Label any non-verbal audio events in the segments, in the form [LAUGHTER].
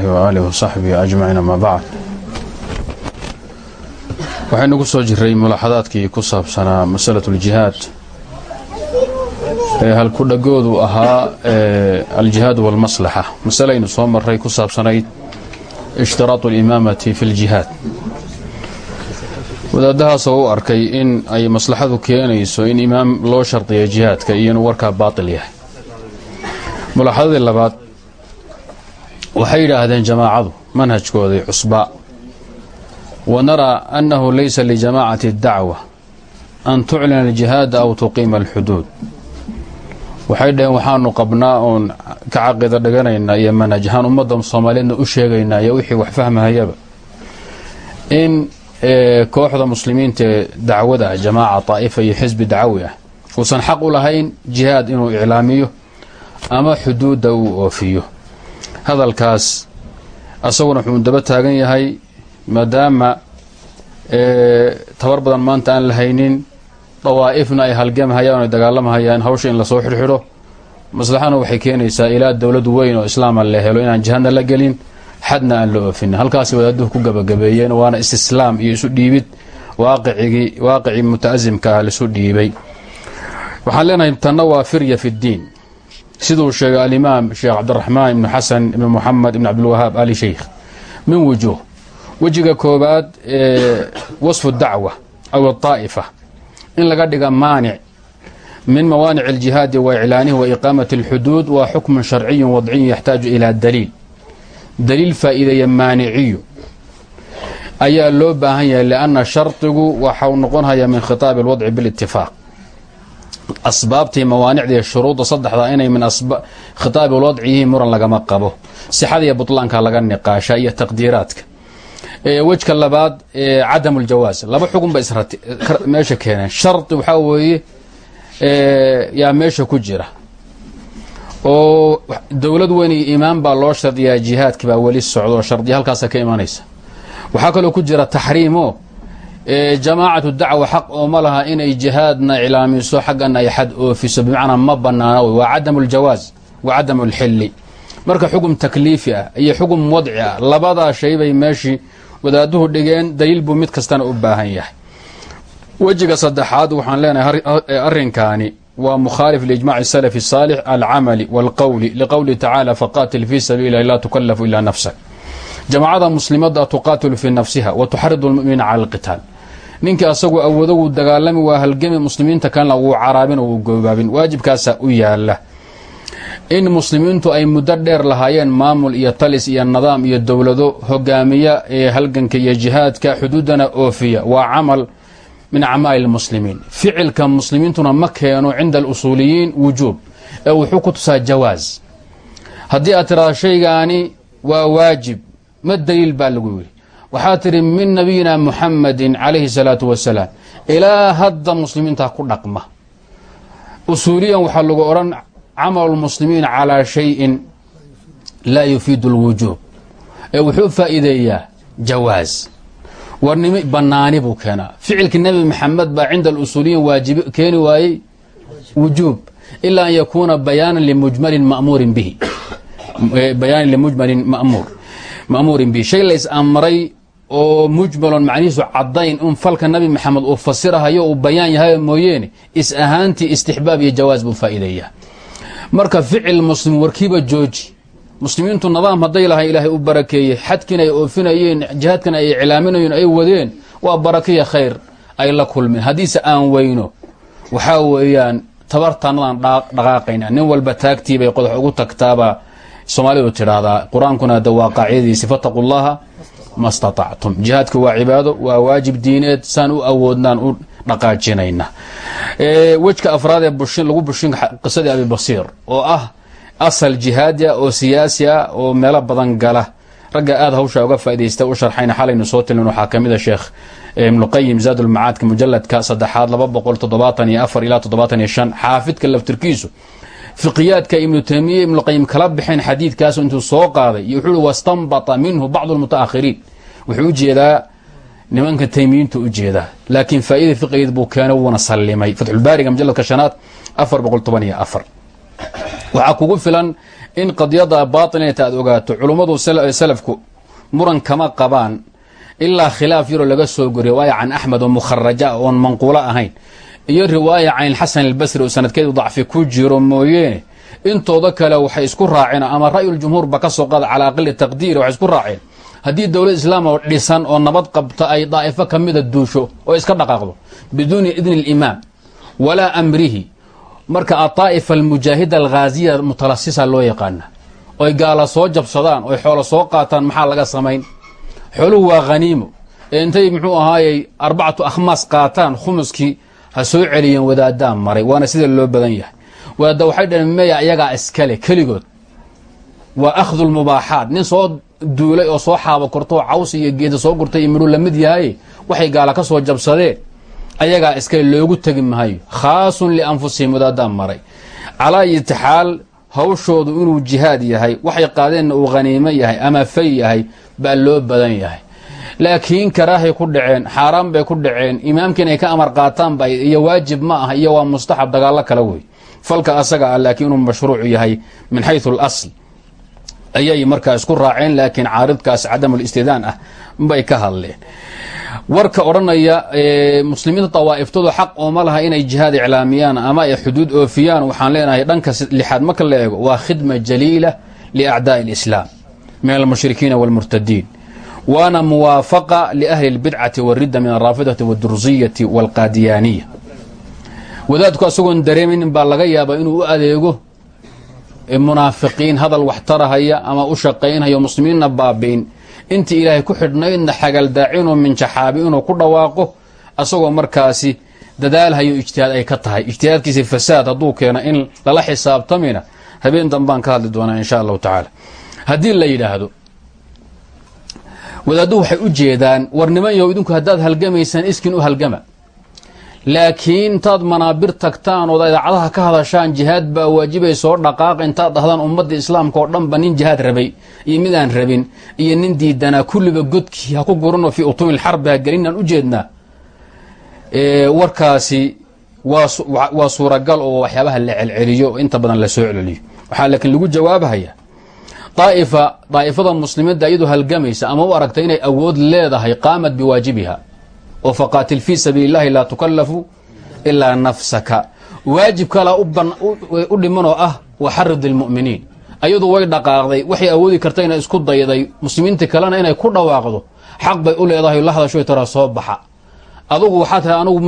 waalih wasaxbihi ajmaciin ama bacd waxaynu ku soo jiray mulaaxadaadkii ku saabsanaa masalat ljihaad ee halkudhagoodu ahaa aljihaad walmaslaxa masalaynu soo maray ku saabsanayd ishtiraatu alimaamati fi ljihaad wadaadahaasoo u arkay in ay maslaxadu keenayso in imaam loo shardiya jihaadka iyo inuu warkaa baatil yahay. Mulaaxadadii labaad waxay yidhaahdeen jamaacadu manhajkoodii cusba. Wa naraa annahu laysa lijamaacati اdacwa an tuclina aljihaada aw tuqiima alxuduud. Waxay dhaheen waxaanu qabnaa oon ka caqiida dhiganaynaa iyo manhaj ahaan ummadda soomaaliyeedna u sheegaynaa iyo wixii wax fahmahayaba in kooxda muslimiinta ee dacwada ah jamaaca daa'ifa iyo xisbi dacwi ah uusan xaq u lahayn jihaad inuu iclaamiyo ama xuduudda uu oofiyo hadalkaas. Asaguna wuxuu daba taagan yahay maadaama tabar badan maanta aan la haynin dawaa'ifna ay halgamahayaan o ay hawsha in la soo xidhxidho. Maslaxana waxay keenaysaa ilaa dowlad weyn oo islaama la helo inaan jihaadna la gelin xadna aan la oofin. Halkaasi wadaaduhu ku gabagabeeyeen waana istislaam iyo isu dhiibid. Waaqicigii waaqicii muta'asimka ah laisu dhiibay. Waxaan leenahay tanna waa firya fi ddiin siduu sheegay alimaam sheekh cabdiraxmaan ibnu xasan ibnu muxamed ibn cabdilwahaab ali sheikh. Min wujuuh? Wejiga koobaad ee wasfu dacwa aw adaa'ifa in laga dhiga maanic. Min mawaanic aljihaadi wa iclaanihi wa iqaamati alxuduud waa xukmun sharciyu wadciyu yaxtaaju ilaa daliil. Daliil faa'iideeya maaniciyu ayaa loo baahan yahay lianna shardigu waxau noqonhayaa min khitaabi alwadci bilitifaaq asbaabtii mawaanicdii shuruudda saddexda inay min khitaabi lwadci yihiin muran lagama qabo. Sixada iyo butlaanka laga niqaasha iyo taqdiiraadka. Wejka labaad cadam ljawaas laba xugun ba meesha keeneen. Shardi waxaa weeye yaa meesha ku jira. Oo dowlad weyn iyo imaam baa loo shardiyaa jihaadki baa weli socdo shardiya halkaasa ka imanaysa waxaa kaloo ku jira taxriimo jamaacat dacwa xaq ooma laha inay jihaadna iclaamiso xaggana ay xad oofiso bimacnaa ma banaana wey. Waa cadam ljawaaz wa cadam lxilli marka xugum takliifi ah iyo xugum wadci ah labadaa shaybay meeshii wadaaduhu dhigeen daliil buu mid kastana u baahan yahay. Wejiga saddexaad waxaan leenahay arrinkaani waa mukhaalif liijmac salafi saalix alcamali wاlqowli liqowlihi tacaala faqaatil fii sabiili lahi laa tukalafu ilaa nafsak jamaacada muslimada tuqaatilu fii nafsiha wa tuxaridu lmuminiina cala alqitaal. Ninkii asagu awoodo wuu dagaalami waa halgami muslimiinta kalena wuu caraabin wuu goobaabin waajibkaasaa u yaalla in muslimiintu ay muddo dheer lahaayeen maamul iyo talis iyo nidaam iyo dowlado hogaamiya ee halganka iyo jihaadka xuduudana oofiya. Waa camal min acmaali lmuslimiin ficilka muslimiintuna ma keeno cinda alusuuliyiin wujuub. Ee wuxuu ku tusaa jawaas haddii aad tiraada shaygaani waa waajib ma daliil baa lagu yidhi. Waxaa tidhi min nabiyina muxamadin calayhi salaatu wasalaam. Ilaa hadda muslimiinta ku dhaqma. Usuuliyan waxaa lagu odhan camalu lmuslimiin calaa shayin laa yufiidu lwujuub ee wuxuu faa'iideeyaa jawaas warnimi bannaani buu keenaa. Ficilkii nebi maxamed baa cinda alusuuliyiin waajib keeni waayey wujuub. Ilaa an yakuuna bayaanan limujmalin mamuurin bihi. Bayaanan limujmalin mamuur ma'muurin bihi shay la is amray oo mujmalon macnihiisu caddayn in falka nabi maxamed uu fasirahayo uu bayaan yahay mooyeene is ahaantii istixbaab iyo jawaas buu faa'iideeyaa. Marka ficil muslim warkiiba jooji muslimiintu nidaam hadday lahay ilaahay u barakeeyey xadkiina ay oofinayeen jihaadkana ay iclaaminayeen ay wadeen waa barakiya khayr ay la kulmeen. Haddiise aan weyno waxaa weeyaan tabartanadaan dhaqaaqayna nin walba taagtii bay qodax ugu tagtaabaa soomaalidu tidhaahdaa qur'aankuna de waa qaacidadiisi fataquu llaha ma statactum jihaadka waa cibaado waa waajib diineed saan u awoodnaan u dhaqaajinayna. Wejka afraad ee bushin lagu bushin qisadii abi basiir oo ah asal jihaadi ah oo siyaasi oo meelo badan gala. Ragga aada hawsha uga faaidaysta u sharxayna xalaynu soo tilin waxaa ka mid a sheekh ibnuqayim zaadulmacaadka mujaladka saddexaad laba boqol toddobaatan iyo afar ilaa toddobaatan iyo shan xaafidka laftirkiisu fiqiyaadka ibnu taymiya ibnuqayim kala baxeen xadiidkaas intuu soo qaaday iyo wuxuu i wastanbata minhu bacdu lmutaakhiriin wuxuu u jeedaa nimanka taymiyiintu u laakiin faa'iida fiqigeed buu keena wuuna sallimay. Fatxulbaariga mujaladka shanaad afar boqol toban iyo afar. Waxaa kugu filan in qadiyada baatil inay ta aad ogaato culummadu salafku muran kama qabaan ilaa khilaaf yaroo laga soo goriya riwaaya can axmed oo mukharaja oon manquulo ahayn iyo riwaaya can xasan albasri oo sanadkeedu dacfi ku jiro mooyeene intooda kale waxay isku raaceen ama ra'yuljumhuur ba ka soo qaada calaa aqali taqdiir waxay isku raaceen. Haddii dowlad islaam oo dhisan oo nabad qabta ay daa'ifo ka mida duusho oo iska dhaqaaqdo biduuni idni alimaam walaa amrihi marka adaa'ifa almujaahida alghaaziya mutalasisa loo yaqaana. Oy gaala soo jabsadaan oy xoolo soo qaataan maxaa laga samayn? Xooluhu waa haniimo ee intay muxuu ahaayey arbacatu akhmaas qaataan khumuskii ha soo celiyeen wadaaddaa maray waana sida loo badan yahay. Wadaadda waxay dhaheen meya iyagaa iskale keligood. Waa akhdu lmubaaxaat. Nin soo duulay oo soo xaabo kortoo caws iyo geeda soo gurtay iyo midhu la mid yahay waxay gaala ka soo jabsadeen. Ayagaa iskale loogu tegi mahayo khaasun lianfusihim wadaaddaa maray. Calaa ayati xaal hawshoodu inuu jihaad yahay waxay qaadeenna uu khaniimo yahay ama fay yahay baa loo badan yahay laakiin karaahay ku dhaceen xaaraan bay ku dhaceen imaamka inay ka amar qaataan ba iyo waajib ma ah iyo waa mustaxab dagaallo kale wey falka asaga ah laakiin inuu mashruuc yahay min xayثu اlasl ayay markaa isku raaceen laakiin caaridkaas cadamulistidaan ah bay ka hadleen warka odhanaya muslimiinta dawaa'iftoodu xaq ooma laha inay jihaad iclaamiyaan ama ay xuduud oofiyaan waxaan leenahay dhanka lixaad marka la eego waa khidma jaliila liacdaaءi اlislaam min almushrikiina wاlmurtadiin waana muwaafaqa liahli اlbidcati wاridda min alraafidati wاdursiyati wاlqaadiyaaniya wadaadku asagoon dareemaynin baa laga yaabaa inuu u adeego munaafiqiin hadal wax tarahaya ama u shaqaynhayo muslimiinna baabi'in intii ilaahay ku xidhnaydna xagaldaacinoo minjaxaabi inuu ku dhawaaqo asagoo markaasi dadaalhayo ijtihaad ay ka tahay ijtihaadkiisa fasaad hadduu keeno in lala xisaabtamina habeen dambaan ka hadli doonaa insha allahu tacaala haddii la yidhaahdo wadaadduhu waxay u jeedaan war niman yow idinku haddaad halgamaysaan iskin u halgama. Laakiin intaad manaabir tagtaan ood idaacadaha ka hadashaan jihaad baa waajibay soo dhaqaaq intaad dhahdaan ummadda islaamka oo dhanba nin jihaad rabay iyo mid aan rabin iyo nin diidanaa kulliba godkii ha ku guranoo fii utuumi lxarbi ha gelinaan u jeednaa. Warkaasi waa suuragal oo waxyaabaha la celceliyo inta badan la soo celceliyo waxaa laakiin lagu jawaabahaya daaifa daa'ifada muslimiinta iyadoo halgamaysa ama u aragta inay awood leedahay qaamat biwaajibiha oo faqaatil fii sabiili اllahi laa tukallafu ilaa nafsaka waajib kalaa u dhiman oo ah waxarid اlmu'miniin ayadu way dhaqaaqday waxay awoodi karta inay isku dayday muslimiinta kalena inay ku dhawaaqdo xaq bay u leedahay la hadashoy tara soo baxa adugu waxaa tira anugu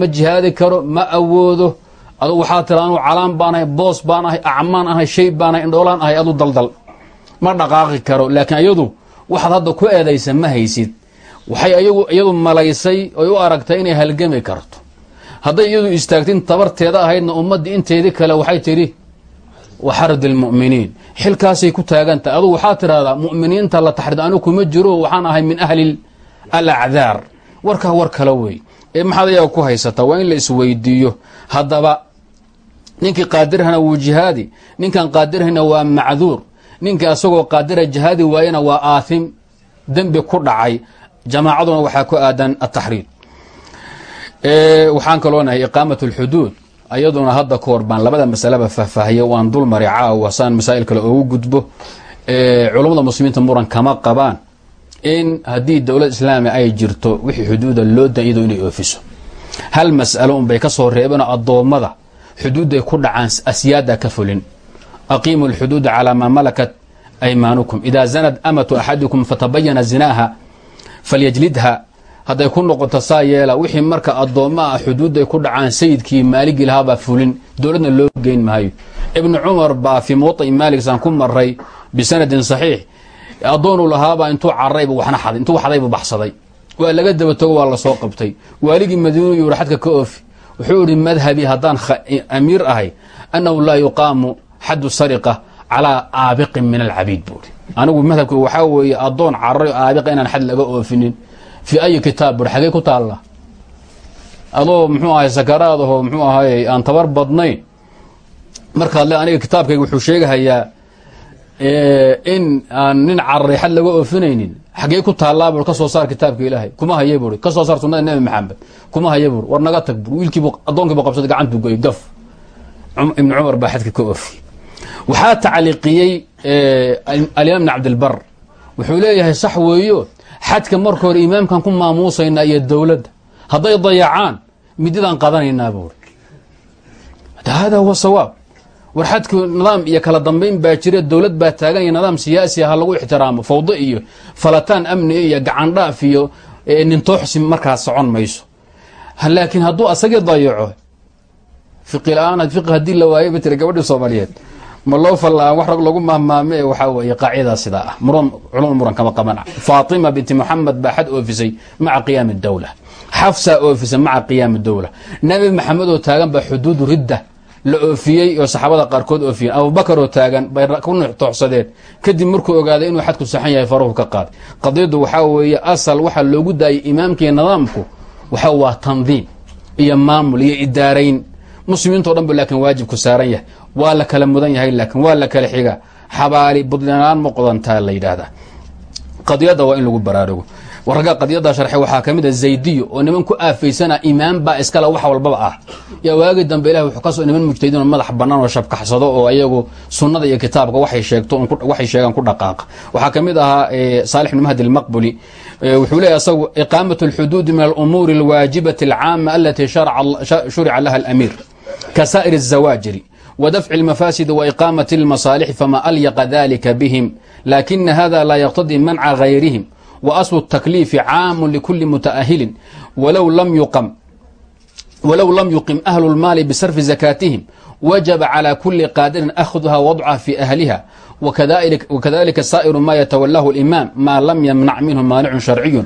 ma jihaadi karo ma awoodo adugu waxaa tira anugu calaan baan ahay boos baan ahay acmaan ahay shay baan ahay indhoolaan ahay adu daldal ma dhaqaaqi karo laakiin iyadu waxaad hadda ku eedaysa ma haysid. Waxay iyadu malaysay oy u aragtay inay halgami karto. Hadday iyadu istaagtin tabarteeda ahaydna ummaddii inteedii kale waxay tidhi waxarid ilmu'miniin xilkaasay ku taagantahay adugu waxaa tidhahdaa mu'miniinta la taxrid anu kuma jiro waxaan ahay min ahli alacdaar warkaa war kale wey. Ee maxaad ayaga ku haysataa waa in la isweydiiyo. Haddaba ninkii qaadirhana wuu jihaadi ninkan qaadirhana waa macduur ninkii asagoo qaadira jihaadi waayena waa aathim dembi ku dhacay. Jamaacaduna waxaa ku aadan ataxriid waxaan kaloo nahay iqaamat اlxuduud ayaduna hadda ka hor baan labada masaleba faahfaahiya waan dul caawa saan masaa'il kale oogu gudbo. Culummada muslimiinta muran kama qabaan in haddii dowlad islaami ay jirto wixii xuduuda loo dan inay oofiso. Hal mas'alo unbay ka soo reebeenoo addoommada xuduudday ku dhacaan asyaada ka fulin. Aqiimu اlxuduuda calaa maa malakat aymaanukum idaa zanad amatu axadikum fatabayana zinaaha falyajlidha hadday ku noqoto saa yeela wixii marka addoomma ah xuduudday ku dhacaan sayidkii maaligii lahaabaa fulin dowladna loo geyn maayo ibnu cumar baa fii muwaطa'i maaligsaan ku maray bisanadin saxiix addoonuu lahaabaa intuu carayba waxna xaday intuu xadaybu baxsaday waa laga daba tago waa la soo qabtay waaligii madiinu yuri xadka ka oofi wuxuu ihi madhabi haddaan amiir ahay annahu laa yuqaamu xaddu sariqa calaa aabiqin min alcabiid buuri anigu madhabka waxaa weeye addoon cararay aabiqa inaan xad laga oofinin fii ayi kitaab bur xagee ku taalla adoo muxuu ahay sakaraadaho muxuu ahay aan tabar badnayn markaad le aniga kitaabkayga wuxuu sheegahayaa in aan nin cararay xad laga oofinaynin xagee ku taallaa bur ka saar kitaabka ilaahay kuma haye buri ka saar sunnada nebi maxamed kuma haye bur war naga tag bur wiilkiibu addoonkiibu qabsaday gacantuu goy gaf ibnu cumar baa xadka ka oofi waxaa tacliiqiyey alimaam ibn cabdilbar wuxuu leeyahay sax weeyo xadka marka hore imaamkan ku maamuusaynaa iyo dowladda. Hadday dayacaan mididaan qadanaynaa buuri hada huwa sawaab. War xadku nidaam iyo kala dambayn baa jira dowlad baa taagan iyo nidaam siyaasi ha lagu ixtiraamo. Fawdo iyo falataan amni iyo gacandhaaf iyo nintooxsi markaas socon mayso. Laakiin hadduu asagii dayaco fiqi la'aan fiqi haddii la waayo ba tira gabadhii soomaaliyeed ma loo fallaan wax lagu mahmaame waxaa weeye qaacidaa sidaa ah. Muran culama muran kama qaban faatima binti moxamed baa xad oofisay maca qiyaami dawla. Xafsaa oofisay maca qiyaami dawla. Nabi maxamed oo taagan baa xuduudu ridda la oofiyey oo saxaabada qaarkood oofiyeen. Abubakar oo taagan bay ku nuxtooxsadeen kadib markuu ogaaday inuu xadku saxan yahay faruhu ka qaaday qadiyaddu waxaa weeye asal waxaa loogu daayay imaamkaiyo nidaamku waxa waa tandiim iyo maamul iyo idaarayn. Muslimiinto dhan bu laakiin waajibku saaran yahay waa la kala mudan yahay laakiin waa la kala xiga xabaali budlinaan ma qodantaa la yidhaahdaa. Qadiyadda waa in lagu baraarugo waragga qadiyadda sharxe waxaa ka mid a zaydiyo oo niman ku aafaysana imaam baa iskale wax walbaba ah. Yaa waagii dambe ilahi wuxuu ka soo niman mujtahidiin oo madax bannaan oo shabkaxsado oo ayagu sunnada iyo kitaabka waxay sheegto waxay sheegaan ku dhaqaaqa waxaa ka mid ahaa saalix ibn mahdi almaqbuli wuxuu leeyahy asagu iqaamat alxuduudi min alumuuri alwaajibati alcaama alati shurica laha alamiir kasaa'ir الzawaajiri ودفع المفاسد وإقامة المصالح فما أليق ذلك بهم لكن هذا لا يقتضي منع غيرهم وأصل التكليف عام لكل متأهل ولو لم يقم ولو لم يقم أهل المال بصرف زكاتهم وجب على كل قادر أخذها وضعها في أهلها وكذلك, وكذلك سائر ما يتولاه الإمام ما لم يمنع منه مانع شرعي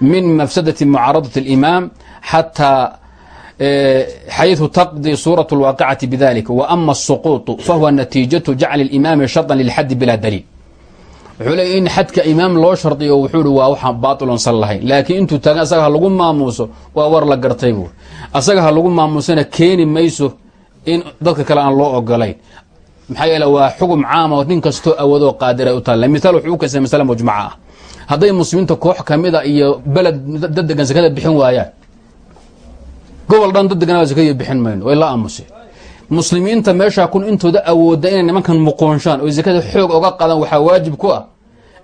من مفسدة معارضة الإمام حتى حيث تقضي صورة الواقعة بذلك وأما السقوط فهو نتيجة جعل الإمام شرطا للحد بلا دليل wuxuu leey in xadka imaam loo shardiyo wuxuu hi waa waxaan baatilon san lahayn laakiin intuu taagan asaga ha lagu maamuuso waa war la gartay buur asaga ha lagu maamuusana keeni mayso in dadka kale aan loo ogolayn maxaa yeele waa xugum caama nin kastoo awoodoo qaadir ay u taalla mithaal wuxuu u kaysay masale mujmaca ah hadday muslimiinta koox kamida iyo beled dad degan sakada bixin waayaan gobol dhan dad deganaa sakadii bixin mayno way la aamuseen. Muslimiinta meeshaa kun intooda awooda inay nimankan muqoonshaan oo sakada xoog oga qaadaan waxaa waajib ku ah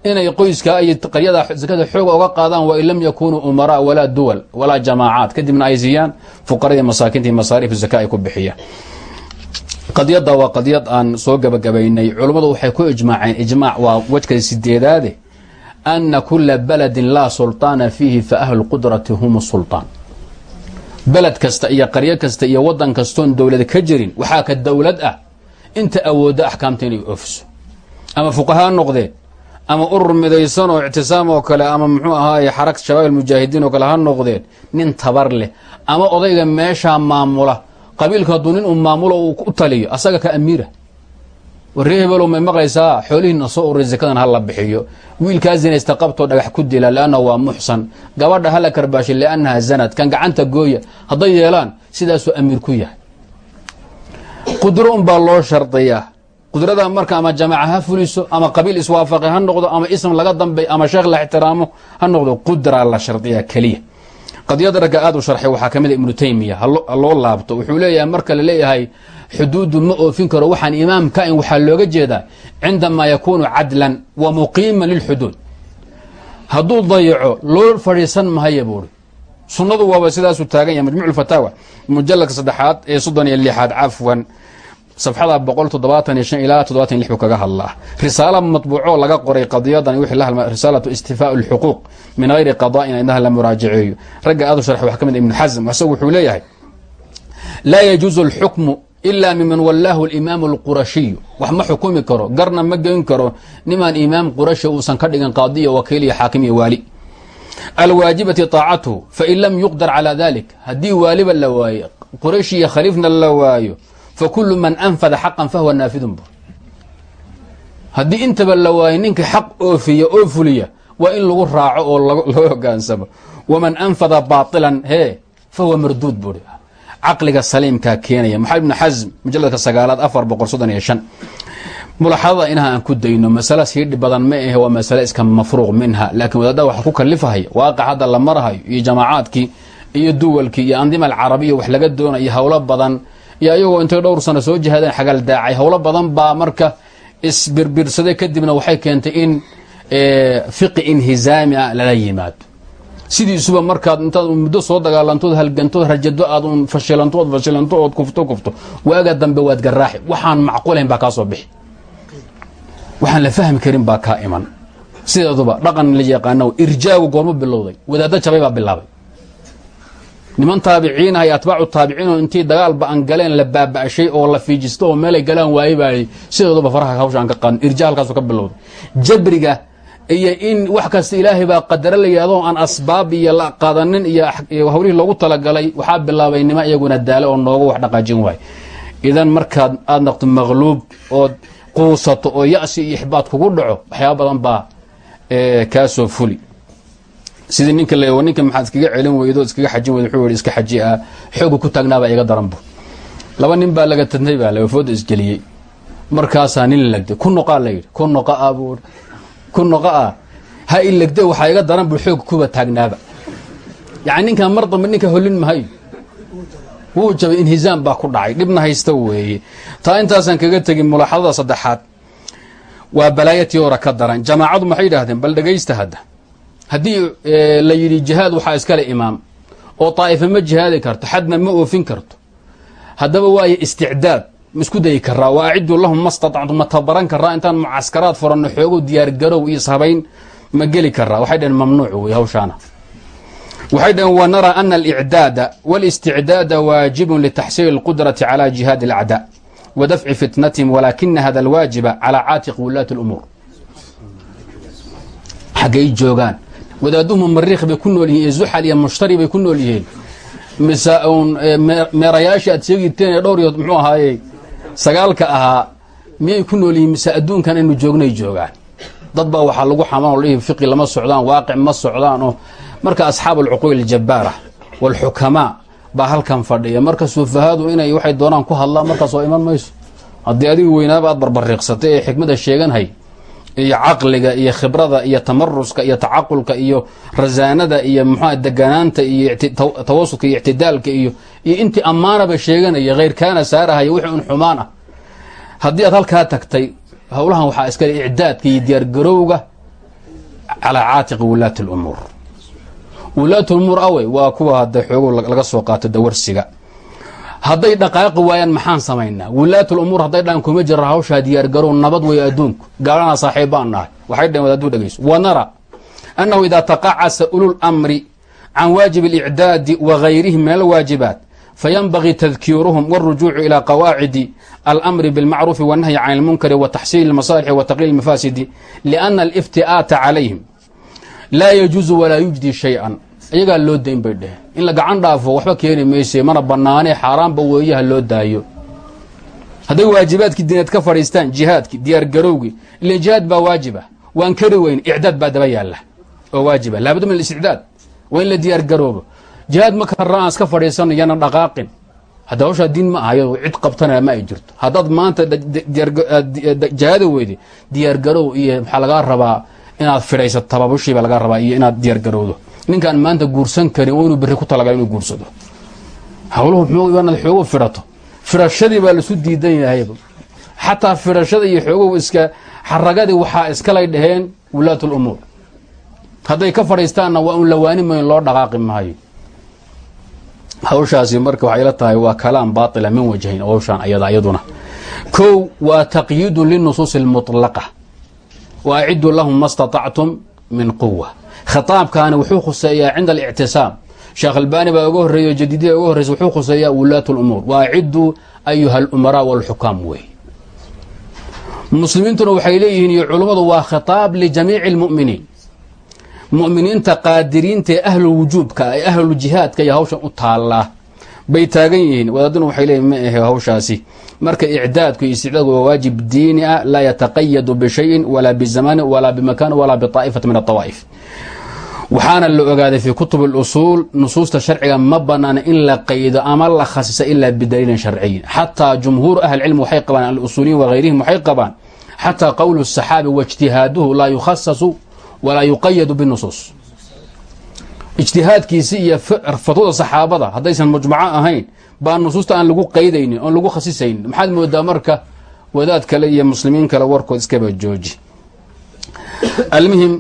inay qoyskaa iyo qaryada sakada xoog oga qaadaan wain lam yakunuu umaraa walaa duwal walaa jamaacaat kadibna ay siiyaan fuqaradii masaakinta iyo masaariif ku bixiyaan. Qadiyadda waa qadiyad aan soo gabagabaynay. Culummadu waxay ku ijmaaceen ijmaac waa wejka sideedaade ana kula baladin laa sulطaana fiihi fa ahlu qudrati hum sulطaan beled kasta iyo qaryo kasta iyo wadan kastoon dowlad ka jirin waxaa ka dowlad ah inta awoodda axkaamta inay oofiso ama fuqahaa noqdeen ama urur midaysan oo ictisaam oo kale ama muxuu ahaaye xarag shabaab almujaahidiin oo kale ha noqdeen nin tabar leh ama odayga meeshaa maamula qabiilka hadduu nin uu maamulo uu u taliyo asaga ka amiira warree hebelow may maqlaysaa xoolihiina soo ururay sakadan ha la bixiyo. Wiilkaa zinaysta qabtoo dhagax ku dila leannahu waa muxsan. Gabadha hala karbaashay liannaha zanad. Kan gacanta gooya hadday yeelaan sidaasuu amiir ku yahay. Qudro unbaa loo shardiyaa. Qudrada marka ama jamaaca ha fuliso ama qabiil iswaafaqi ha noqdo ama ism laga dambay ama sheekh la ixtiraamo ha noqdo qudraa la shardiyaa keliya. Qadiyada ragga aad u sharxay waxaa ka mid a ibnu taymiya. Haloo laabto. Wuxuu leeyahay marka la xuduudu ma oofin karo. Waxaan imaam ka in waxaa looga jeedaa cindamaa yakuunu cadlan wa muqiiman lilxuduud hadduu dayaco loo fadhiisan mahaya buuri. Sunnadu waaba sidaasuu taagan yahay majmuc fataawa mujaladka saddexaad ee soddon iyo lixaad cafwan safxada boqol toddobaatan iyo shan ilaa toddobaatan lix buu kaga hadlaa. Risaala matbuucoo laga qoray qadiyadan wixii la halma risaalatu istifaa lxuquuq min hayri qada'in indaha la muraajaceeyo ragga aadu sharxay waxaa ka mid ibnu xasm isagu wuxuu leeyahay laa yajuuzu alxukmu ila miman wallaahu alimaamu alqurashiyu wax ma xukumi karo garna ma geyn karo nimaan imaam qurashi uusan ka dhigin qaadiya wakiil iyo xaakim iyo waali alwaajibati taacatuhu fain lam yuqdar calaa dalik haddii waaliba la waayo quraysh iyo khaliifna la waayo fakulu man anfada xaqan fahuwa naafidun bur haddii intaba la waayo ninkii xaq oofiya oo fuliya waa in lagu raaco oo loo hogaansamo waman anfada baailan he fahuwa marduud buri caqliga saliimkaa keenaya. Maxamed ibnu xasm mujaladka sagaalaad afar boqol soddon iyo shan. Mulaxadada inaha aan ku dayno masale sii badan ma ahe waa masale iska mafruuq minha. Laakiin wadaadada waxa ku kalifahaya waaqac hadda la marahayo iyo jamaacaadkii iyo duwalkii iyo andima alcarabiya wax laga doonayo howlo badan. Iyo ayagoo intay dhowr sano soo jihaadeen xagal daacay. Howlo badan baa marka isbirbirsaday kadibna waxay keentay in fiqi inhizaami ah lala yimaado sidiisuba markaad intaad muddo soo dagaalantood halgantood rajado aad un fashilantood fashilanto ood kufto kufto. Waaga dambe waad garaaxi waxaan macquulayn baa kaa soo bixi. Waxaan la fahmi karin baa kaa iman. Sideeduba dhaqan la yaqaano irjaagu goormo bilowday. Wadaaddo jabay baa bilaabay. Niman taabiciinaha iyo atbaacu taabiciinoo intii dagaalba aan galeen la baaba'shay oo la fiijisto oo meelay galaan waaye baayay sideeduba faraha hawshaan ka qaadin halkaasu ka bilowday. Jabriga iyo in wax kasta ilaahay baa qadaro la yidhahdo aan asbaab iyo la qaadanin iyo hawlihii loogu talagalay waxaa bilaabay nima iyaguna daale oo nooga wax dhaqaajin waay. Idan markaad aad naqto maqluub ood quusato oo ya'si iyo ixbaad kugu dhaco waxyaaba badan baa kaa soo fuli. Sidii ninka le ninka maxaad iskaga celin weydo iskaga xajin weydo wuxuu yihi iska xaji ah xooga ku taagnaabaa iga daranbu laba nin baa laga tadnay baa lafooda isgeliyey markaasaa nin lagday ku noqaa la yidhi ku noqa a buu ku noqa ah ha ilagde waxaa iga daran buu xoog kuba taagnaaba. Yani ninkan mar dambe ninka holin mahayo wuu jabay inhizaam baa ku dhacay. Dhibna haysta weeye. Taa intaasaan kaga tegin mulaaxadada saddexaad. Waa balaayatii ora ka daran. Jamaacadu maxay yidhaahdeen? Bal dhegaysta hadda. Haddii la yidhi jihaad waxaa iskale imaam. Oo daa'ifa ma jihaadi karto xadna ma oofin karto. Haddaba waayo isticdaad ma isku dayi karaa wa aciduu lahum ma staطactu ma tabaran karaa intaan mucaskaraad furanno xoogo diyaargarow iyo ishabayn ma geli karaa waxay dhaheen mamnuuc wey hawshaana waxay dhaheen wanaraa ana alicdaada wاlisticdaada waajibun litaxsiili اlqudrati calى jihaadi اlacdaa wadafci fitnatihim walakina hada alwaajiba calى caatiqi wulaati اlumuur xaggay joogaan wadaaduhuma mariikh bay ku nool yihiin iyo zuxal iyo mushtari bay ku nool yihiin mise un meerayaashii aad sheegirteen ee dhowr iyo muxuu ahaaye sagaalka ahaa miyay ku nool yihiin mise adduunkan aynu joognay joogaan? Dad baa waxaa lagu xamaan o dhihi fiqi lama socdaan waaqic ma socdaan. Oo marka asxaabu alcuquul aljabaara waalxukamaa baa halkan fadhiya. Marka sufahaadu inay waxay doonaan ku hadlaan markaas oo iman mayso. Haddii adigu weynaaba aad barbariiqsatay ee xikmada sheeganhay iyo caqliga iyo khibrada iyo tamaruska iyo tacaqulka iyo rasaanada iyo muxua deganaanta iyo tawasudka iyo ictidaalka iyo iyo intii ammaanaba sheeganaya khayrkaana saarahaya wixii un xumaan ah. Haddii aad halkaa tagtay howlahan waxaa iskale icdaadka iyo diyaargarowga calaa caatiqi wulaati lumuur wulaati lumuur awe waa kuwa hadda xoogo laga soo qaato dawarsiga hadday dhaqaaqi waayaan maxaan samaynaa wulaat lumuur hadday dhaan kuma jira hawshaa diyaargarow nabad weeye adduunku gaalana saaxiibbaan nahay waxay dhaheen wadaaduu dhegeyso wanara annahu idaa taqacasa ulul mri can waajib اlicdaadi wa gayrihi min alwaajibaat fayanbagii tadkiiruhum wاlrujuucu ilى qawaacidi almri biاlmacruufi wالnahyi can اlmunkari wa taxsiili اlmasaalixi wa taqliil اlmafaasidi liأna alifti'aata calayhim laa yajuuzu walaa yujdi shayئa iyagaa loo dayn bay dheheen in la gacan dhaafo waxba keeni mayse mana banaane xaaraanba weeyaha loo daayo. Hadday waajibaadkii diineed ka fadhiistaan jihaadki diyaargarowgii ila jihaad baa waajiba waan kari weyn icdaad baa daba yaalla. Oo waajiba laabudda min isticdaad. Waa in la diyaargaroobo jihaad ma kara aan iska fadhiisano dhaqaaqin. Hadda hawshaa diin ma aha cid qabtana ma ay jirto. Haddaad maanta jihaada weyde diyaargarow iyo maxaa lagaa rabaa inaad fidhaysato tababushiibaa lagaa rabaa iyo inaad diyaargarowdo ninkaan maanta guursan karin oo inuu berri ku talagala inuu guursado. Hawluhu inaad xoogo fidhato fidhashadii baa laisu diidan yahayba xataa fidhashada iyo xoogow iska xaragadii waxaa iskalay dhaheen wulaat lumuur hadday ka fadhiistaanna waa un lawaani mayn loo dhaqaaqi maayo. Hawshaasi marka waxay la tahay waa kalaam baatila min wajhayn hawshaan ayada ayaduna. Kow waa taqyiidun linusuusi اlmutlaqa wa aciduu lahum ma staطactum min quwa khitaabkaani wuxuu khuseeyaa cinda alictisaam. Sheekh albani baa uga horeeyo jadidida uga horeysa wuxuu khuseeyaa wulaat lumuur waaciduu ayuha alumaraa walxukaam wey. Muslimiintuna waxay leeyihiin iyo culummadu waa khitaab lijamiici almu'miniin. Mu'miniinta qaadiriinta ee ahlu wujuubka ee ahlu jihaadka hawshan u taallaa bay taagan yihiin. Wadaaduna waxay leeyihiin ma ahe hawshaasi. Marka icdaadku iyo isticdaadku waa waajib diini ah laa yataqayadu bishayin walaa bizamani walaa bimakan walaa bitaa'ifati min atawaa'if waxaana la ogaaday fii kutub اlusuul nusuusta sharciga ma banaana in la qaydo ama la khasisa ilaa bidaliilin sharciyin xataa jumhuur ahli cilm waxay qabaan alusuuliyin wagayrihim waxay qabaan xataa qowlu الsaxaabi waاjtihaaduhu laa yukhasasu walaa yuqayadu binusuus ijtihaadkiisi iyo fatwada saxaabada haddaysan mujmaco ahayn baa nusuusta aan lagu qaydaynin oon lagu khasisaynin maxaad moodaa marka wadaad kale iyo muslimiin kale warkood iskaba jooji almuhim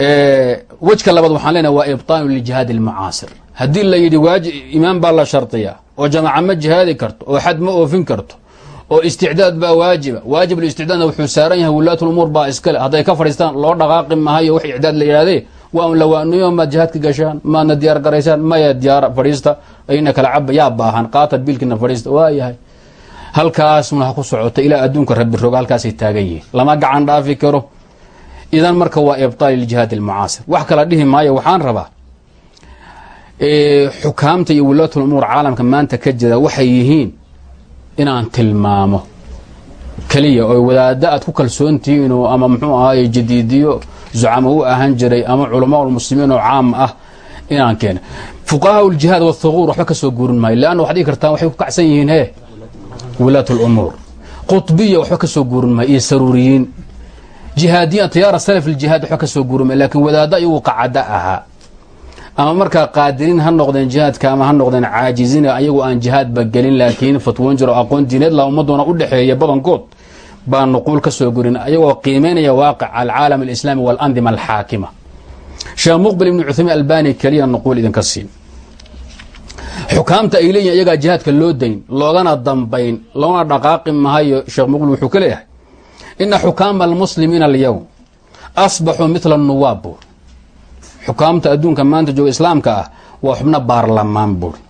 wejka labaad waxaan leenahay waa ibطaalu lijihaad اlmacaasir haddii la yidhi imaam baa la shardiya oo jamaaca ma jihaadi karto oo xad ma oofin karto oo isticdaad baa waajiba waajib isticdaadna wuxuu saaran yahay wulaat lumuur baa iskale hadday ka fadhiistaan loo dhaqaaqi mahayo wax icdaad la yidhahdee waa un lawaaniyo maad jihaadka gashaan maadna diyaar garaysaan maya diyaar fadhiista ayna kala caba yaa baahan qaata biilkina fadhiista waa yahay. Halkaasuna ha ku socota ilaa adduunka rabi roga halkaasay taagan yihiin. Lama gacan dhaafi karo idan marka waa ibطaal ljihaad اlmucaasir wax kala dhihi maayo waxaan rabaa xukaamta iyo wulaatu umuur caalamka maanta ka jira waxay yihiin inaan tilmaamo keliya oo wadaada aad ku kalsoontihiin oo ama muxuu ahaay jadiidiyo zucamo u ahaan jiray ama culamaa lmuslimiin oo caam ah inaan keena fuqahaa ljihaad wthuquur waxba ka soo guurin maayo leanna waxad dhigi kartaan waxay ku kacsan yihiin he wulaat lumuur quطbiya waxba ka soo guurin maayo iyo saruuriyiin jihaadiyan tiyaara salaf ljihaad waxba ka soo guurin maayo laakiin wadaada iyagu qacada ahaa. Ama markaa qaadiriin ha noqdeen jihaadka ama ha noqdeen caajizin ayagu aan jihaadba gelin laakiin fatwoon jiro aqoon diineed la ummadoona u dhexeeya badankood baa nuquul ka soo gurin ayagoo qiimeynaya waaqic alcaalam alislaami walandima alxaakima. Sheekh muqbil ibnu cuthaymiin albani keliya nuquul idinka siin. Xukaamta ay leeyihiin iyagaa jihaadka loo dayn loogana dambayn loona dhaqaaqi mahayo sheekh muqbil wuxuu ka leeyahay ina xukaama almuslimiina alyowm asbaxuu mila nuwaab buur xukaamta adduunka maanta jooga islaamka ah waa xubno baarlamaan buuri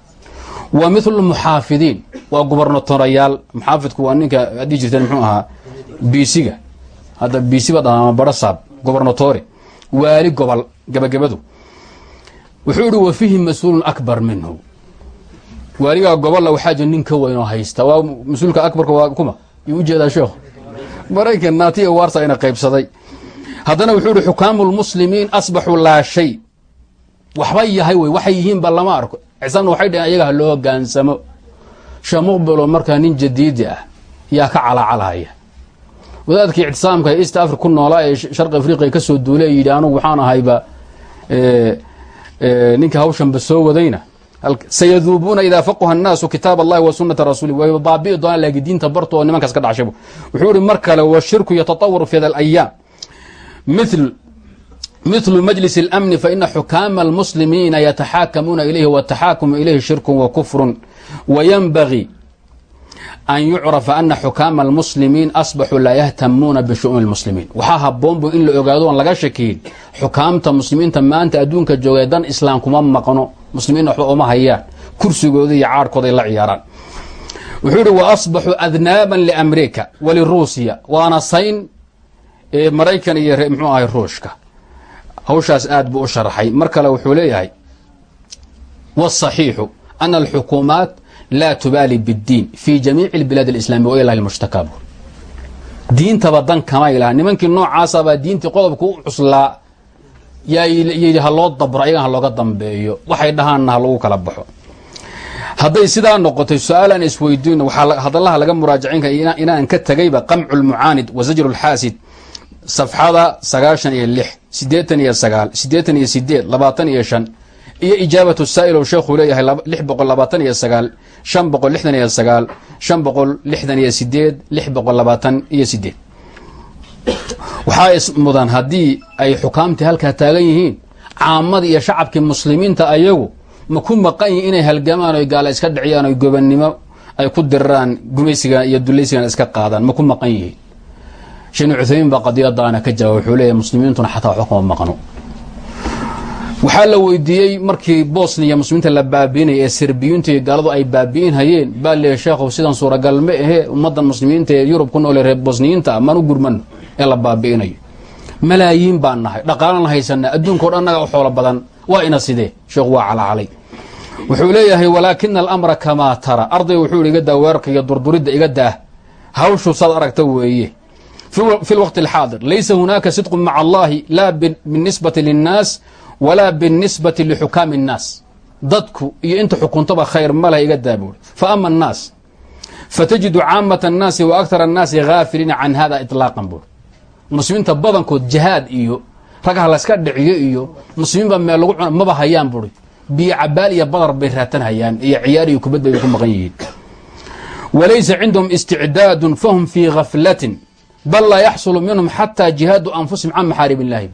wa milu muxaafidiin waa gubernatorayaal muxaafidku waa ninka haddii jirteen muxuu ahaa biisiga hadda biisi baad ama barasaab gobernatore waali gobol gabagabadu wuxuu ihi wa fiihi mas'uulun akbar minhu waaligaa gobolla waxaa jira nin ka weyn oo haysta waa mas'uulka akbarka waa kuma yuu u jeedaa sheekhu maraykan naatiya waarsa ina qaybsaday. Haddana wuxuu ihi xukaamu lmuslimiin asbaxuu laa shay. Waxba yahay wey waxay yihiinba lama arko. Cisana waxay dhaheen ayaga loo hogaansamo sheekh muqbilo markaa nin jadiidi ah yaa ka calacalhaya wadaadkii ictisaamka east africa ku noolaa ee sharqi afriqiya ka soo duulay yidhi anugu waxaan ahayba ninka hawshanba soo wadayna sayaduubuuna idaa faquha annaasu kitaab allahi wa sunata rasuuli wayba baabi'i doonaan laakiin diinta barto oo nimankaas ka dhacshabo wuxuu ihi mar kale washirku yatatawar fi hada alayaam مثل مثل مجلس الأمن فإن حكام المسلمين يتحاكمون إليه والتحاكم إليه شرك وكفر وينبغي أن يعرف أن حكام المسلمين أصبحوا لا يهتمون بشؤون المسلمين waxaa haboon bu in la ogaado aan laga shakiyin xukaamta muslimiinta maanta adduunka joogay dan islaam kuma maqno muslimiin waxba uma hayaan kursigooda iyo caarhkooday la ciyaaraan wuxuu ihi وأصبحوا أذناabا لأمريكا ولروسيا waana sayn maraykan iyo mxuu ahay ruushka hawshaas aad buu u sharaxay mar kale wuxuu leeyahay wالصaxiixu ana alxukuumaat laa tubaali bاddiin fi jamiici اlbilaad اlislamiya wa ilahi lmushtakaa bur diintaba dan kamay laha nimankii noocaasabaa diintii qodobka u cuslaa yayidhi ha loo dabro ayagan ha looga dambeeyo. Waxay dhahaanna ha lagu kala baxo. Hadday sidaa noqotay su'aalaan isweydiino waxaa hadalaha laga muraajacayn kara inaan ka tegayba qamcu lmucaanid wa zajru lxaasid safxada sagaashan iyo lix sideetan iyo sagaal sideetan iyo sideed labaatan iyo shan. Iyo ijaabatu saa'il oo sheekhu leeyahay lix boqol labaatan iyo sagaal shan boqol lixdan iyo sagaal shan boqol lixdan iyo sideed lix boqol labaatan iyo sideed waxaa is mudan haddii ay xukaamtii halkaa taagan yihiin caamadii iyo shacabkii muslimiinta ayagu ma ku maqan yihiin inay halgamaan o gaala iska dhiciyaan o gobannimo ay ku diraan gumaysigan iyo dulaysigan iska qaadaan. Ma ku maqan yihiin. Sheekh cuthaymiin baa qadiyadaana ka jawaab wuxuu leeyahy muslimiintuna xataa kama maqno waxaa la weydiiyey markii bosniya muslimiinta la baabiinaya ee serbiyinta iyo gaaladu ay baabi'in hayeen baa leeyahy sheekhu sidan suuragal ma ahe ummaddan muslimiinta ee yurub ku noole reer bosniyiinta maan u gurmano ee la baabi'inayo malaayiin baan nahay dhaqaalan haysanaa adduunkao dhan naga u xoolo badan waa ina sidee? Sheekhu waa calacalay. Wuxuu leeyahay walaakina alamra kamaa tara. Ardayga wuxuu iga daa weerarka iyo durduridda iga daah hawshu saad aragta weeye. Fi lwaqti alxaadir laysa hunaaka sidqun maca allahi laa binisbati linnaas walaa binisbati lixukaami innaas dadku iyo inta xukuntaba khayr ma leh iga daa buuri fa ama annaas fatajidu caamata annaasi wa akthar annaasi haafiliina can hada iطlaaqan buuri muslimiinta badankood jihaad iyo ragha layska dhiciyo iyo muslimiin baa meel lagu maba hayaan buri. Biyo cabaal iyo badar bay raatan hayaan iyo ciyaar iyo kubad bay ku maqan yihiin. Walaysa cindahum isticdaadun fahum fii gaflatin bal laa yaxsulu minhum xataa jihaadu anfusihim can maxaarib illaahi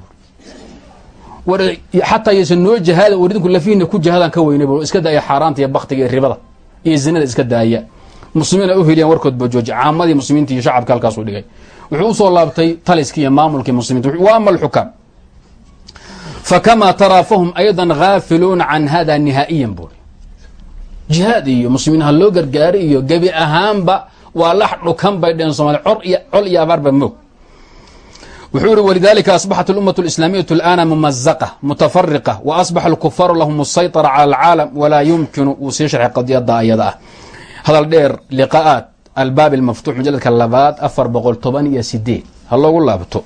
xataa yaysan noo jihaadan war idinku lafihiina ku jihaadaan ka weynay iska daaya xaaraanta iyo baktiga iyo ribada iyo zinada iska daaya. Muslimiin ay u heliyaan warkood bajooji caamadii muslimiinta iyo shacabka halkaasuu dhigay wuxuu usoo laabtay taliskii iyo maamulkii muslimiinta wa ama alxukaam fakamaa taraa fahum aydan gaafiluuna can hada nihaa'iyan buuri jihaad iyo muslimiin ha loo gargaari iyo gebi ahaanba waa lax dhukan bay dheen somalia col iyo abaarba moog wuxuu yihi walidalika asbaxat اlumaة اlislaamiyaة اlآana mumazaqa mutafariqa wa asbaxa اlkufaaru lahum الsayطara calى اlcaalam walaa yumkinu wuu sii sharxay qadiyada ayada ah hadal dheer liqaa'aat albaab almaftuux mujaladka labaad afar boqol toban iyo sideed ha loogu laabto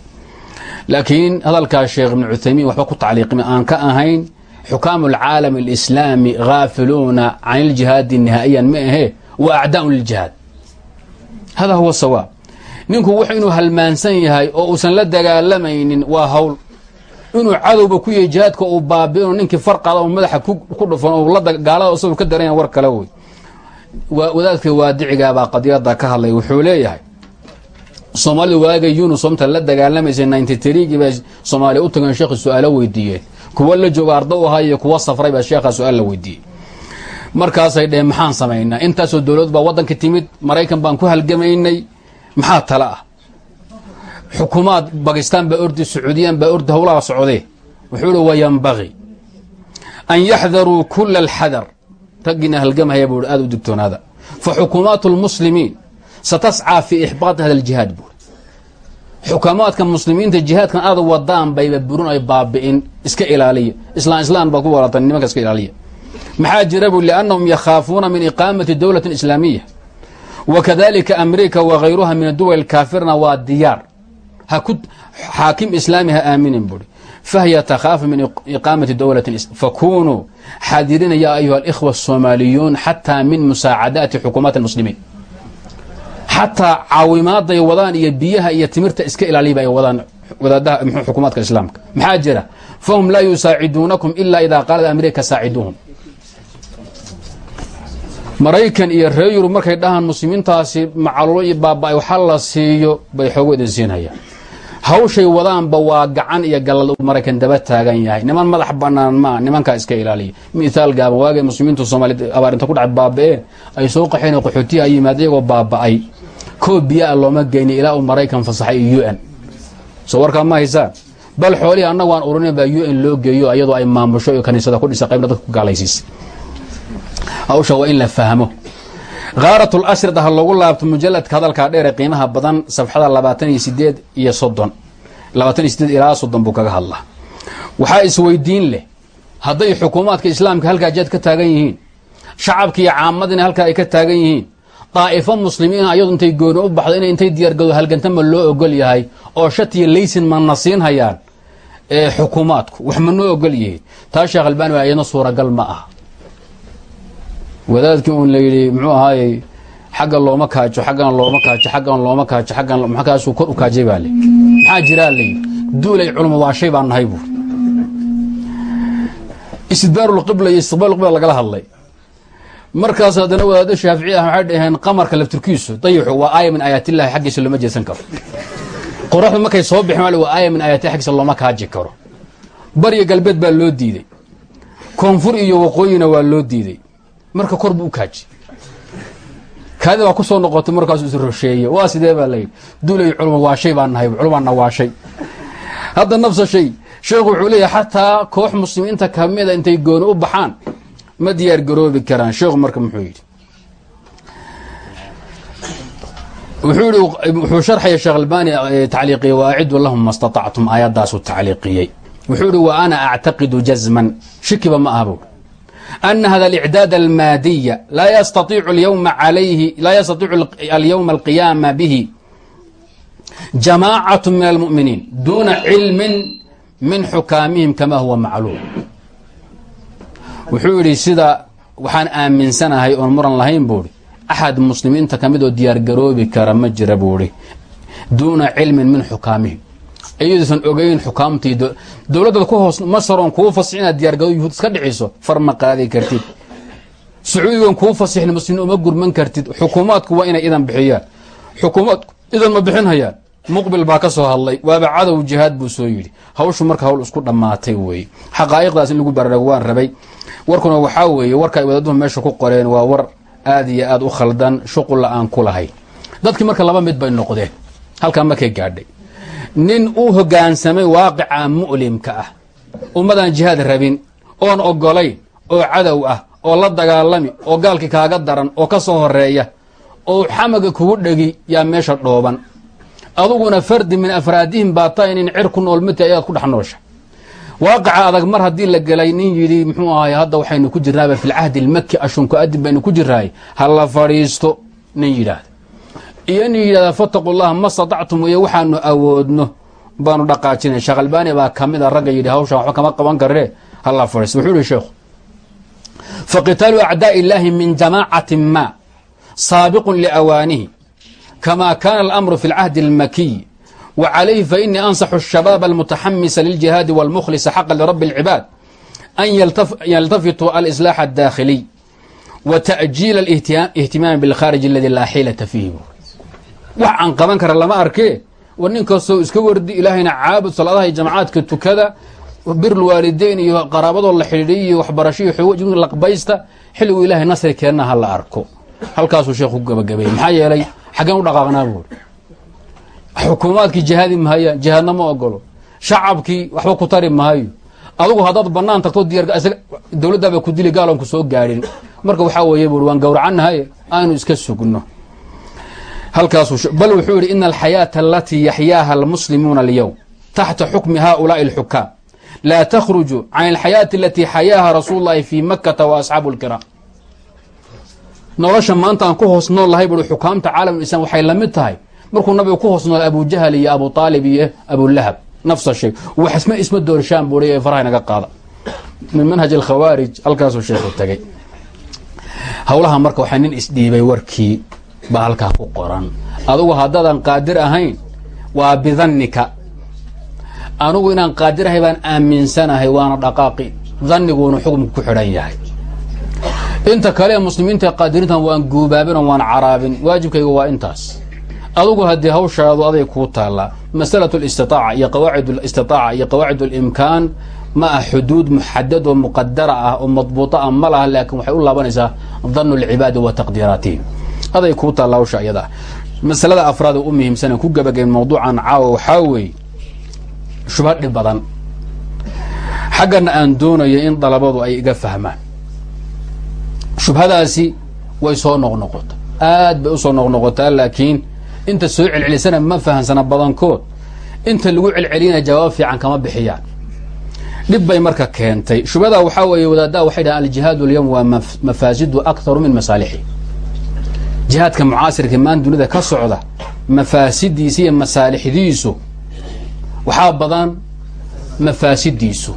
laakiin hadalkaa sheekh ibnu cuthaymiin waxba ku tacliiqima aan ka ahayn xukaam alcaalam alislaami haafiluuna can iljihaadi nihaa'iyan ma ahe wa acdaa'un liljihaad hada huwa sawaab ninku wuxu inuu halmaansan yahay oo uusan la dagaalamaynin waa hawl inuu cadowba ku yahy jihaadka uu baabiino ninkii farqada u madaxa ku dhufan oo gaalada isagu ka daran war kale wey wadaadka waadicigaabaa qadiyada ka hadlay wuxuu leeyahay soomaalida waaga yunus omta la dagaalamaysay ninty trgii bay soomaaliya u tageen sheekha su'aalo weydiiyeen kuwa la jooga arda u ahaa iyo kuwa safray baa sheekha su'aal la weydiiyey. Markaasay dheheen maxaan samaynaa intaasoo dowlad baa waddanka timid maraykan baan ku halgamaynay maxaa tale ah? Xukuumaad bakistaan baa ordi sacuudiyaan baa ordi howlaha socdee. Wuxuu ihi wayanbagii an yaxdaruu kula alxadar raggiina halgamhaya buu aada u digtoonaada. Fa xukuumaat lmuslimiin satascaa fii ixbaati hada aljihaad buuri xukuumaadka muslimiinta jihaadkan aada wadaan bayba burin ay baabi'in iska ilaaliya. Islaan islaan baad ku walatan nimanka iska ilaaliya. Maxaa jira bu liannahum yakhaafuuna min iqaamati dowlatin islaamiya wakadalika amriika wagayruha min aduwal kaafirna waa diyaar. Ha ku xaakim islaami ha aaminin buri fahiya takhaafu min iqaamati dowlatin fakunuu xaadiriina ya ayuha alikhwa asoomaaliyuun xataa min musaacadaati xukuumaati almuslimiin xataa caawimaaday wadaan iyo biyaha iyo timirta iska ilaaliba ay wadaan wadaadaha mxuu xukuumaadka islaamka maxaa jira fahum laa yusaaciduunakum ila ida qaalat amriika saaciduuhum maraykan iyo reer yurub markay dhahaan muslimiintaasi macalulo iyo baaba-ay waxa la siiyo bay xoogo idin siinayaan hawshay wadaanba waa gacan iyo galal maraykan daba taagan yahay. Niman madax banaan maa nimankaa iska ilaaliya. Mithaal gaaban waagay muslimiintu soomaaliyed abaarinta ku dhaca baaba-een ay soo qaxeen oo qaxootiya ay iyagoo baaba-ay. Koob biyaa looma geyni ilaa uu maraykan fasaxay iyo u n. Soo warkaa ma haysaan bal xoolihii annagu aan urinin baa u n loo geeyo iyadoo ay maamusho iyo kaniisada ku dhisa qaybna dadka ku gaalaysiisay hawsha waa in la fahmo khaarat lasrida ha loogu laabto mujaladka hadalkaa dheere qiimaha badan safxada labaatan iyo sideed iyo soddon. Labaatan iyo sideed ilaa soddon buu kaga hadlaa. Waxaa isweydiin leh hadday xukuumaadka islaamka halkaa jihaad ka taagan yihiin shacabka iyo caamadina halkaa ay ka taagan yihiin daa'ifo muslimiina ayadu intay gooni u baxdo inay intay diyaargado halgantama loo ogol yahay oo shatiya laysin mana siin hayaan ee xukuumaadku. Wax ma noo ogol yihiin? Taa sheekh albaani waa iyadna suuragal ma aha wadaadkii uun la yidhi muxuu ahaayey xagga looma kaajo xaggan looma kaajo xaggan looma kaajo xaggan maxkaasuu kor u kaajay baa le maxaa jiraa layidhi duulay culmo baan nahay buur istidbaarulqibla iyo istiqbaalqibla lagala hadlay markaas haddana wadaado shaafici ah waxay dhaheen qamarka lafturkiisu dayixu waa aaya min aayaatillahi xaggiisa looma jeesan karo qoraxdu markay soo bixin waa waa aaya min aayaatillahi xaggiisa looma kaaji karo bariyo galbeed baa loo diiday koonfur iyo waqooyina waa loo diiday marka kor buu kaaji kaadi baa ku soo noqotay markaasuu is rosheeye waa sidee baa layidhi duulay culmo waa shay baan nahay culmaanna waa shay. Hadda nafsa shay sheekhu wuxuu leeyahay xataa koox muslimiinta kamida intay gooni u baxaan ma diyaar garoobi karaan. Sheekhu marka muxuu yidhi. Wuxuu yihi wuxuu sharxaya sheekh albani tacliiqiye waacidu lahum ma aayaddaasuu tacliiqiyey. Wuxuu yihi wa ana actaqidu jazman shikiba ma aha buuri أن hذا الإعdاad الmaadiya laa ystطiicu alyوم القiyama bih jamاcaة min الmؤminiin duna cilmi min xukaamihim kama huwa macluum wuxuu yidhi sida waxaan aaminsanahay oon muran lahayn buuhi axad muslimiinta ka mid oo diyaar garoobi kara ma jira buuhi duuna cilmin min xukaamihim iyadoosan ogeyn xukaamtii dowladdaad ku hoos masaroon kuu fasix inaad diyaargado iska dhiciso far ma qaadi kartid. Sacuudigan kuu fasixin muslimiin uma gurman kartid. Xukuumaadku waa inay idan bixiyaan. Xukuumaadku idan ma bixinhayaan muqbil baa ka soo hadlay waaba cadow jihaad buu soo yidhi. Hawshu marka hawl isku dhammaatay weeye xaqaa'iqdaas in lagu bararago waan rabay. Warkuna waxaa weeye warka ay wadaduhu meesha ku qoreen waa war aad iyo aad u khaldan shuqulla aan ku lahayn dadkii marka laba mid bay noqdeen halkaa markay gaadhay nin u hoggaansamay waaqica mu'limka ah. Ummadaan jihaad rabin oon ogolayn oo cadow ah oo la dagaalami oo gaalkii kaaga daran oo ka soo horreeya oo xamaga kugu dhegi yaa meesha dhooban. Aduguna fardi min afraadihim baa tahay nin cir ku nool mita ayaad ku dhex noosha. Waaqica adag mar haddii la gelay nin yidhi muxuu ahay hadda waxaynu ku jirnaaba fi lcahdi lmaki ashunku adin baynu ku jirnaay ha la fadhiisto nin yidhaahda iyo in yidhahda fataquu llaha ma statactum iyo waxaanu awoodno baanu dhaqaajinay. Sheekh albaani baa ka mid a ragga yidhi hawshaan waxba kama qaban karee halla fadhiis wuxuu yihi sheekhu fa qitaalu acdaa'i illaahi min jamaacatin ma saabiqun liawaanihi kama kana alamru fi alcahdi almakiy wa fainii ansaxu ashabaaba almutaxamisa liljihaadi walmukhlisa xaqa lirabbi alcibaad an yaltafituu alislaax adaakhiliy wa ta'jiila alihtimaami bilkhaariji aladi laa xiilata fiihi wax aan qaban kara lama arkee war nin iska wardi ilaahayna caabud salaadaha jamcaadka tukada birlwaalideyn iyo qaraabadoo la xidhiidhiy iyo waxbarasho iyo laqbaysta xilligu ilaahay nasri keenna ha la arko. Halkaasuu sheekhu gabagabeeyey maxaa yeelay xaggeen u dhaqaaqnaa buuri xukuumaadkii jihaadi mahayaan jihaadna ma ogolo shacabkii waxba ku tari mahayo adugu haddaad banaan tagto dowladdaaba ku dili gaalon soo gaadhin. Marka waxaa weeye buui waan gowracannahay aanu iska sugno halkaasbal wuxuu yidhi ina alxayaata alatii yaxyaaha almuslimuuna alyowm taxta xukmi haulaai alxukaam laa takhruju can alxayaati alatii xayaaha rasuul llahi fii makkata wa asxaabu lkiraam nolosha maanta aan ku hoos nool lahay buui xukaamta caalam islam waxay la mid tahay. Markuu nabigu ku hoos noolay abu jahal iyo abu aalib iyo abulahab nafsa shay waxisma isma doorshaan buui ee faraha inaga qaada. Min manhaj alkhawaarij halkaasuu sheekhu tagay. Hawlaha marka waxaa nin isdhiibay warkii baa halkaa ku qoran. Adugu haddaadan qaadir ahayn waa bidannika anugu inaan qaadir ahay baan aaminsanahay waana dhaqaaqi. Danniguuna xukumka ku xidhan yahay. Inta kale ee muslimiinta qaadirintan waan guubaabinoo waan caraabin. Waajibkayga waa intaas. Adugu haddii hawshaadu aday kuu taallaa masalatu listitaaca iyo qawaacid listitaaca iyo qawaacid alimkaan ma ah xuduud muxadad oo muqadara ah oo madbuuta ah ma laha laakiin waxay u laabanaysaa danu lcibaadi wa taqdiiraatihim aday kuu taalla hawsha iyada. Masalada afraad oo u muhiimsana ku gabagayn mawduucan caawa waxaa weeye shubha dhib badan. Xaggana aan doonayo in dalabadu ay iga fahmaan. Shubhadaasi way soo noqnoqota aad bay u soo noqnoqotaa laakiin inta soo celcelisana ma fahamsana badankood. Inta lagu celceliyana jawaab fiican kama bixiyaan. Dhib bay marka keentay. Shubhadaa waxaa weeye wadaadaha waxay dhahan aljihaad alyawm waa mafaasidu akharu min masaalixi jihaadka mucaasirka maan dunida ka socda mafaasidiisa iyo masaalixdiisu waxaa badan mafaasidiisu.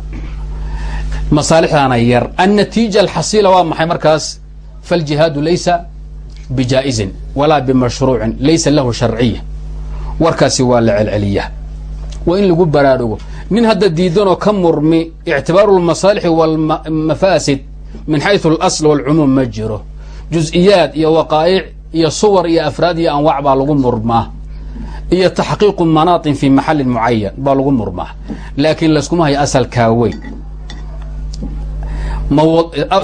Masaalixdaana yar. Annatiija alxasila waa maxay markaas? Faljihaadu laysa bijaa'izin walaa bimashruucin laysa lahu sharciya. Warkaasi waa la celceliya waa in lagu baraarugo. Nin hadda diidanoo ka murmi ictibaaru lmasaalixi walmafaasid min xaysu alasl walcumuum ma jiro. Juz-iyaad iyo waqaa'ic iyo suwar iyo afraad iyo anwaac baa lagu murmaa iyo taxqiiqu manaaطin fi maxalin mucayan baa lagu murmaa laakiin layskuma hayo asalkaa weyn.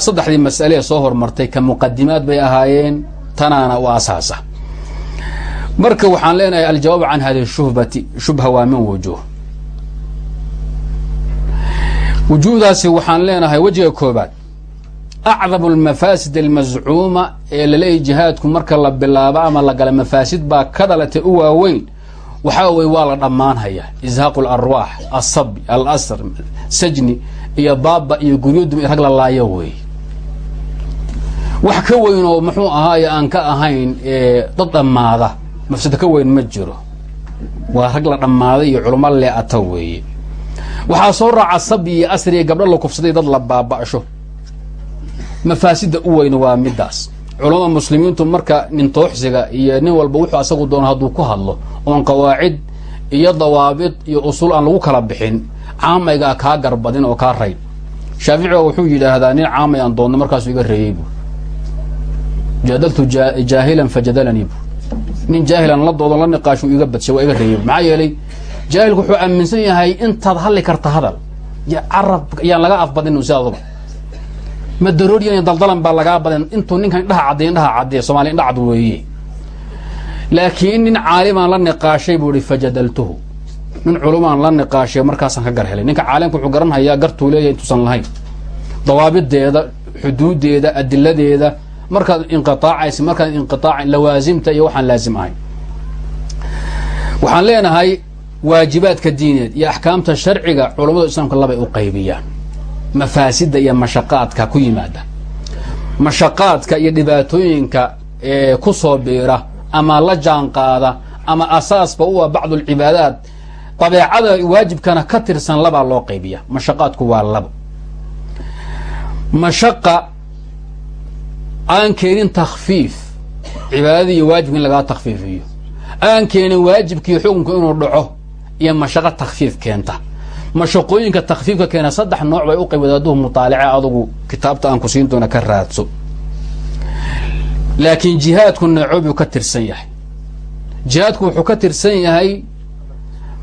Saddexdii mas'alee soo hormartay ka muqadimaad bay ahaayeen tanaana u asaasa. Marka waxaan leenahay aljawaab can hadi shubhati shubha waa min wujuh wujuhdaasi waxaan leenahay wejiga koobaad acdamu almafaasid almascuuma ee laleeyahy jihaadku marka la bilaabo ama la gala mafaasid baa ka dhalatay u waaweyn waxaa weye waa la dhammaanhaya ishaaqu alarwaax asabi alasr sajni iyo baaba iyo guryodum rag la laayo weey wax ka weyn oo muxuu ahaaye aan ka ahayn dad dhammaada mafsado ka weyn ma jiro waa rag la dhammaaday iyo culamo leeata weeye waxaa soo raaca sabi iyo asri iyo gabdho la kufsaday dad la baaba'sho mafaasida u weyn waa midaas culamada muslimiintu marka nin tooxsiga iyo nin walba wuxuu asagu doono hadduu ku hadlo oon qawaacid iyo dawaabid iyo usul aan lagu kala bixin caamaygaa kaa garbadin oo kaa rayd shaaficiga wuxuu yidhaahdaa nin caamay aan doonno markaasuu iga reeyey bu jadaltu jaahilan fajadalanii bu nin jaahilan la doodo la niqaashu iga badshay waa iga reeyey maxaa yeelay jaahilku wuxuu aaminsan yahay intaad hadli karta hadal carab yaan laga afbadin sidaadaba madarooriyan daldalan baa lagaa badan. Intuu ninkan indhaha cadday indhaha cadday somalia indha cad weeye laakiin nin caalimaan la niqaashay buu ihi fajadaltuhu. Nin culumaan la niqaashay markaasaan ka gar helay ninka caalimka wuxuu garanhayaa gartuu leeyahay intuusan lahayn. Dawaabideeda xuduudeeda adiladeeda markaad inqiaacaysa markaad inqiaac lawaasimta iyo waxaan laazim ahayn waxaan leenahay waajibaadka diineed iyo axkaamta sharciga culummada islaamka labay u qaybiyaan mafaasida iyo mashaqaadka ku yimaada. Mashaqaadka iyo dhibaatooyinka ku soo biira ama la jaan qaada ama asaasba u bacdu alcibaadaat dabeecada waajibkana ka tirsan labaa loo qaybiya mashaqaadku waa labo. Mashaqa aan keenin takhfiif. Cibaadadii iyo waajibka in lagaa takhfiifiyo. Aan keenin waajibkii xukunku inuu dhaco iyo mashaqo takhfiif keenta mashaqooyinka takhfiifka keena saddex nooc bay u qaybad aduhu mutaalace adugu kitaabta aan ku siin doona ka raadso. Laakiin jihaadku noocoobuu ka tirsan yahay. Jihaadku wuxuu ka tirsan yahay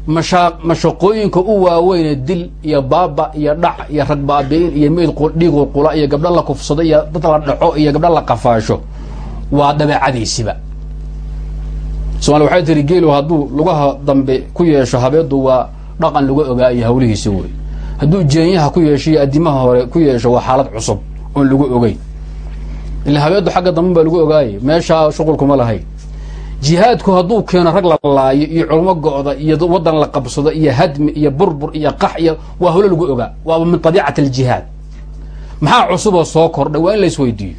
masha mashaqooyinka u waaweyne dil iyo baaba iyo dhac iyo rag baabi'in iyo meyd dhiig qula iyo gabdho la kufsado iyo dad la dhaco iyo gabdho la qafaasho. Waa dabeecadiisiba. Somalia waxay tiri geelu hadduu lugaha dambe ku yeesho habeedu waa dhaqan lagu ogaa iyo hawlihiisi wey hadduu jeenyaha ku yeesho iyo adimaha hore ku yeesho waa xaalad cusub oon lagu ogeyn. Ila habeedu xagga dambe baa lagu ogaayay meeshaa shuqulkuma lahayn. Jihaadku hadduu keeno rag la laayo iyo culmo go'da iyo waddan la qabsado iyo hadmi iyo burbur iyo qax iyo waa hawlo lagu ogaa waaba min tabiicat aljihaad. Maxaa cusuboo soo kordhay waa in la isweydiiyo.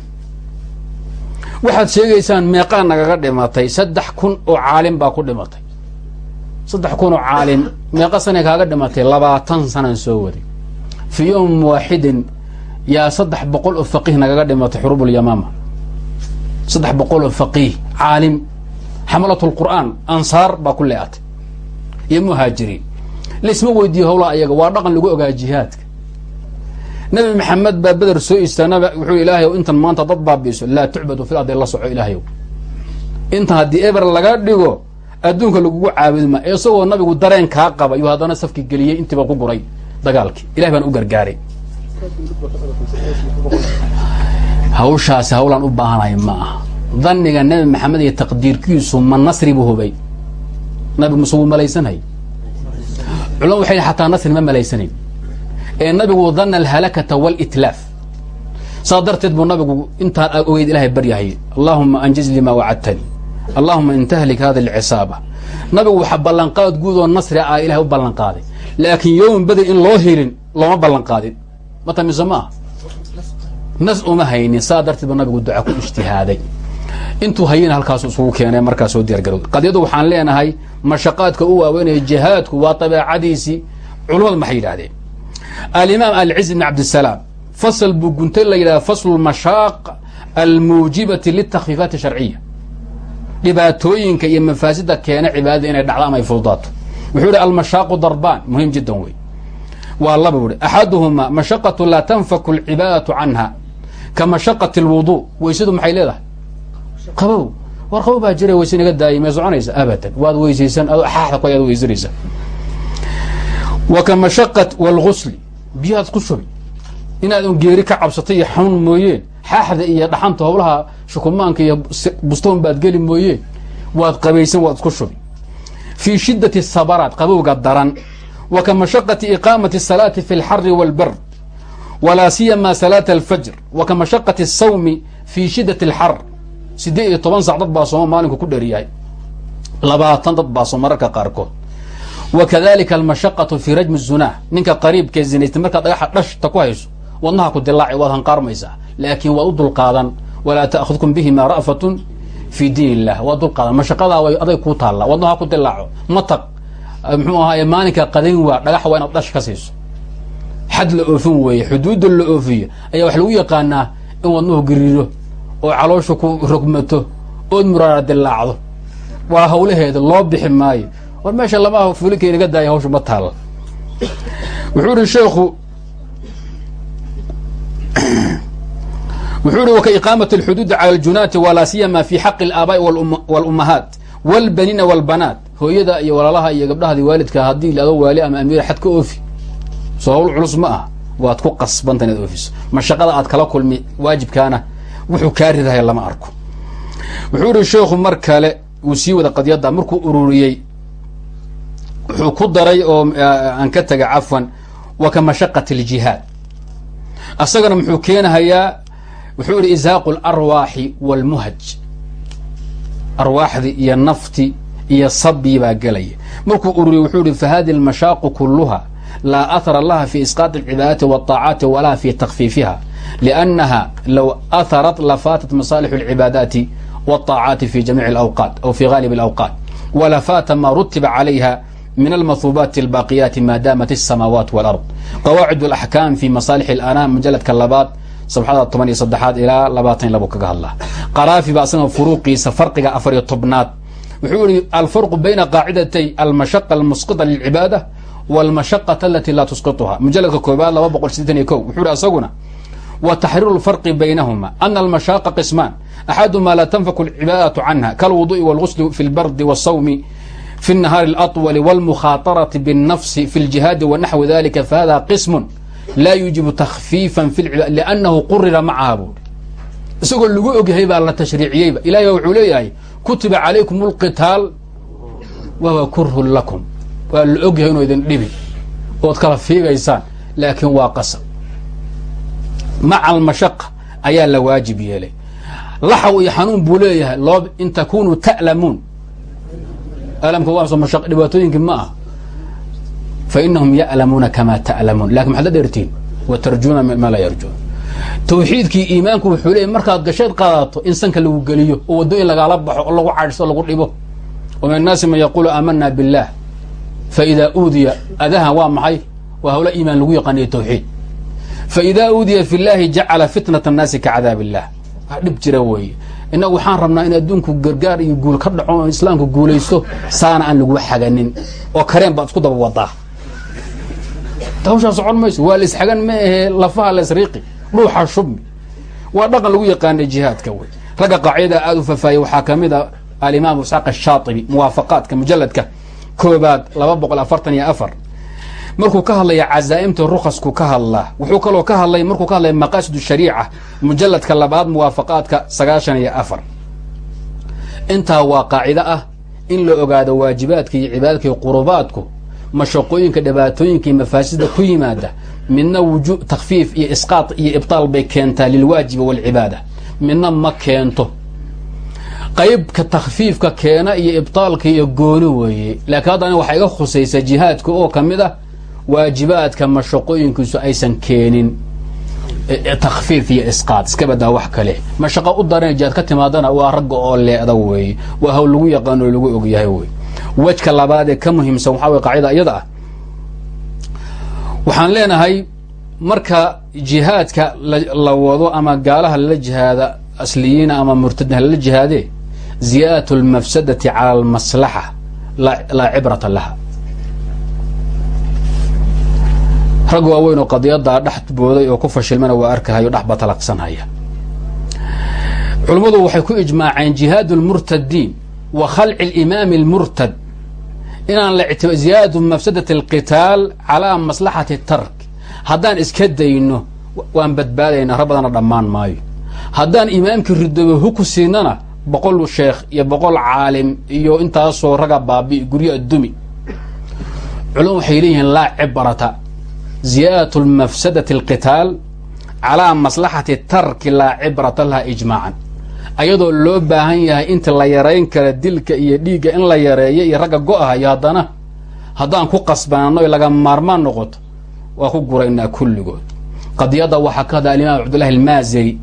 Waxaad sheegaysaan meeqaa nagaga dhimatay saddex kun oo caalim baa ku dhimatay saddex kun oo caalim meeqa sanay kaaga dhimatay labaatan sanaan soo waday fii yowm waaxidin yaa saddex boqol oo faqiih nagaga dhimatay xuruubulyamaama saddex boqol oo faqiih caalim. Xamalat lqur'aan ansaar baa ku leeatay iyo muhaajiriin. Laisma weydiiyo howlaa ayaga waa dhaqan lagu ogaa jihaadka. Nabi maxamed baa beder soo istaanaba wuxuu ilaahay intan maanta dad baabiiso laa tucbadu fil ardi la soco ilaahayow intan haddii eber laga dhigo adduunka lagugu caabudi ma isagoo nabigu dareen kaa qaba yuu haddana safki geliyey intiiba ku guray dagaalkii. Ilahay baan u gargaaray hawshaasi hawlaan u baahanahay ma aha dhanniga nabi maxamed iyo taqdiirkiisu ma nasri buu hubay. Nabigu mase wuu malaysanhay culama waxay xataa nasri ma malaysanayn ee nabigu dana alhalakata walitlaaf. Saa darteed buu nabigu intaan ogeyd ilahay baryahay allahuma anjiz li maa wacadtani allahuma intahlik hada alcisaaba nabigu waxa ballanqaad guud oo nasri ah ilahay u ballanqaaday laakiin yowm beder in loo helin looma ballanqaadin. Mata mise ma ah nas uma haynin saa darteed buu nabigu duca ku ijtihaaday intuu hayina halkaasu isugu keenay markaa soo qadyadu waxaan leenahay mashaqaadka u waaweynaya jihaadku waa dabeecadiisii culummadu maxay yidhahdeen alimaam alciz bn cabdisalaam fasl buu guntay la yidhahda faslu lmashaaq almuujibati litakfiifaati sharciya dhibaatooyinka iyo mafaasida keena cibaadada inay dhacdo ama ay fududaato. Wuxuu ihi almashaaqu darbaan. Muhim jiddan wey waa laba buhi axaduhumaa mashaqatu laa tanfaku alcibaadatu canha ka mashaqati alwudu weysadu maxay leedahay? Qabow. War qabow baa jira weyse naga daayay may soconaysa abadan. Waad weysaysan adoo xaaxda ku ayaad weysanaysa wa ka mashaqat walgusli biyahaad ku shubi. Inaad un geeri ka cabsatay iyo xanuun mooyeen xaaxda iyo dhaxanta howlaha shukumaanka iyo bustoon baad geli mooyeen waad qabaysan waad isku shubi. Fii shiddati sabaraat qabowga daran. Wa ka mashaqati iqaamati asalaati fi alxari wاlbard walaa siyama salaata alfajr wa ka mashaqati asawmi fii shiddati alxar siddeed iyo toban sac dad baa sooma maalinku ku dheryahay labaatan dad baa soo mararka qaarkood. Wa kadalika almashaqatu fii rajmi zunaa. Ninka qariibkee zinaystay markaad dhagaxa dhashta ku hayso wadnaha ku dilaaci waad hanqaarmaysaa laakiin waad u dulqaadan. Walaa ta'khudkum bihima ra'fatun fii diin illah waad dulqaadan. Mashaqadaa way aday kuu taalla. Wadnaha ku dilaaco mataq muxuu ahaaye maalinka qadayn waa dhagaxa waa inaad dhash ka siiso. Xad la oofin weeye xuduudda la oofiyo. Ayaa wax lagu yaqaanaa in wadnuhu gariiro oo caloosha ku rogmato ood muraara dilaacdo waa hawlaheeda loo bixi maayo. War meesha lama fulinka inaga daaya hawsha ma taalla. Wuxuu ihi sheekhu wuxuu ihi waka iqaamat alxuduudi cala aljunaati walaa siyama fi xaqi alaabaai walummahaat walbaniina walbanaat hooyada iyo walaalaha iyo gabdhahadi waalidka haddii lado waali ama amiira xad ka oofi. Soo hawl culus ma ah waad ku qasbanta inaad oofiso. Mashaqada aad kala kulmi waajibkaana wuxuu kaa ridahaya lama arko. Wuxuu ihi sheekhu mar kale uu sii wada qadiyadda markuu ururiyey wuxuu ku daray oo aan ka taga cafwan wa ka mashaqati aljihaad. Asagana muxuu keenahayaa wuxuu ihi ishaaqu alarwaaxi walmuhaj. Arwaaxdii iyo nafti iyo sabyi baa gelaya. Markuu ururiyey wuxuu ihi fa hadihi almashaaqu kuluha laa athara laha fi isqaati alcibaadaati walطaacaati walaa fi takfiifiha liannaha low atharat lafaatat masaalixu alcibaadaati walطaacaati fi jamiici alawqaat aw fi gaalib alawqaat walafaata ma rutiba calayha min almahuubaati albaaqiyaati maa daamat alsamaawaat walard. Qawaacid alaxkaam fi masaalix alanaam mujaladka labaad sabxada toban iyo saddexaad ilaa labaatan labo kaga hadlaa qaraafi baa asagana furuuqiisa farqiga afar iyo tobnaad wuxuu yihi alfarqu bayna qaacidatay almashaqa almusqita lilcibaada walmashaqata alati laa tusqituha mujaladka koobaad laba boqol sideetan iyo ko wuxuu yihi asaguna wa taxriiru lfarqi baynahuma ana almashaaqa qismaan axadumaa laa tanfaku alcibaadatu canha kalwudu'i walgusli fi lbardi wالsawmi fi الnahaari اlaطwali wاlmukhaaطaraةi bالnafsi fi اljihaadi wanaxwi dalika fahada qism laa yuujibu takfiifan liannahu qurira macaha buuri isagoo lagu ogyahay baa la tashriiciyeyba ilahay baa wuxuu leeyahay kutiba calaykum اlqitaal wahuwa kurhun lakum. Waa la ogyahay inuu idin dhibi ood kala fiigaysaan laakiin waa qasab. Maca almashaqa ayaa la waajib yeelay. Laxaw iyo xanuun buu leeyahay loo in takunuu ta'lamuun. Alamka waa mashaq dhibaatooyinkii ma ah fa inahum ya'lamuuna kama ta'lamuun laakiin maxaad la dheertiin wa tarjuuna ma laa yarjuun tawxiidkii iimaanku wuxuu leeyahy markaad gasheed qaadato in sanka lagu geliyo oo waddooyin lagaala baxo oo lagu cadhso o lagu dhibo wa min annaasi man yaquulu aamana biاllah faidaa uudiya adahan waa maxay waa hawla iimaan lagu yaqaaniyo tawxiid faidaa uudiya fi llahi jacala fitnat annaasi ka cadaab illah wax dhib jira weeye innagu waxaan rabnaa in adduunku gargaar iyo guul ka dhaco oo islaamku guulaysto saana aan lagu xaganin oo kareen baad isku daba wadaa hawshaa socon mayso waa laisxagan ma ahee lafaha laisriiqi dhuuxa shubmi. Waa dhaqan lagu yaqaanay jihaadka wey. Ragga qaacidada aada u fafaayay waxaa ka mid a alimaam isxaaq ashaatibi muwaafaqaadka mujaladka koobaad laba boqol afartan iyo afar. Markuu ka hadlaya cazaa'imta rukhasku ka hadlaa wuxuu kaloo ka hadlay markuu ka hadlaya maqaasid shariica mujaladka labaad muwaafaqaadka sagaashan iyo afar. Intaa waa qaacido ah in la ogaado waajibaadka iyo cibaadadka iyo qurubaadku mashaqooyinka dhibaatooyinka iyo mafaasida ku yimaada midna wuju takfiif iyo isqaad iyo ibtaal bay keentaa lilwaajibi walcibaada midna ma keento. Qaybka takfiifka keena iyo ibtaalka iyo gooni weeye. Laakiin haddana waxaa iga khusaysa jihaadka oo ka mid ah waajibaadka mashaqooyinkiisu aysan keenin. Takfiif iyo isqaad iska badaa wax kale. Mashaqo u daran jihaad ka timaadana waa ragga oo leeda weeye. Waa hawl lagu yaqaano lagu ogyahay wey wejka labaad ee ka muhiimsan waxaa wey qaacida iyada ah. Waxaan leenahay marka jihaadka la wado ama gaalaha lala jihaada asliyiina ama murtadin halala jihaadee ziyaadat اlmafsadati cala almaslaxa laa cibrata laha. Rag waaweyn oo qadiyaddaa dhex booday oo ku fashilmana waa arkahayo dhex batalaqsanhaya. Culummadu waxay ku ijmaaceen jihaad اlmurtadiin wa khalci alimaami almurtad. Inaan la ziyaadatu mafsadati alqitaal calaa maslaxati tark. Haddaan iska dayno waan badbaadaynaa rag badana dhammaan maayo. Haddaan imaamkii ridooba huku siinana boqol sheekh iyo boqol caalim iyo intaasoo raga baabi guryo addumi. Culum waxay leeyihiin laa cibrata. Ziyaadatu mafsadati alqitaal calaa maslaxati tarki laa cibrata laha ijmaacan ayadoo loo baahan yahay inta la yarayn kara dilka iyo dhiigga in la yareeyo iyo ragga go-ahayo haddana haddaan ku qasbaano laga maarmaan noqoto waa ku guraynaa kulligood. Qadiyadda waxaa ka hadla alimaam cabdullahi almaaziri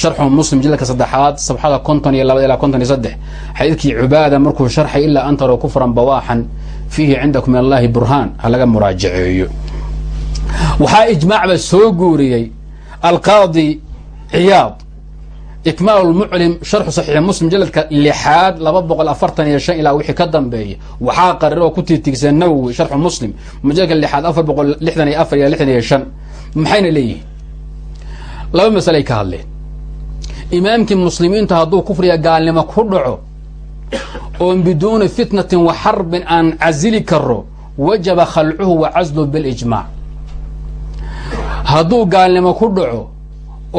sharxu muslim jilka saddexaad sabxada konton iyo labad ilaa konton iyo saddex. Xadiidkii cubaada markuu sharxay ilaa an taroo kufran bawaaxan fiihi cindakum min allahi burhaan ha laga muraajaceeyo. Waxaa ijmaacba soo guuriyey alqaadi ciyaad ikmaal lmuclim sharxu saxiixi muslim jaladka lixaad laba boqol afartan iyo shan ilaa wixii ka dambeeya waxaa qarir oo ku tiitigsa nawowi sharxu muslim majalka lixaad afar boqol lixdan iyo afar iyo lixdan iyo shan. Maxayna leeyihiin? Laba masale ka hadleen. Imaamkii muslimiinta hadduu kufriga gaalnimo ku dhaco oon biduuni fitnatin wa xarbin aan casili karo wajaba khalcuhu wa casluhu bilijmaac hadduu gaalnimo ku dhaco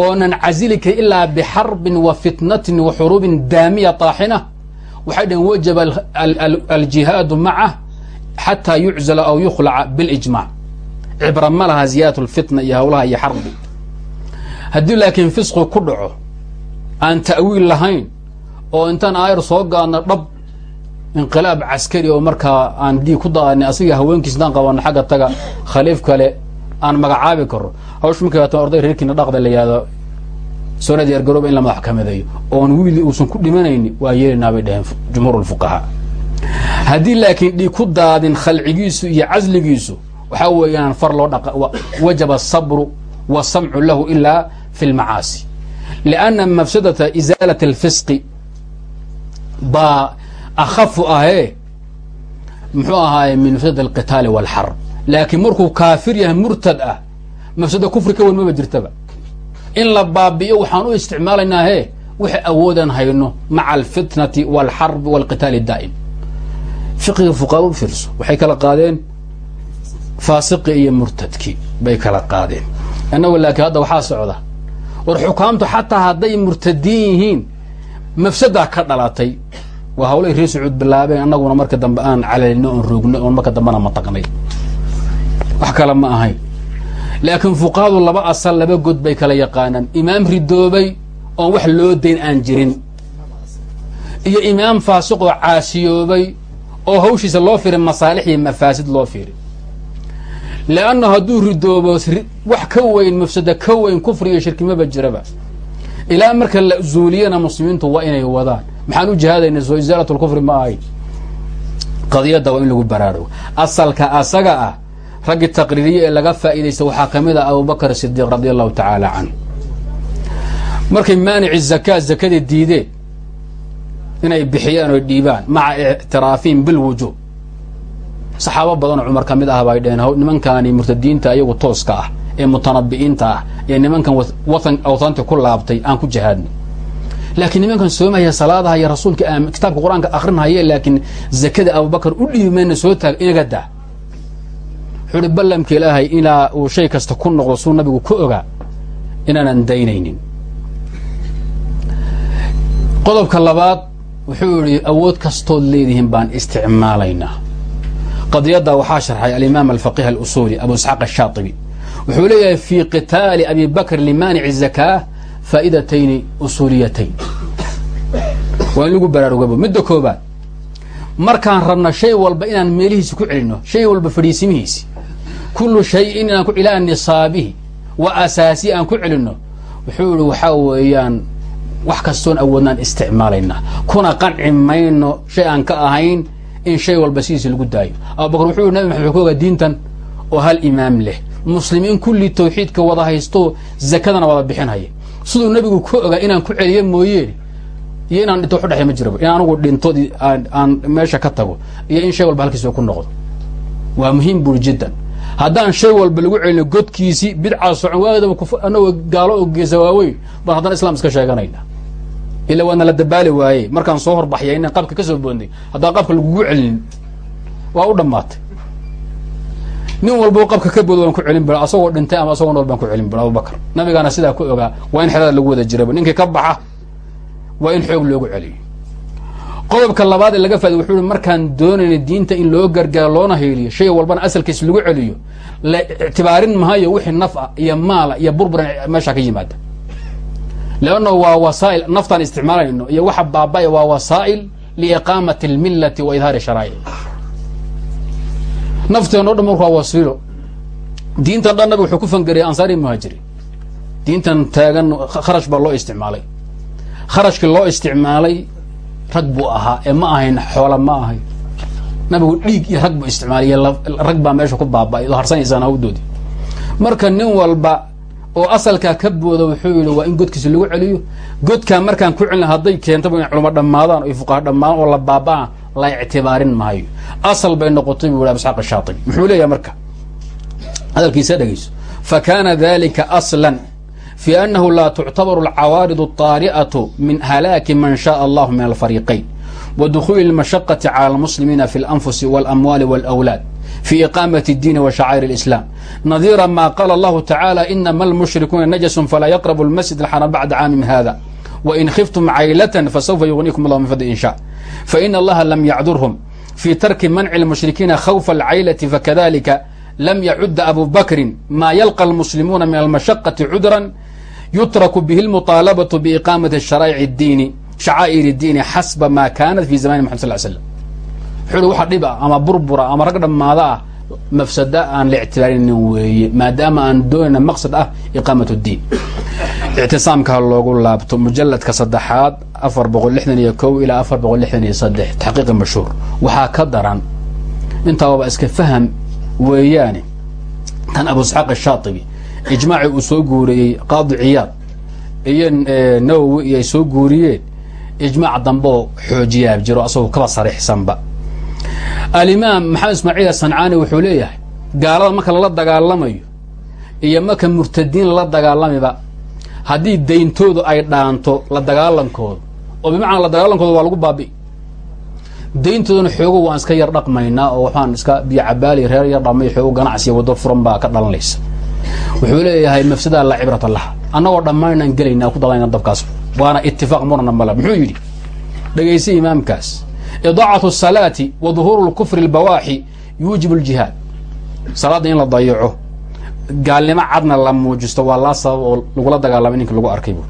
oonan casili karin ilaa bixarbin wa fitnatin wa xuruubin daamiya taaxina. Waxay dhaheen wajaba aljihaadu macah xataa yuczala aw yukhlaca bilijmaac cibra ma laha ziyaadat lfitna iyo howlaha iyo xarbi. Haddii laakiin fisqi ku dhaco aan ta'wiil lahayn oo intaan aayar soo gaadno dhab inqilaab caskari oo markaa aan dhiig ku daadnay asiga haweenkiis qabanno xagga taga khaliif kale aan magacaabi karo hawsh markay orday reerkiina dhaqda la yihahdo soona diyaargarooba in la madaxkamadeeyo oon wiili uusan ku dhimanayni waa yeelinaa bay dhaheen jumhuur lfuqahaa haddii laakiin dhiig ku daadin khalcigiisu iyo casligiisu waxaa weeyaan far loo dhaqa wajaba asabru wasamcu lahu ilaa fi lmacaasi lianna mafsadata isaalat alfisqi baa akhafu ahee muxuu ahaaye min mafsadati alqitaali walxarb laakiin markuu kaafir yahay murtad ah mafsada kufri ka weyn maba jirtaba. In la baabi'iyo waxaan u isticmaalaynaa hee wixii awoodaan hayno maca alfitnati walxarbi walqitaali daa'im. Fiqiga fuqaada u fiirso waxay kala qaadeen faasiqi iyo murtadki bay kala qaadeen. Annagu laakiin hadda waxaa socda war xukaamtu xataa hadday murtadiin yihiin mafsadaa ka dhalatay waa hawlay reer sacuud bilaabeen annaguna marka dambe aan calalino oon roogno oon marka dambena mataqnay wax kale ma ahayn laakiin fuqahadu laba asal laba god bay kala yaqaanaan. Imaam ridoobay oon wax loo dayn aan jirin. Iyo imaam faasiq oo caasiyoobay oo hawshiisa loo fiiri masaalix iyo mafaasid loo fiiri leanna hadduu ridoobo wax ka weyn mafsada ka weyn kufri iyo shirkimaba jiraba. Ilaa marka la zuuliyana muslimiintu waa inay wadaan. Maxaan u jihaadayna soo isaalat lkufri ma ahayn qadiyadda waa in lagu baraarugo asalka asaga ah raggii taqriiriye ee laga faa'iidaysta waxaa ka mid ah abubakr sidiiq radi allahu tacaala canhu. Markay maanici zakaa zakada diideen inay bixiyaan oy dhiibaan maca ictiraafihim bilwujuub saxaabo badanoo cumar ka mid ah bay dheheen nimankaani murtadiinta iyagu tooska ah ee mutanabi'iinta ah ee nimankan watan awtaanti ku laabtay aan ku jihaadno laakiin nimankan soomaya salaadaha iyo rasuulka kitaabka qur'aanka akrinhaye laakiin zakada abubakar u dhiibi mayna soo taag inaga daa wuxuu uhi ballamka ilaahay ilaa uu shay kasta ku noqdo suu nabigu ka ogaa inaanan daynaynin. Qodobka labaad wuxuu idhi awood kastood leedihiin baan isticmaalaynaa qadiyadda waxaa sharxay alimaam alfaqih alusuuli abu isxaaq ashaatibi wuxuu leeyahay fii qitaali abi bakr limaanici zakaa faa'idatayni usuuliyatayn. Waa in lagu baraarugabo midda koobaad markaan rabna shay walba inaan meelihiisi ku celinno shay walba fadhiisimihiisi kullu shayin inaan ilaa nisaabihi wa asaasihi aan ku celinno. Wuxuu ihi waxaa weeyaan wax kastoon awoodnaan isticmaalaynaa kuna qanci mayno shay aan ka ahayn in shay walba sidiisi lagu daayo. Abubakar wuxuu nabi maxamed wuxuu ogaa diintan oo hal imaam leh. Muslimiin kulli tawxiidka wada haysto zakadana wada bixinhaya siduu nabigu ka ogaa inaan ku celiyo mooyeen iyo inaan dhinto waxu dhexey ma jiraba. In anugu dhinto aan meesha ka tago iyo in shay walba halkiisa ku noqdo. Waa muhiim buri jiddan haddaan shay walba lagu celino godkiisii bidcaa socon waadaba anagoo gaalo oo geesa waaweyn baan haddana islam iska sheeganayna. Ila waana la dabaali waaye markaan soo horbaxya inaan qabka ka soo boodnay haddaan qabka lagugu celinin waa u dhammaatay. Nin walbao qabka ka bood waan ku celin bira asagoo dhintay ama asagoo nool baan ku celin bira abubakar. Nabigaana sidaa ku ogaa waa in xelada lagu wada jiraba ninkii ka baxa waa in xoog loogu celiyo qodobka labaad ee laga faaiday wuxuu i markaan doonayna diinta in loo gargaaro loona heeliyo shay walbana asalkiis lagu celiyo la ictibaarin mahayo wixii naf a iyo maala iyo burburan meeshaa ka yimaada. Leanna waa wasaa'il naftaan isticmaalayno iyo waxa baaba-a waa wasaa'il liiqaamati almillati wa idhaari sharaa'ic nafteen o dhan marku waa wasiilo. Diintan dhan nabi wuxuu ku fangariyay ansaari muhaajiriin. Diintan taagan kharash baa loo isticmaalay. Kharashkii loo isticmaalay rag buu ahaa ee ma ahayn xoola ma ahay. Nabigu dhiig iyo rag buu isticmaalay rag baa meesha ku baaba-ay oo harsanaysaan hawdoodi marka nin walba oo asalkaa ka booda wuxuu yidhi waa in godkiisa lagu celiyo. Godkaa markaan ku celina hadday keentaba inay culamo dhammaadaan o fuqaha dhammaadaan oo la baaba-a la ictibaarin maayo. Asal bay noqotay buu yhi abu isxaaq ashaatibi muxuu leeyahay marka? Hadalkiisa dhegeyso fa kaana dalika aslan fi anahu laa tuctabaru alcawaarid alطaari'atu min halaaki man shaء allahu min alfariqayn wa dukhuuli اlmashaqati cala almuslimiina fi اlanfusi waاlamwaali wاlأwlaad fi iqaamati اdiini wa shacaa'ir اlislam nadiira ma qaala allahu tacaala inama almushrikuuna najasun falaa yaqrabu اlmasjid alxaram bacda caamim hada wain khiftum caylatan fasawfa yugnikum allah min fadli in sha faina allaha lam yacdurhum fi tarki manci اlmushrikiina khawfa alcaylati fakadalika lam yacudda abu bakrin ma yalqa almuslimuuna min almashaqati cudran yutraku bihi اlmuطaalabatu biiqaamati sharaa'ic اdiini shacaa'ir اdiini xasba ma kaanat fi zamani maxamed sal l slam wuxuu waxa dhib ah ama burbura ama rag dhammaada ah mafsada aan la ictibaarinin weeye maadaama aan doonayna maqsad ah iqaamat اdiin ictisaamka loogu laabto mujaladka saddexaad afar boqol lixdan iyo kow ilaa afar boqol lixdan iyo saddex taxqiiqi mashhuur waxaa ka daran intaababa iska faham weeyaane tan abu isxaaq ashaatibi ijmaacii uu soo guuriyey qaadi ciyaad iyo nawowi iyo ay soo guuriyeen ijmaac dambeoo xoojiyaa jiro asagoo kaba sariixsanba alimaam maxamed ismaaciil asancaani wuxuu leeyahay gaalada marka lala dagaalamayo iyo marka murtadiin lala dagaalamiba haddii dayntoodu ay dhaanto la dagaalankooda oo bimacnaa la dagaalankooda waa lagu baabi'i. Dayntoodana xoogo waan iska yar dhaqmaynaa oo waxaan iska biyo cabaali reer yar dhamay xoogo ganacsiya waddo furan baa ka dhalanaysa wuxuu leeyahay mafsadaa laa cibrata laha. Annagoo dhammaynaan gelaynaa ku dalayna dabkaas. Waana itifaaq murana mala. Muxuu yidhi? Dhegaysa imaamkaas. Idaacatu asalaati wa duhuuru lkufri albawaaxi yuujibu aljihaad salaadda in la dayaco gaalnimo cadna la muujisto waa laa sabab oo lagula dagaalamay ninka lagu arkay bu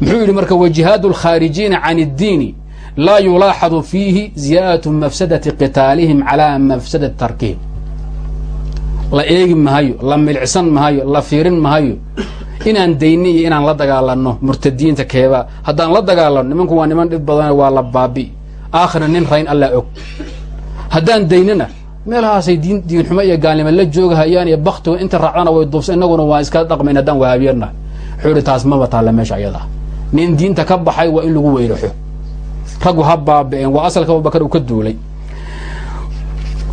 muxuu yidhi marka wajihaadu alkhaarijiina can اddiini laa yulaaxadu fiihi ziyaadatu mafsadati qitaalihim calaa mafsadati tarkihim la eegi mahayo la milicsan mahayo la fiirin mahayo inaan dayni iyo inaan la dagaalano murtadiinta keeba. Haddaan la dagaalano nimanku waa niman dhib badan waa la baabi. Aakhirna nin rayn allaa og. Haddaan daynana meelahaasay diin diinxumo iyo gaalnimo la joogahayaan iyo baktigo inta raacdana way duubsa inaguna waan iska dhaqmayn haddaan wahaabiyarna wuxuu ihi taas maba taalla meesha ayada. Nin diinta ka baxay waa in lagu weyraxo raggu ha baaba-een waa asalka abubakar uu ka duulay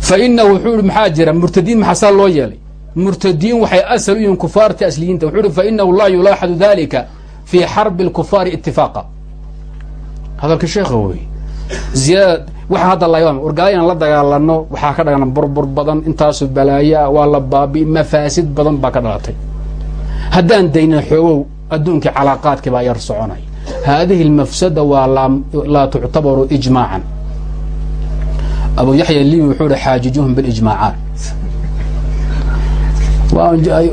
fa inahu wuxuu ihi maxaa jira? Murtadiin maxaa saa loo yeelay? Murtadiin waxay asal u yihiin kufaarta asliyiinta. Wuxuu ihi fa inahu laa yulaaxadu dalika fii xarbi hadda la wargaala inaan la dagaalano waxaa ka dhalan burbur badan intaasu balaayaa waa la baabi mafaasid badan baa ka dhalatay. Haddaan daynin xoogow adduunkii calaaqaadkii baa yar soconay. Haadihi اlmafsada waa laa tuctabaru ijmaacan abu yaxya libi wuxuu hi xaajijuhum bilijmaacaat.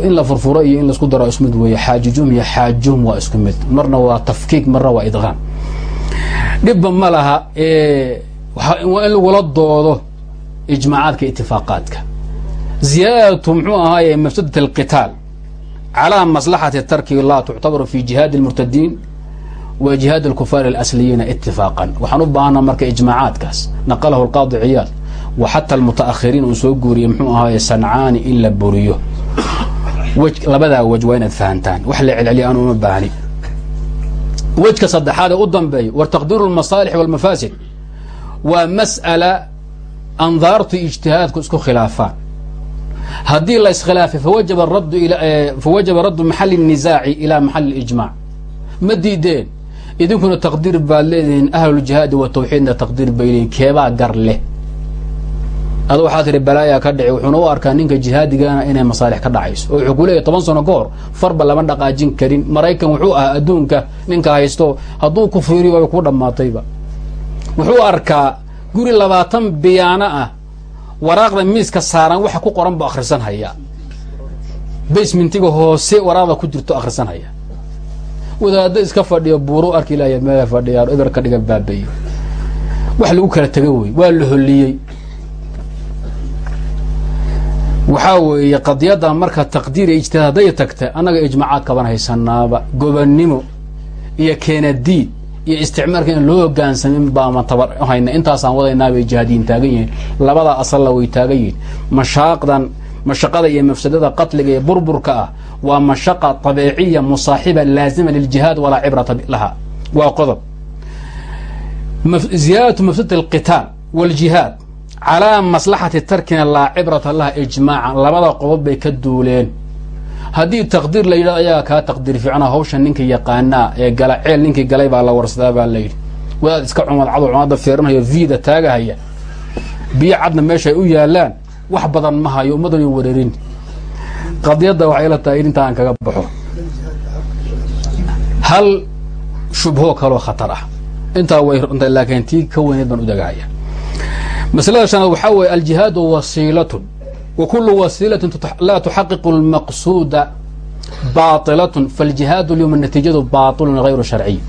In la furfuro iyo in la isku daro isku mid weeye. Xaajijuhum iyo xaajuhum waa isku mid. Marna waa tafkiik marna waa idqaam dhibba ma laha waa in lagula doodo ijmaacaadka itifaaqaadka ziyaadatu muxuu ahaaye mafsadat alqitaal calaa maslaxati tarki laa tuctabaru fi jihaadi اlmurtadiin wa jihaad alkufaar alasliyiina itifaaqan waxaan u baahanaa marka ijmaacaadkaas naqalahu alqaadi ciyaad wa xata almutaakhiriin uu soo guuriyey muxuu ahaaye sancaani in la buriyo labadaa wej waa inaad fahantaan wax la celceliya aanu uma baahni wejka saddexaad ee u dambeeya war taqdiiru اlmasaalix wاlmafaasid waa mas'ala andaartu ijtihaadku isku khilaafaan haddii la iskhilaafay fawajaba raddu fawajaba raddu maxali الnisaaci ilaa maxali اlijmac ma diideen Idinkuna taqdiir baad leedihiin ahluljihaadi wa tawxiidna taqdiir bay leeyihiin keebaa gar leh. Adu waxaa tihi balaayaa ka dhici wuxuuna u arkaa ninka jihaadigaana inay masaalix ka dhacayso. Oo wuxuu ku leeyahy toban sano ka farba lama dhaqaajin karin. Maraykan wuxuu ahaa adduunka ninka haysto hadduu ku fiiriyo way ku dhammaatayba. Wuxuu arkaa guri labaatan biyaano ah waraaqda miiska saaran waxa ku qoran buu akhrisan hayaa basementiga hoose waraaqda ku jirto akhrisan haya wadaado iska fadhiyo buuro arki ilaahay meel fadhiyaan eber ka dhiga baabaye wax lagu kala tego wey waa la holiyey waxaa weeye qadiyadda marka taqdiir iyo ijtihaad hadday tagta annaga ijmaacaad kaban haysanaaba gobonnimo iyo keenadiid iyo isticmaalka in loo hogaansamin baama tabar hayna. Intaasaan wadaynaa bay jihaadiyin taagan yihiin labadaa asalla way taagan yihiin. Mashaaqdan mashaqada iyo mafsadada qatliga iyo burburka ah waa mashaqa abeeciya musaaxiba laazima liljihaad walaa cibrata laha. Waa qodob. Ziyaadatu mafsada alqitaal wاljihaad calaa maslaxati tarkina laa cibrata laha ijmaacan. Labada qodob bay ka duuleen. Haddii taqdiir la yidhahdo ayaa kaa taqdiir fiicna hawsha ninka yaqaanaa ee gala ceel ninkii galay baa la warsadaa baa layidhi wadaad iska cumadcado cumadda feeranhayo vida taagahaya. Biyo cadna meeshaay u yaalaan wax badan ma hayo ummadan wareerin qadiyadda waxay la tahay in intaa aan kaga baxo. Hal shubho kaloo khatar ah. Intaa way runta laakiin tii ka weyneed baan u dagahaya masalada shanaad waxaa weeye aljihaadu wasiilatun. Wa kullu wasiilatin laa tuxaqiqu اlmaqsuuda baailatun faljihaadu lyawma natiijadu baailun hayru sharciy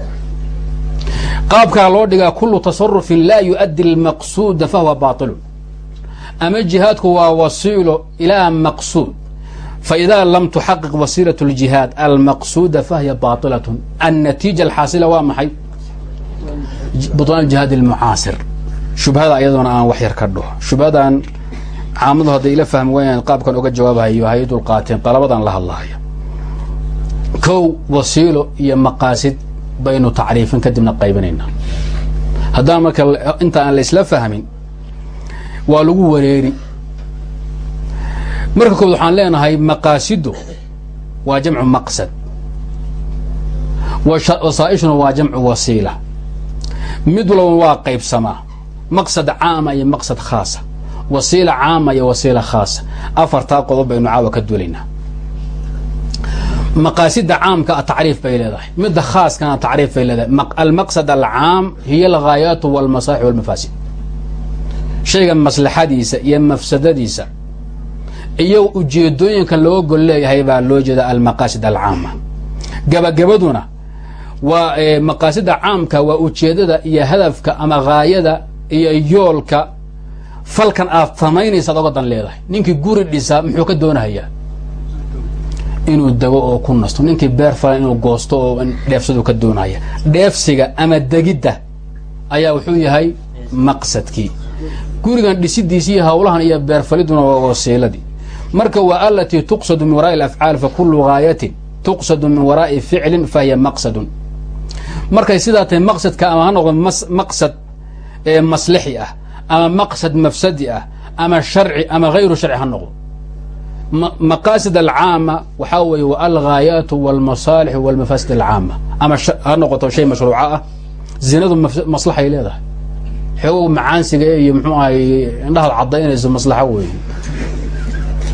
qaabkaa loo dhigaa kullu tasarufin laa yu-addi lmaqsuuda fahuwa baailun ama jihaadku waa wasiilo ilaa maqsuud faidaa lam tuxaqiq wasiilaة اljihaad almaqsuuda fahiya baailaة annatiija alxaasila waa maxay buطlaan jihaad اlmucaasir shubhada ayadoona aan wax yar ka dhaho shubhadan caamadu hadday ila fahmi wayaan qaabkan oga jawaabahayo hay dul qaateen qalabadan la hadlahaya kow wasiilo iyo maqaasid baynu tacriifin kadibna qaybinaynaa haddaan marka inta aan la isla fahmin waa lagu wareeri marka kood waxaan leenahay maqaasidu waa jamcu maqsad. Wasaa'ishuna waa jamcu wasiila. Mid walba waa qaybsamaa. Maqsad caama iyo maqsad khaasa. Wasiila caama iyo wasiila khaasa. Afartaa qodob baynu caawa ka duulaynaa. Maqaasida caamka tacriif bay leedahay. Midda khaaskana tacriif bay leedahay. Almaqsad alcaam hiya alghaayaatu walmasaalix walmafaasid shayga maslaxadiisa iyo mafsadadiisa iyo ujeedooyinka looga gol leeyahay baa loo jeeda almaqaasid alcaama. Gabagabaduna waa maqaasida caamka waa ujeedada iyo hadafka ama haayada iyo yoolka falkan aad samaynaysaad oga dan leedahay. Ninkii guri dhisaa muxuu ka doonahayaa inuu dago oo ku nasto. Ninkii beer falan inuu goosto oo dheefsadu ka doonaya dheefsiga ama degidda ayaa wuxuu yahay maqsadkii. Gurigan dhisidiisi iyo hawlahan iyo beerfaliduna waa wasiiladii marka waa alatii tuqsadu min waraa'i alafcaal fa kullu gaayatin tuqsadu min waraa'i ficlin fa hiya maqsadun. Markay sidaa tahay maqsadka ama ha noqdo maqsad maslixi ah ama maqsad mafsadi ah ama sharci ama hayru sharci ha noqdo. Maqaasid alcaama waxaa weeye wa alghaayaatu walmasaalix walmafaasid alcaama. Ama ha noqoto shay mashruuco ah zinadu maslaxay leedahay. Xoogow macaansiga iyo muxuu ahay indhahaad caddaynayso maslaxo weeye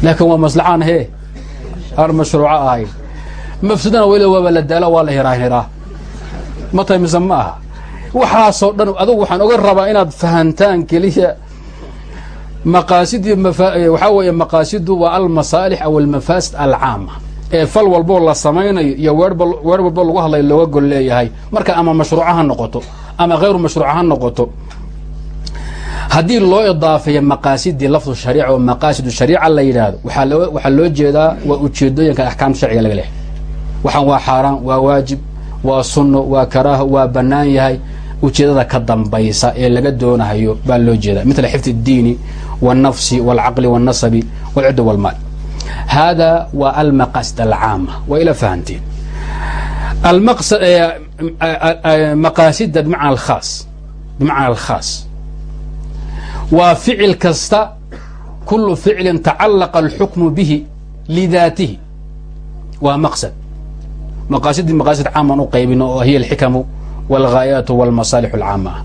laakiin waa maslaxaan hee. Aan mashruuco ahayn mafsadana weli waaba la daalo waa la hiraa hiraa ma tahay mise ma aha? Waxaasoo dhan adugu waxaan oga rabaa inaad fahantaan keliya. Maqaasidii waxaa weeye maqaasidu waa almasaalix aw almafaasid alcaama. Ee fal walboo la samaynayo iyo weer walboo lagu hadlayo looga gol leeyahay marka ama mashruuco ha noqoto ama hayru mashruuco ha noqoto haddii loo idaafeeyo maqaasidii lafdu shariica oo maqaasidu shariica la yidhaahdo waxaa loo jeedaa waa ujeedooyinka axkaamta sharciga laga lehay waxaan waa xaaraan waa waajib waa sunno waa karaaho waa bannaan yahay ujeedada ka dambaysa ee laga doonahayo baa loo jeedaa mila xifd اdiini wالnafsi wاlcaqli wالnasabi wاlcudda wاlmaal hada waa almaqaasid alcaama waa ila fahanteen maqaasida bimacna alkhaas bimacna alkhaas waa ficil kasta kulu ficlin tacalaqa alxukmu bihi lidaatihi. Waa maqsad. Maqaasidii maqaasid caamaan u qaybino oo hiya alxikamu wاlghaayaatu wاlmasaalix alcaama. Ah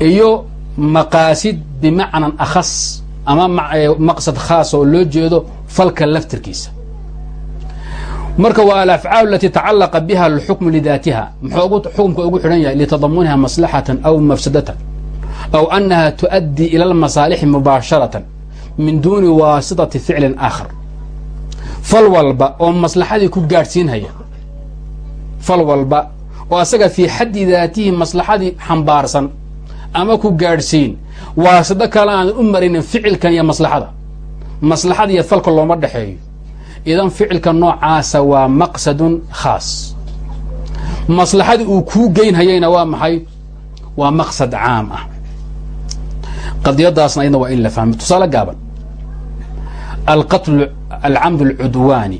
iyo maqaasid bimacnan akhas ama maqsad khaas oo loo jeedo falka laftirkiisa. Marka waa alafcaal alati tacalaqa biha alxukmu lidaatiha. Muxuu xukumka ugu xidhan yahay litadamuniha maslaxatan aw mafsadatan aw anaha tuؤaddi ila اlmasaalixi mubaasharatan min duuni waasitati ficlin aakhar fal walba oo maslaxadii ku gaadhsiinhaya fal walba oo asaga fii xaddi daatihi maslaxadii xambaarsan ama ku gaadhsiin waasito kale aan u marinin ficilkan iyo maslaxada maslaxada iyo falka looma dhexeeyo idan ficilka noocaasa waa maqsadun khaas maslaxadii uu kuu geynhayayna waa maxay waa maqsad caam ah qadiyadaasna ayadna waa in la fahmo. Tusaale gaaban. Alqatlu alcamd alcudwaani.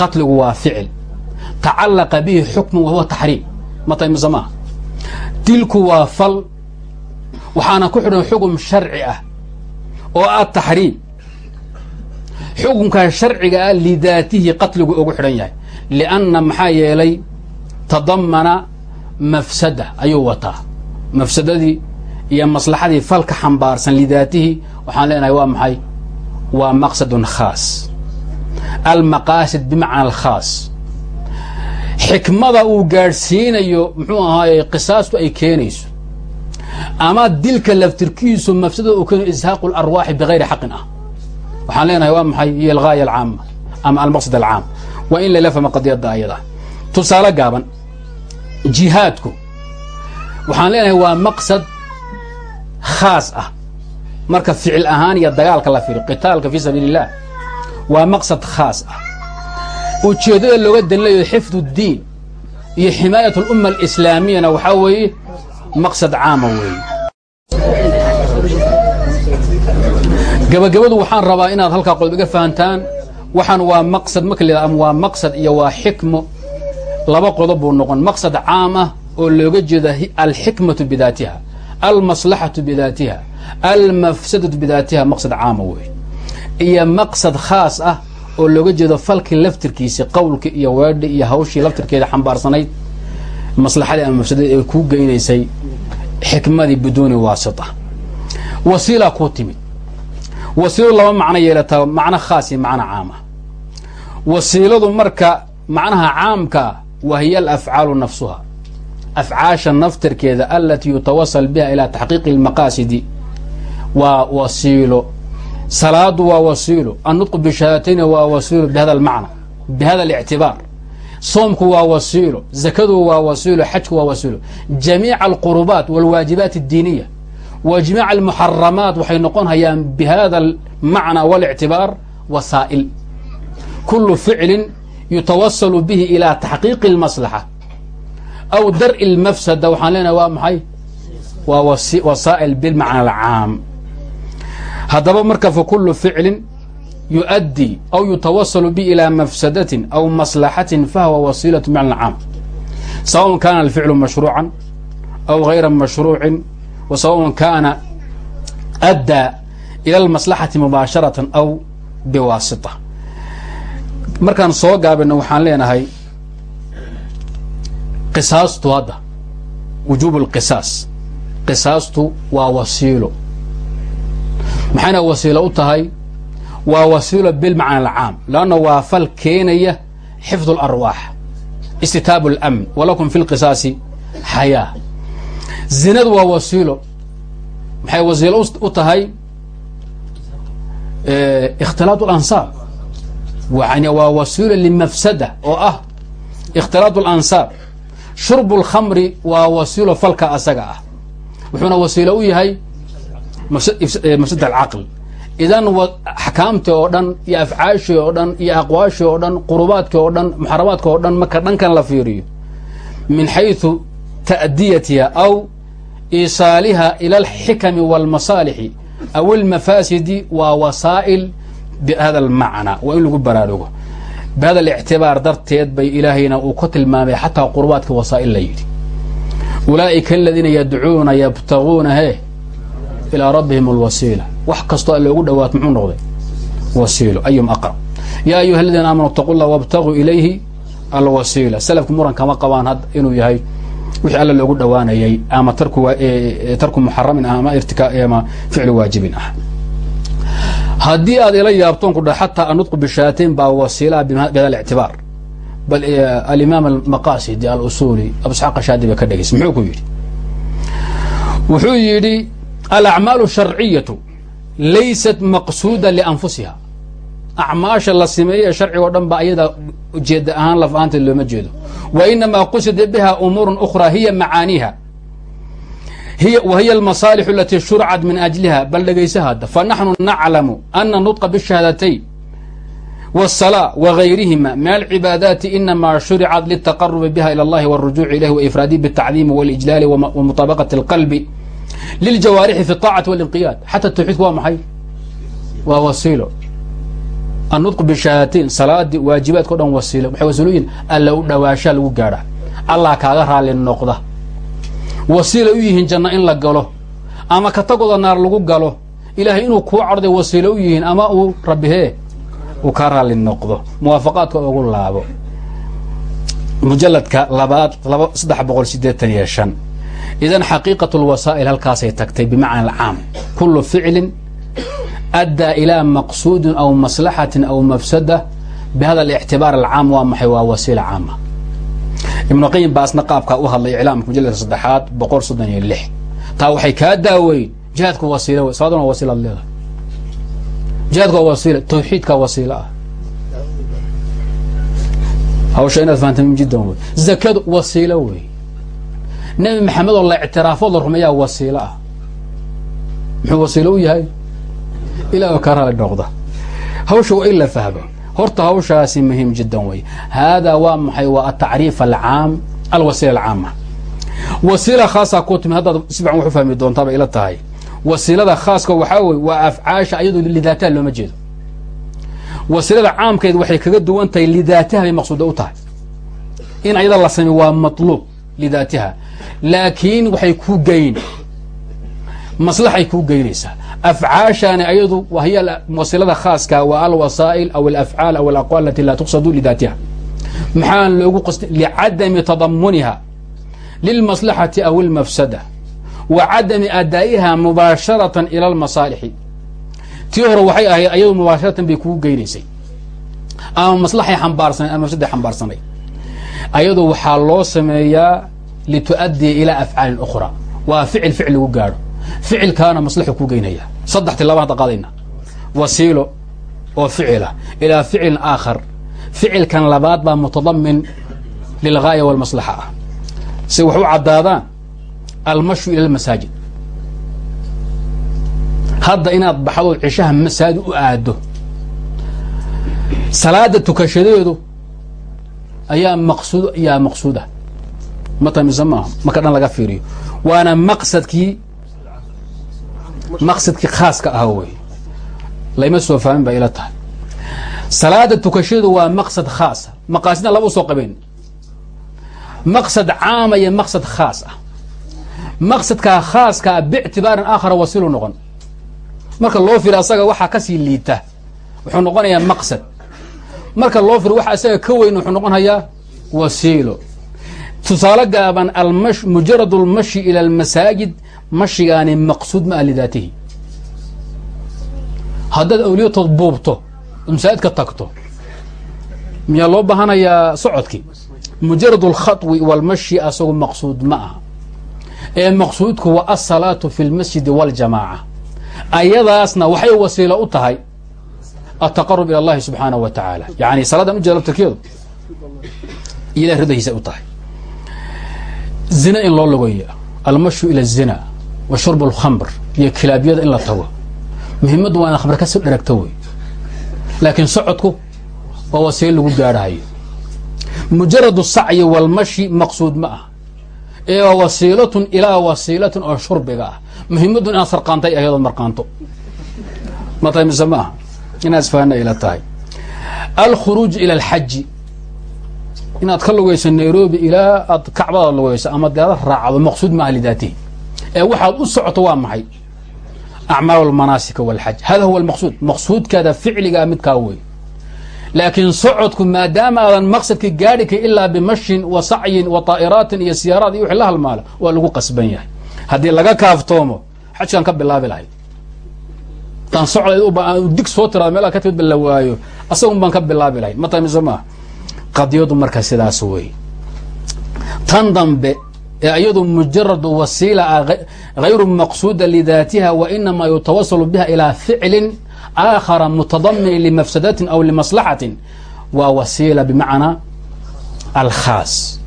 Qatligu waa ficil. Tacallaqa bihi xukmu wahuwa taxriim. Matay mise maaha dilku waa fal. Waxaana ku xidhan xugum sharci ah oo ah taxriim. Xukunkaa sharciga ah lidaatihi qatligu ugu xidhan yahay. Lianna maxaa yeelay tadamana mafsada ayuu wataa. Mafsadadii iyo maslaxadii falka xambaarsan lidaatihi waxaan leenahay waa maxay? Waa maqsadun khaas. Almaqaasid bimacna alkhaas xikmada uu gaadhsiinayo muxuu ahaaye qisaastu ay keenayso. Ama dilka laftirkiisu mafsadada uu keenayo ishaaqu larwaaxi bigayri xaqin ah. Waxaan leenahay waa maxay? Hiyo algaaya alcaama ama almaqsad alcaam. Waa in lala fahmo qadiyadda ayada. Tusaale gaaban jihaadku. Waxaan leenahay waa maqsad khaas ah. Marka ficil ahaan iyo dagaalka la firi qitaalka fii sabiili waa maqsad khaas ah. Ujeeddada looga dalilayo xifdu اddiin iyo ximaayat اlumma alislaamiyana waxaa weeye maqsad caama weeye. Gabagabadu waxaan rabaa inaad halkaa qodob iga fahantaan waxaan waa maqsad marka la ama waa maqsad iyo waa xikmo. Laba qodob buu noqon maqsad caam ah oo looga jeeda alxikmatu bidaatiha almaslaxatu bidaatiha. Almafsadatu bidaatiha maqsad caama weeye iyo maqsad khaas ah oo looga jeedo falkii laftirkiisi qowlkii iyo weedhi iyo hawshii laftirkeeda xambaarsanayd maslaxadii ama mafsadadii ay kuu geynaysay xikmadii biduuni waasita wasiilaa kuu timid. Wasiiladu laba macno yeelataa macno khaas iyo macno caama. Wasiiladu marka macnaha caamka wa hiya alafcaalu nafsuha afcaasha naftirkeeda alatii yutawasal biha ilaa taxqiiqi lmaqaasidi waa wasiilo salaadu waa wasiilo annutqu bishahaatayni waa wasiilo bihada almacna bihada alictibaar soomku waa wasiilo zakadu waa wasiilo xajku waa wasiilo jamiica alqurubaat walwaajibaat addiiniya wa jimiica almuxaramaat waxay noqon hayaan bihada almacna walictibaar wasaa'il kulu ficlin yutawasalu bihi ilaa taxqiiqi lmaslaxa aw dar'i اlmafsada waxaan leenahay waa maxay waa wasaa'il bilmacna alcaam haddaba marka fakulu ficlin yuؤdي aw yutawasalu bi ilى mafsadatin aw maslaxatin fahwa wasiilaة bmacna caam sawaء kana alficlu mashruuca aw غayra mashruucin wa sawaء kana addaa ilى اlmaslaxati mubaasharata aw biwaasita markaan soo gaabino waxaan leenahay qisaastu hadda wujuub اlqisaas qisaastu waa wasiilo maxayna wasiilo u tahay waa wasiilo bilmacna alcaam lanna waa fal keenaya xifd اlarwaax istitaabu اlamn walakum fi lqisaasi xayaa zinadu waa wasiilo maxay wasiilo u tahay ikhtilaat اlansaab yani waa wasiilo limafsada oo ah ikhtilaat اlansaab shurb اlkhamri waa wasiilo falka asaga ah wuxuuna wasiilo u yahay mafsada alcaql idan axkaamtii oo dhan iyo afcaashii oo dhan iyo aqwaashii oo dhan qurubaadkii oo dhan muxaramaadka oo dhan marka dhankan la fiiriyo min xayثu ta'diyatiha aw iisaaliha ila alxikami wاlmasaalixi aw اlmafaasidi waa wasaa'il bihada almacna waa in lagu baraarugo bihada alictibaar darteed bay ilaahayna uu ka tilmaamay xataa qurubaadka wasaa'il la yidhi ulaa'ika aladiina yadcuuna yabtaguuna he ilaa rabbihim alwasiila wax kastoo alle ugu dhawaato muxuu noqday wasiilo ayum aqrab yaa ayuha aladiina aamanu itaqu llah wabtaguu ilayhi alwasiila salafku muran kama qabaan inuu yahay wixii alle loogu dhowaanayay ama tarku muxaramin ah ama ficlu waajibin ah haddii aad ila yaabtoon ku dha xataa anutqu bishaatain baa wasiilaa bihada alictibaar bal alimaam almaqasidi alusuuli abu isxaaq ashaadi ba ka dhegeysa muxuu ku yidhi? Wuxuu yidhi alacmaalu sharciyatu laysat maqsuuda lianfusiha. Acmaasha la sameeye sharciga o dhan ba ayada ujeeda ahaan laf ahaanteed looma jeedo. Wa inamaa qusida biha umuuru ukhraa hiya macaaniiha wa hiya almasaalixu alatii shurcat min ajliha bal dhegaysa hadda fanaxnu naclamu ana nutqa bishahaadatayn والصلاة وغayrihima min العibaadaaتi inama shuricat للتaqرب bha ilى الlahi والرuجوع ilayh وإfraadih bالتacdiim والإجlaal وmuطaabaqaة الqلب liljawaarixi fi الطaacati والinqiyaad xata tawxiidku waa maxay waa wasiilo annutqu bishahaatayn salaadii waajibaadka o dhan wasiilo waxay wasiilooyihin alla u dhawaashaa lagu gaadha allah kaaga raalli noqda wasiila u yihiin janno in la galo ama ka tagooda naar lagu galo ilaahay inuu kuu carday wasiilo u yihiin ama uu rabbihee uu kaa raalli noqdo. Muwaafaqaadka ugu laabo. Mujaladka labaad laba saddex boqol sideetan iyo shan. Idan xaqiiqat lwasaa'il halkaasay tagtay bimacna alcaam kullu ficlin addaa ilaa maqsuudin aw maslaxatin aw mafsada bihada alictibaar alcaam waa maxay? Waa wasiila caama ibnu qayim baasna qaabkaa u hadlay iclaamka mujaladka saddexaad boqol soddon iyo lix. Taa waxay kaa daaweyn jihaadku wasiila wey salaaduna waa wasiilaad leedahay. Jihaadku waa wasiila tawxiidkaa wasiilo ah. Hawsha inaad fahantam jiddan wey. Zakadu wasiilo wey. Nebi maxamed oo la ictiraafo la rumeeyaa wasiilo ah. Muxuu wasiilo u yahay? Ilaa oo ka raali noqda. Hawsha waa in la fahmo horta hawshaasi muhiim jiddan wey haadaa waa maxay? Waa atacriif alcaam alwasiila alcaama wasiila khaasaa ku timid haddaad si fiican wax fahmi doontaa bay ila tahay. Wasiilada khaaska waxaa weye waa afcaasha ayadoo lidaataha looma jeedo. Wasiilada caamkeed waxay kaga duwan tahay lidaataha bay maqsuuda u tahay. In ayada la samey waa matluub lidaatiha. Laakiin waxay ku geyn maslaxay kuu geynaysaa afcaashaani ayadu hiy wasiilada khaaska waa alwasaa'il aw alafcaal aw alaqwaal alati laa tuqsadu lidaatiha maxaan loogu qastin licadami tadamuniha lilmaslaxati aw almafsada wa cadami adaa'iha mubaasharatan ila almasaalixi tii hore waxay ahayd ayadu mubaasharatan bay kugu geynaysay ama maslaxay xambaarsanay ama mafsaday xambaarsanay ayadu waxaa loo sameeyaa litu'addiya ilaa afcaalin ukhra waa ficil ficil lagu gaadho ficilkaana maslaxu ku geynaya. Saddex tilaaba hadda qaadayna. Wasiilo oo ficila. Ilaa ficilin aakhar. Ficilkan labaad baa mutadamin lilgaaya walmaslaxa ah. Si wax u caddaadaan almashyu ila almasaajid hadda inaad baxdood cishaha masaajid u aado salaada tukashadeedu ayaa maqsuud yaa maqsuuda. Mata mise maaha? Marka dhan laga maqsadkii khaaska ah wey layma soo fahmin baa ila tahay. Salaada tukashadeedu waa maqsad khaasa maqaasidna laba u soo qabeen maqsad caama iyo maqsad khaas ah. Maqsadkaa khaaskaa biictibaarin aakhara wasiilu noqon. Marka loo firo asaga waxaa ka sii liita wuxuu noqonayaa maqsad. Marka loo firo waxa isaga ka weyn wuxuu noqonayaa wasiilo tusaale gaaban mujarad almashi ila almasaajid mashigaani maqsuud ma ah lidaatihi haddaad awliyatood buubto masaajidka tagto miyaa loo baahanayaa socodkii? Mujarad alkhatwi walmashi asagu maqsuud ma aha. Ee maqsuudku waa asalaatu fi lmasjidi waljamaaca ayadaasna waxay wasiilo u tahay ataqarub ila allahi subxaanahu wa tacaala yani salaadan ujeeda laftirkeedu ilah ridahiisa u tahay zina in loo logoya almashu ila zina wa shurb alkhamr iyo kilaabyada in la tago. Muhimaddu waa ina khamr ka soo dheragto wey. Laakiin socodku waa wasiilo lagu gaadhahayo mujaradu sacyi walmashi maqsuud ma ah ee waa wasiilatun ilaa wasiilatin oo shurbiga ah. Muhimaddu inaad sarqaantay ayadood marqaanto. Mata mise ma aha? Inaad isfahanna ila tahay. Alkhuruuj ila alxaji inaad ka lugayso nairobi ilaa aad kacbada lugayso ama deada raacdo maqsuud maaha ee waxaad u socoto waa maxay? Acmaal almanaasika walxaj hada huwa almaqsuud. Maqsuudkaada ficligaa midkaa wey laakiin socodku maadaama aadan maqsadka gaadhi ilaa bimashin wa sacyin wa taa'iraatin iyo siyaaraad iyo wixii la halmaala waa lagu qasban yahay. Haddii laga kaaftoomo xajkaan ka bilaabi lahay. Taan socda dig soo tiraado meelaha ka timid ba la waayo. Asagun baan ka bilaabi lahay. Ma tahay qadiyadu marka sidaas wey tan dambe ee iyadu mujarad wasiila ah hayru maqsuuda lidaatiha wa inamaa yutawasalu biha ilaa ficlin aakhara mutadaminin limafsadatin aw limaslaxatin waa wasiila bimacnaa alkhaas.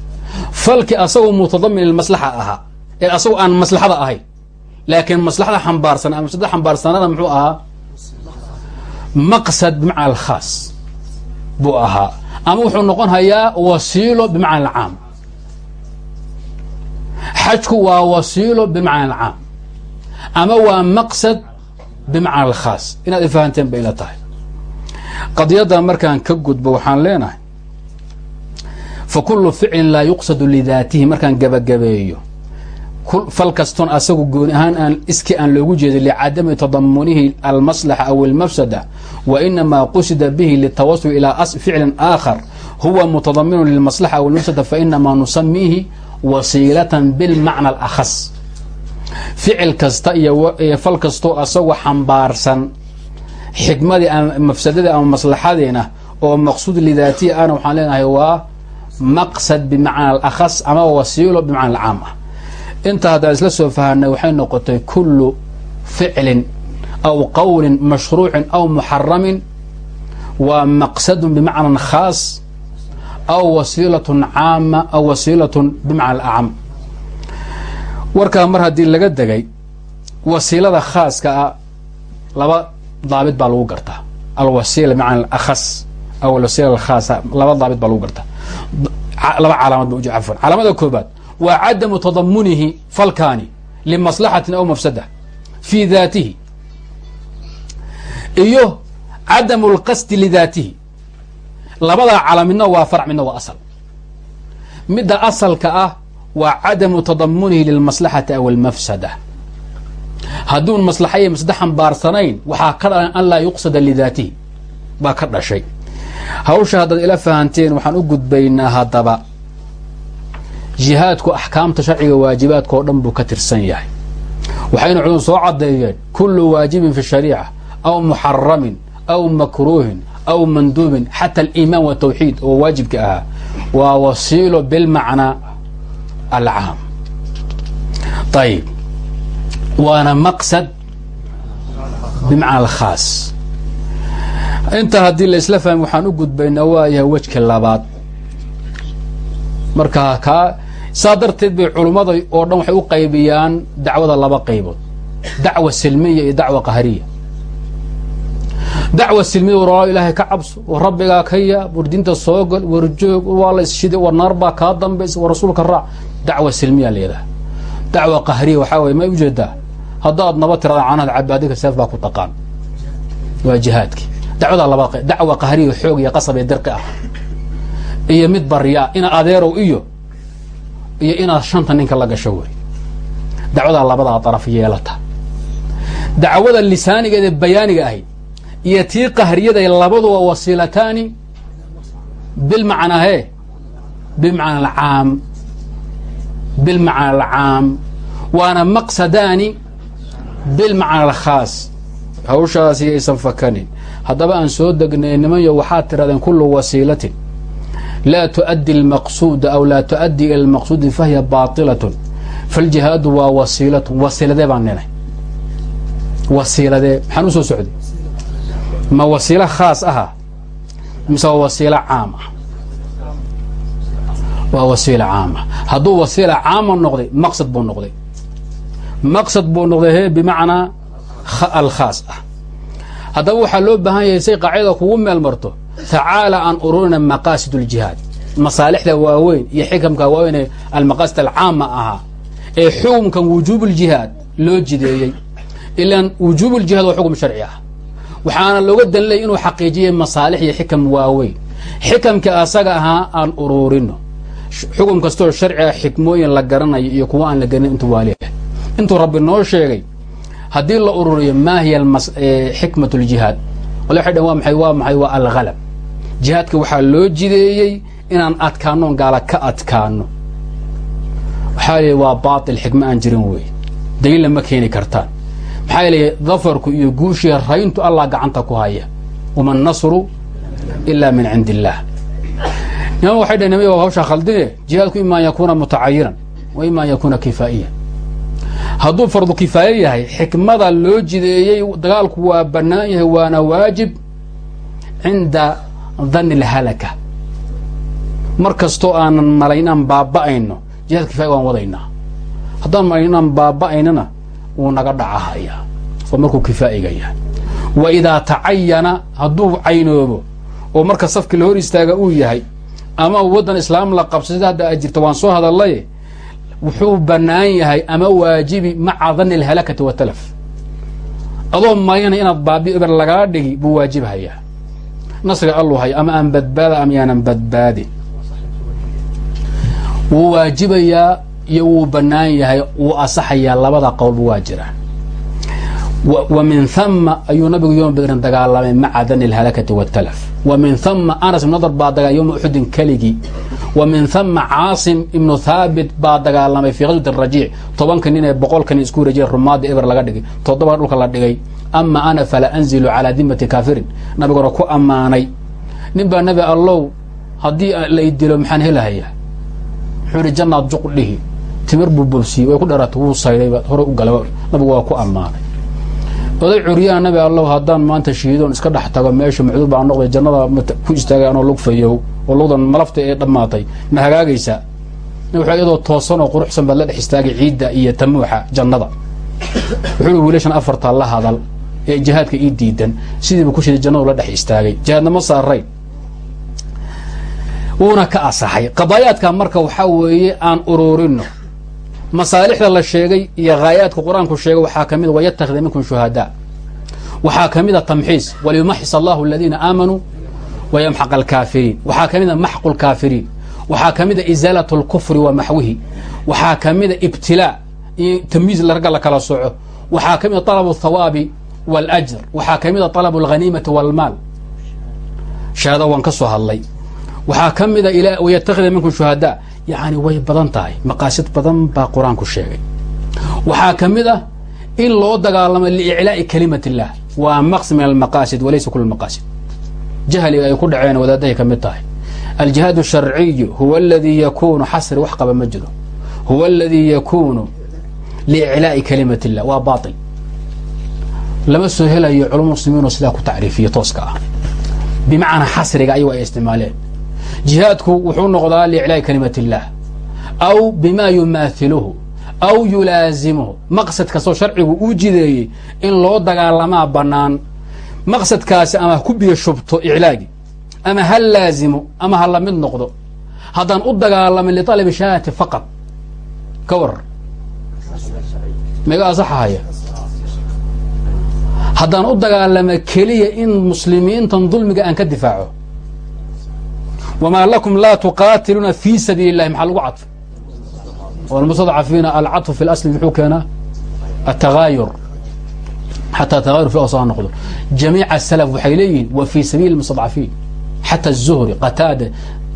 Falki asagoo mutadamin lilmaslaxa ahaa ee asagoo aan maslaxada ahayn laakiin maslaxada xambaarsan ama mafsadada xambaarsanada muxuu ahaa maqsad bimacna alkhaas buu ahaa. Ama wuxuu noqon hayaa wasiilo bimacna alcaam. Xajku waa wasiilo bimacna alcaam. Ama waa maqsad bimacna alkhaas. Inaad ifahanteen bay ila tahay. Qadiyaddan markaan ka gudbo waxaan leenahay fa kullu ficlin laa yuqsadu lidaatihi markaan gabagabeeyo fal kastoon asagu gooni ahaan aan iski aan loogu jeedin licadami tadamunihi almaslaxa aw almafsada wa inamaa qusida bihi litawasul ilaa ficlin aakhar huwa mutadaminu lilmaslaxa aw almafsada fainamaa nusamiihi wasiilatan bilmacna alakhas. Ficil kasta iyo fal kastoo asagoo xambaarsan xikmadii mafsadadii ama maslaxadiina oo maqsuud lidaatihi ana waxaan leenahay waa maqsad bimacna alakhas ama wasiilo bimacna alcaam ah inta haddaan isla soo fahanay waxay noqotay kullu ficlin aw qowlin mashruucin aw muxaramin waa maqsadun bimacnan khaas aw wasiilatun caama aw wasiilatun bimacna alacam warkaa mar haddii laga degay wasiilada khaaska ah laba daabit baa lagu gartaa. Alwasiila bimacna alakhas aw alwasiila alkhaasa laba daabit baa lagu gartaa. Laba calaamad ba cafwan calaamada koobaad waa cadamu tadamunihi falkaani limaslaxatin aw mafsada fii daatihi iyo cadamu lqasdi lidaatihi labadaa cala midna waa farc midna waa asal. Midda asalka ah waa cadamu tadamunihi lilmaslaxati aw almafsada hadduun maslaxa iyo mafsada xambaarsanayn waxaa ka dhalan an laa yuqsada lidaatihi baa ka dhashay. Hawsha haddaad ila fahanteen waxaan u gudbaynaa haddaba jihaadku axkaamta sharciga waajibaadka oo dhan buu ka tirsan yahay. Waxayna culum soo caddeeyeen kullu waajibin fi shariica aw muxaramin aw makruuhin aw manduubin xata aliimaan watawxiid oo waajibka ahaa waa wasiilo bilmacnaa alcaam. Ayib waana maqsad bimacna alkhaas. Inta haddii la isla fahmi waxaan u gudbaynaa waayahay wejka labaad. Marka kaa saa darteed bay culummada oo dhan waxay u qaybiyaan dacwada laba qaybood. Dacwa silmiya iyo dacwa qahariya. Dacwa silmiya war walaal ilaahay ka cabso war rabbigaa ka yaab war diinta soo gal war joog waa la isshiday war naar baa kaa dambaysa war rasuulka raac. Dacwa silmiya layidhaha dacwa qahariya waxaa weye may u jeedaa haddaad naba tirada caanaad cabaadinka seef baa ku taqaan. Waa jihaadkii dacwadaa laba dacwa qahariya xoog iyo qasab ee dirqi ah. Iyo mid baryaa ina adeerow iyo iyo inaad shanta ninka la gasho wey dacwadaa labadaa daraf yeelata. Dacwada lisaanigeeda bayaaniga ahayd iyo tii qahriyada labaduba wasiilataani bilmacnaa hee bimacna alcaam bilmacna alcaam waana maqsadaani bilmacna alkhaas hawshaasi aysan fakanin. Haddaba aan soo degnay nimanyo waxaad tirahdeen kullu wasiilatin laa tuadi lmaqsuuda aw laa tuaddi ila lmaqsuudi fahiya baailatun faljihaadu waa wasiilatun wasiiladee baan ninay wasiiladee maxaan u soo socday ma wasiilo khaas aha mise waa wasiilo caam ah waa wasiilo caamah hadduu wasiila caama noqday maqsad buu noqday maqsad buu noqday he bimacnaa alkhaas ah haddaba waxaa loo baahan yahay say qaacidada kugu meel marto tacaala aan ururina maqaasid اljihaad masaalixda waaweyn iyo xikamka waaweyn ee almaqaasid alcaama ahaa ee xukumkan wujuub اljihaad loo jideeyey ilaan wujuub اljihaad waa xukum sharci ah waxaana looga danlaya inuu xaqiijiyay masaalix iyo xikam waaweyn xikamka asaga ahaa aan ururino xukum kastoo sharci ah xikmooyin la garanayo iyo kuwa aan la garanin intuu waaliah intuu rabbi noo sheegay haddii la ururiyo maa hiya xikmat اljihaad wala waxay dhan waa maxay waa maxay waa alhalab jihaadka waxaa loo jideeyey inaan adkaanoon gaala ka adkaano. Waxaa leeyahy waa baatil xikmo aan jirin wey daliilna ma keeni kartaan. Maxaa yeelay dafarku iyo guushii rayntu allah gacanta ku haya. Wama nasru ila min cindi illaah waxay waa hawshaa khaldine jihaadku ima an yakuuna mutacayiran wa ima yakuuna kifaa'iyan hadduu fardu kifaaye yahay xikmada loo jideeyey dagaalku waa bannaan yahay waana waajib cinda dhanni اlhalaka mar kastoo aanan malayn inaan baaba'ayno jihaad kifaya waan wadaynaa. Haddaan malayn inaan baaba'aynana wuu naga dhacahayaa oo markuu kifaa'iga yahay. Wa idaa tacayana hadduu caynoobo oo marka safki la hor istaaga uu yahay ama waddan islaam la qabso sida hadda ay jirta waan soo hadallaye wuxuu bannaan yahay ama waajibi maca dhanni alhalakati watalaf adoo malayna inaad baabi eber lagaa dhigi buu waajibhayaa nasriga allu hay ama aan badbaada ama yaanan badbaadin. Wuu waajibayaa iyo wuu bannaan yahay wuu asaxayaa labada qowlba waa jiraan wa min hama ayuu nabigu yoma bedrin dagaalamay maca dani alhalakati wاtalaf wa min hama anas ibn nadr baa daga yoma uxudin keligii. Wa min hama caasim ibnu thaabit baa dagaalamay fii qaswat rajiic. Tobanka nin ee boqolka nin isku wareejiyay rumaada eber laga dhigay. Toddoba dhulka la dhigay. Ama ana fala anzilu calaa dimati kaafirin. Nabiguna ku ammaanay. Nin baa nabi allow haddii la idilo maxaan helahayaa wuxuu ihi jannaad juq dhihi timir buu bobsiyey way ku dheeraatay wuu sayday. Hore u gala nabigu waa ku ammaanay oday curyaha nabi allow haddaan maanta shiidoon iska dhex tago meesha macduur baa noqday jannada ku istaagay anoo lugfayow oo lugdan malafta ee dhammaatay. Ma hagaagaysaa iyadoo toosan oo quruxsan baad la dhex istaagay ciidda iyo tamuuxa jannada. Wuxuu wiilashan afartaa la hadal ee jihaadka ii diidan. Sidiiba ku shiday jannadu la dhex istaagay. Jihaadna ma saarayn. Wuuna ka asaxay. Qadaayaadka marka waxaa weeye aan uruurino masaalixda la sheegay iyo haayaadka qur-aanku sheegay waxaa ka mid wayatakida minkum shuhadaa waxaa ka mida tamxiis waliyumaxis allahu aladiina aamanuu wayamxaq alkaafiriin waxaa ka mida maxqu lkaafiriin waxaa ka mida isaalat اlkufri wa maxwihi waxaa ka mida ibtilaa iyo tamyiiz ragga la kala soco waxaa ka mida طalab اthawaabi wاlأjr waxaa ka mida طalab اlghaniimati wاlmaal shahaada waan ka soo hadlay waxaa ka mida wayatakida minkum shuhadaa yani way badan tahay. Maqaasid badan baa qur'aanku sheegay. Waxaa ka mid ah in loo dagaalamo liiclaa'i kalimat illah waa maqs min almaqaasid walaysa kul maqaasid. Jahliga ay ku dhaceen wadaadahay ka mid tahay. Aljihaad sharciyu huwa aladii yakunu xasri wax qaba ma jiro. Huwa aladii yakunu liiclaa'i kalimat illah waa baail lama soo helayo culama muslimiinoo sidaa ku tacriifiya tooska ah. Bimacnaa xasriga ayagu ay isticmaaleen jihaadku wuxuu noqdaa liiclaa'i kalimat illaah aw bima yumaahiluhu aw yulaazimuhu. Maqsad kastoo sharcigu uu jideeyey in loo dagaalamaa bannaan. Maqsadkaasi ama ku biyo shubto iclaagi ama ha laazimo ama ha la mid noqdo. Haddaan u dagaalamin lialabi shahaadati faqad ka warar mega asaxahaya haddaan u dagaalama keliya in muslimiintan dulmiga aan ka difaaco wmaa lakum laa tuqaatiluuna fi sabiili اllahi maxaa lagu cadfay wlmustadcafiina alcaطfu fi اlasli muxuu keenaa atagaayur xataa tagayur fi ha noqdo jamiica asalaf waxay leeyihiin wa fi sabiili mustadcafiin xata الzuhri qataada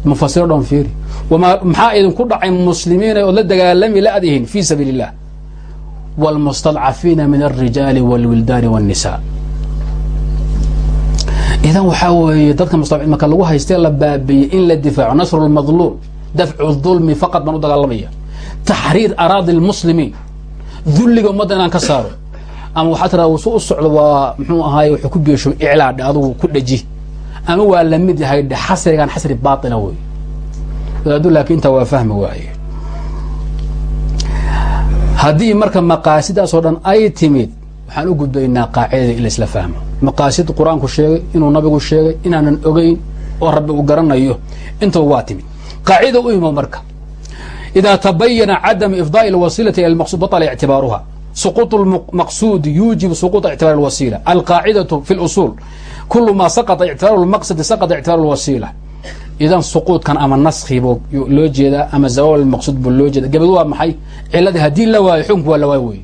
mufasiro dhan fiiri maxaa idinku dhacay muslimiina ood la dagaalami la-dihin fi sabiili اllah wاlmustadcafiina min الrijaali wاlwildaani wالnisa idan waxaa weeye dadka mustadciin marka lagu haystee la baabiiyey in la difaaco nasru lmadluum dafcu dulmi faqad baan u dagaalamaya. Taxriir araadi lmuslimiin dulliga ummadda inaan ka saaro. Ama waxaa tiraa su u socdo waa muxuu ahaay wuxuu ku beesho iclaadhe adugu ku dhaji. Ama waa la mid yahay dhe xasrigan xasri baatila wey wadaadu laakiin intaa waa fahmi waaye. Haddii marka maqaasidaasoo dhan ay timid waxaan u gudbaynaa qaacidada in laisla fahmo maqaasid qur-aanku sheegay inuu nabigu sheegay inaanan ogeyn oo rabbi uu garanayo intaba waa timid qaacida u imo marka idaa tabayana cadamu ifdaaءi اlwasiilati ila maqsud baطla ictibaaruha suquط اlmaqsuudi yuujibu suquط ictibaar اlwasiila alqaacidaةu fi اlusul kulu ma saqطa ictibaaru اlmaqsadi saqطa ictibaaru اlwasiila idan suquudkan ama naskhibu loo jeedaa ama zawaal maqsuud buu loo jeeda gabad waa maxay ciladii haddii la waayo xukunku waa la waay wey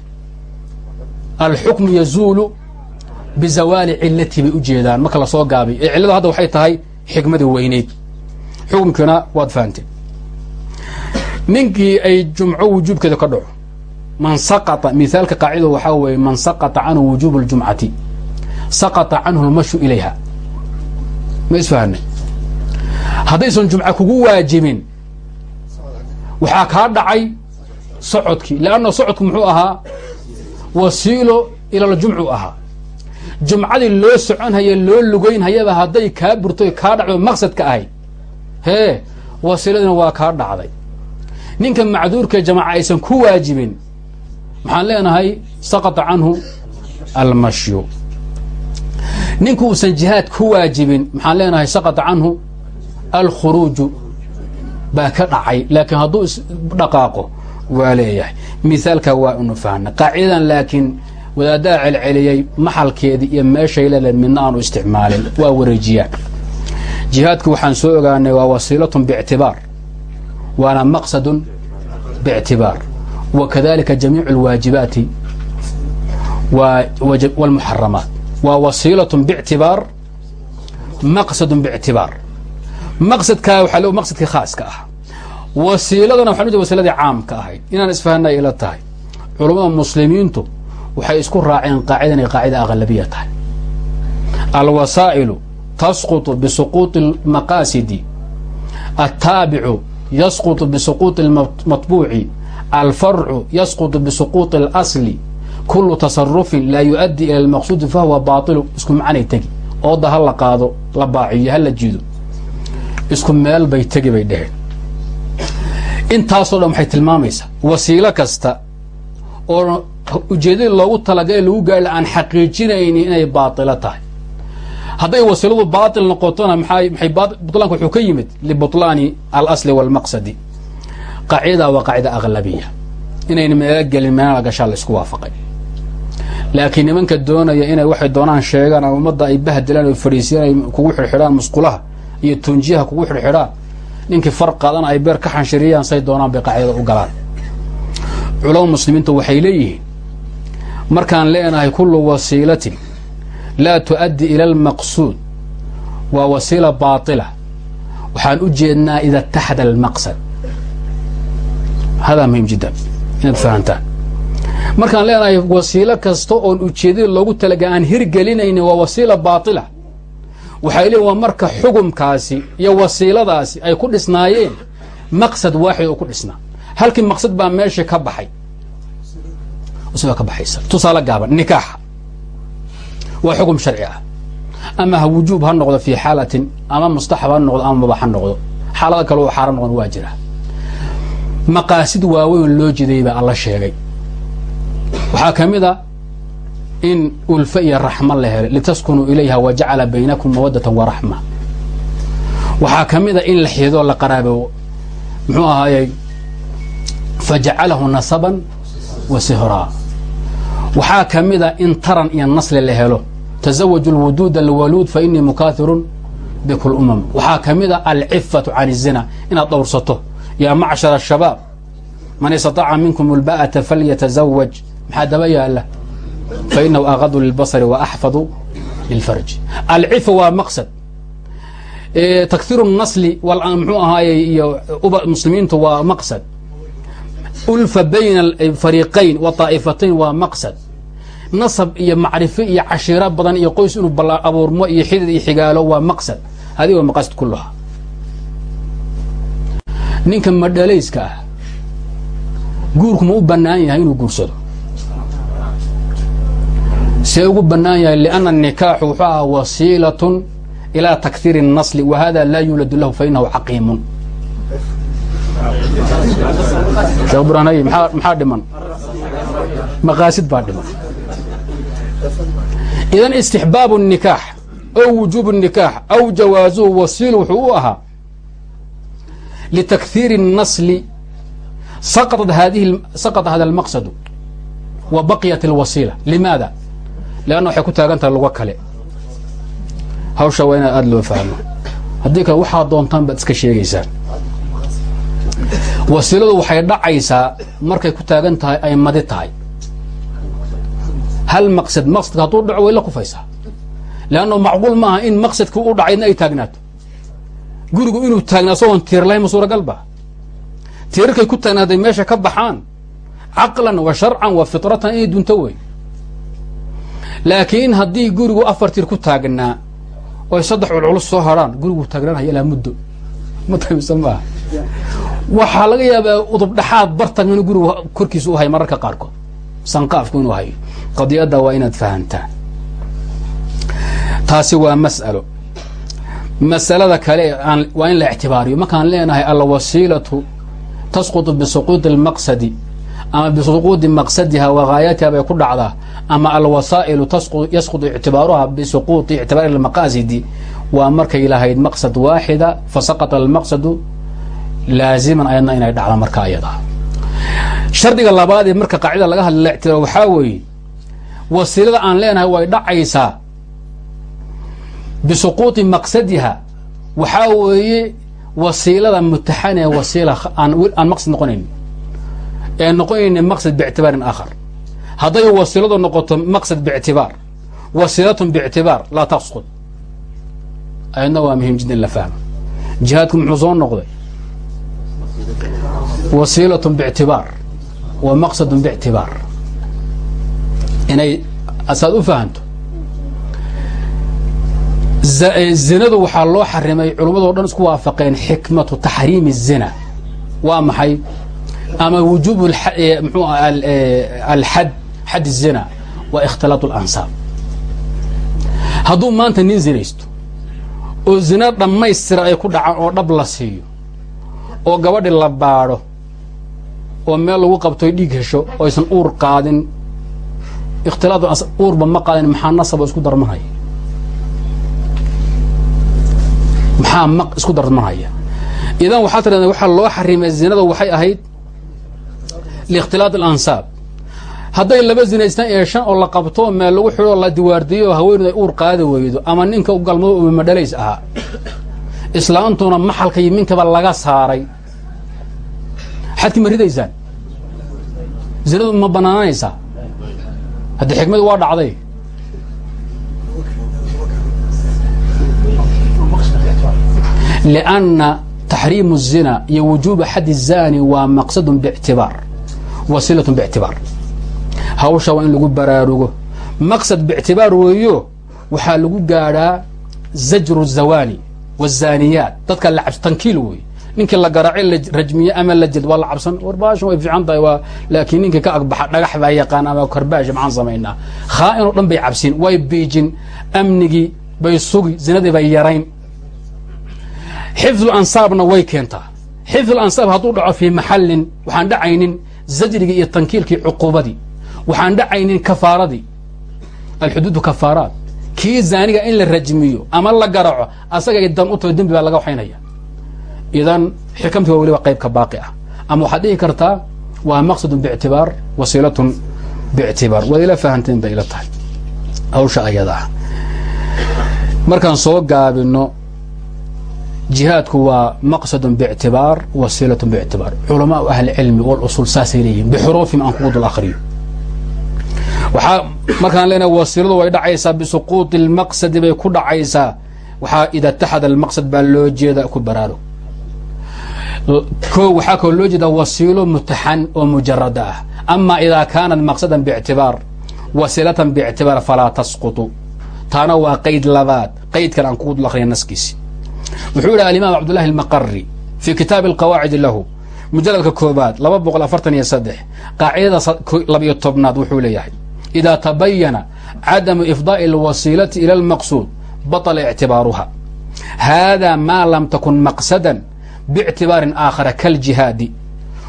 alxukmu yazuulu bizawaali cilatii bay u jeedaan. Marka la soo gaabay ee cilladu hadda waxay tahay xikmadii weyneyd xukumkiina waad fahamteen ninkii ay jumco wujuubkeeda ka dhaco man saqata mithaalka qaacidadu waxaa weeye man saqata canhu wujuubu اljumcati saqata canhu lmashu ilayha. Ma isfahanay haddaysan jumca kugu waajibin waxaa kaa dhacay socodkii. Leanna socodku muxuu ahaa wasiilo ilaljumcu ahaa jumcadii loo soconhaya loo lugeynhayaba hadday kaa burto kaa dhacdo maqsadka ahayd hee wasiiladina waa kaa dhacday. Ninka macduurka jamaca aysan ku waajibin maxaan leenahay saqata canhu almashyu. Ninka uusan jihaad ku waajibin maxaan leenahay saqata canhu alkhuruuju baa ka dhacay. Laakiin hadduu isdhaqaaqo waa leeyahay. Mithaalka waa inu fahna qaacidadan laakiin wadaadaha celceliyey maxalkeedii iyo meeshay leedahay midna aanu isticmaalin. Waa wareejiyaan jihaadku waxaan soo ogaanay waa wasiilatun biictibaar waana maqsadun biictibaar. Wa kadalika jamiicu alwaajibaati wاlmuxaramaat waa wasiilatun biictibaar maqsadun biictibaar. Maqsadkaa waxaa maqsadkii khaaska ah. Wasiiladana waxan ujeeda wasiiladii caamka ahayd. Inaan isfahanay ila tahay. Culummada muslimiintu waxay isku raaceen qaacida inay qaacida aqlabiya tahay alwasaa'ilu tasqutu bisuquuطi اlmaqaasidi altaabicu yasqutu bisuquuطi اlmatbuuci alfarcu yasqutu bisuquuطi اlasli kulu tasarufin laa yuؤaddi ila اlmaqsuudi fahuwa baailu isku macnay tegi ooda ha la qaado la baaciyo ha la jiido isku meel bay tegi bay dheheen intaasoo dhan waxay tilmaamaysaa wasiilo kasta oo ujeedadii loogu talagala lagu gaarila aan xaqiijinaynin inay baatilo tahay. Hadday wasiiladu baatil noqotona maxay butlaanka wuxuu ka yimid libutlaani alasli waalmaqsadi qaacida waa qaacida aglabiya inayna meelo gelin meelana gashaa la isku waafaqay. Laakiin nimanka doonaya inay waxay doonaan sheegaan ama ummadda ay bahdilaan oo fadhiisiyaan ay kugu xidhxidhaan musqulaha iyo tunjiyaha kugu xidhxidhaan ninkii far qaadana ay beer ka xanshiriyaan say doonaan bay qaacidada u galaan. Culama muslimiinta waxay leeyihiin markaan leenahay kullu wasiilatin laa tu'addi ila almaqsuud. Waa wasiila baatila. Waxaan u jeednaa ida itaxada almaqsad. Hadaa muhiim jiddan. Inaad fahantaan. Markaan leenahay wasiilo kasta oon ujeedada loogu talaga aan hirgelinaynin waa wasiila baatila. Waxay leeyiin waa marka xugumkaasi iyo wasiiladaasi ay ku dhisnaayeen maqsad waaxid oo ku dhisnaa. Halkii maqsad baa meesha ka baxay usiba ka baxaysa. Tusaale gaaban nikaaxa waa xugum sharci ah. Ama ha wujuub ha noqdo fii xaalatin ama mustaxab ha noqdo ama mubax ha noqdo. Xaalada kale oo xaaraan noqon waa jira maqaasid waaweyn loo jiday baa alla sheegay. Waxaa ka mid a in ulfe iyo raxmo la helay. Litaskunuu ilayha wa baynakum mawadatan wa raxma. Waxaa ka mid a in la xido la qaraabo muxuu ahaayey fajacalahu nasaban wa sihraa waxaa ka mid a in taran iyo nasli la helo tasawaju lwuduud alwaluud fa inii mukaahirun bikul umam waxaa ka mid a alcifatu can الzina inaad dhowrsato yaa macshar الshabaab man istaطaaca minkum اlba'ata falyatazawaj maxaa daba yaala fainahu agadu lilbasri wa axfadu lilfarji alcifa waa maqsad takhiru الnasli mxuu ahaaye iyo muslimiintu waa maqsad ulfa bayna alfariiqayn wa taa'ifatayn waa maqsad nasab iyo macrifo iyo cashiiro badan iyo qoys inuu balla abuurmo iyo xidid iyo xigaalo waa maqsad hadi waa maqasid kuluha ninka madhalayska ah guurku ma u bannaan yahay inuu guursado see ugu bannaan yahay lianna anikaaxu wuxuu ahaa wasiilatun ilaa takhiiri الnasli wa hada laa yuuladu lahu fainahu caqiimun sheekh burhanay maa maxaa dhiman maqaasid baa dhiman idan istixbaabu الnikaax aw wujuub الnikaax aw jawaasuhu wasiil wuxuu u ahaa litakhiiri الnasli saqطa hada اlmaqsadu wa baqiyat اlwasiila limaada leanna waxay ku taagan tahay lugo kale hawsha waa inaad aada loo fahmo haddii kale waxaa doontaan baad iska sheegaysaan wasiiladu waxay dhacaysaa markay ku taagan tahay ay madi tahay. Hal maqsad maqsadka hadduu dhaco way la kufaysaa. Leanna macquul maaha in maqsadkii u dhacayna ay taagnaato. Gurigu inuu taagnaa isagoon tiir lahayn ma suuragal ba tiirarkay ku taagna hadday meesha ka baxaan caqlan wa sharcan wa fitratan inay dunto wey laakiin haddii gurigu afar tiir ku taagnaa oy saddex culculus soo harhaan gurigu taagnaanhaya ilaa muddo. Mutmisa maaha waxaa laga yaabaa udubdhaxaad bartan inuu gurigu korkiisa u hayo mararka qaarkood sanqaafku inuu hayo qadiyadda waa inaad fahantaan taasi waa mas'alo masalada kale waa in la ictibaariyo markaan leenahay alwasiilatu tasqutu bisuquudi اlmaqsadi ama bisuquudi maqsadiha wa gaayatiha bay ku dhacdaa ama alwasaa'ilu yasqutu ictibaaruha bisuquuطi ictibaari اlmaqaasidi waa markay lahayd maqsad waaxida fasaqطa almaqsadu laaziman ayadna inay dhacda marka ayada. Shardiga labaadee marka qaacida laga hadla ictibaar waxaa weeye wasiilada aan leenahay way dhacaysaa bisuquuطi maqsadiha. Waxaa weeye wasiilada mutaxan ee wasiila aan maqsad noqonayn ee noqonayna maqsad biictibaarin aakhar. Hadday wasiiladu noqoto maqsad biictibaar wasiilatun biictibaar laa tasqud ayadna waa muhiim jiddan la fahma jihaadku muxuu soo noqday wasiilatun biictibaar wa maqsadun biictibaar inay asaad u fahanto zinadu waxaa loo xarimay culammadoo dhan isku waafaqeen xikmatu taxriimi الzina waa maxay ama wujuub mxuu alxad xad الzina waa ikhtilaaط اlansaab hadduu maanta nin zinaysto oo zina dhammaystira ay ku dhacaan oo dhab la siiyo oo gabadhi la baadho oo meel lagu qabtoy dhiig hesho oo uur qaadin. Ikhtilaaط uurba ma qaadin maxaa nasaba isku darmanaya? Maxaa maq isku darmanhaya idan waxaa tirahdeen waxaa loo xarimay zinada waxay ahayd liikhtilaaط alansaab hadday laba zinaystaan ee shan oo la qabto meel lagu xidho la diwaardiyo oo ay uur qaadi weydo ama ninka galmado umamadhalays ahaa islaantuna maxalka iyo laga saaray xadkii ma ridaysaan zinadu ma banaananaysaa haddii xikmadu waa dhacday لأنa تaxriim الزina iyo wujuuba xad الzani waa maqsad bاctibaar wasilaة bاctibaar hawsha waa in lagu baraarugo maqsad bاctibaar weeyo waxaa lagu gaadhaa zajru الzawani والzaniyaat dadka la cabs tankiil wey ninkii la garaacay rajmiye ama la jed waa la cabsan. Warbaashan way fiican waa laakiin ninkii ka agbaxa dhagax baa yaqaan ama karbaash maxaan samaynaa khaa'in oo dhan bay cabsin. Way biijin. Amnigii bay sugi zinadii bay yarayn. Xifdu ansaabna way keentaa. Xifdu ansaab hadduu dhaco fii maxallin waxaan dhacaynin zajrigii iyo tankiilkii cuquubadii. Waxaan dhacaynin kafaaradii alxuduudu kafaaraat kii zaaniga in la rajmiyo ama la garaco asagay dan u tahay dembi baa laga waxaynaya idan xikamti waa weliba qayb ka baaqi ah. Ama waxaad dhihi kartaa waa maqsadun biictibaar wasiilatun biictibaar. Waad ila fahanteen bay ila tahay. Hawsha ayada ah. Markaan soo gaabino jihaadku waa maqsadun biictibaar wasiilatun biictibaar. Culamaau ahlicilmi walusul saasay leeyihiin bixuruufihim aan kugu dul akriyo waxaa markaan leenahay wasiiladu way dhacaysaa bisuquuطi اlmaqsadi bay ku dhacaysaa. Waxaa ida taxada almaqsad baa loo jeeda ku baraarug ko waxaa kaloo loo jeedaa wasiilo mutaxan oo mujarada ah. Ama idaa kaanat maqsadan biictibaar wasiilatan biictibaar falaa tasqutu. Taana waa qayd labaad qaydkan aan kugu dul akriya naskiisi. Wuxuu yidhi alimaam cabdullahi almaqari fii kitaabi alqawaacidi lahu mujaladka koobaad laba boqol afartan iyo saddex qaacidada labiyo tobnaad wuxuu leeyahay idaa tabayana cadamu ifdaa'i alwasiilati ila almaqsuud baطla ictibaaruha. Hada maa lam takun maqsadan biictibaarin aakhara kaljihaadi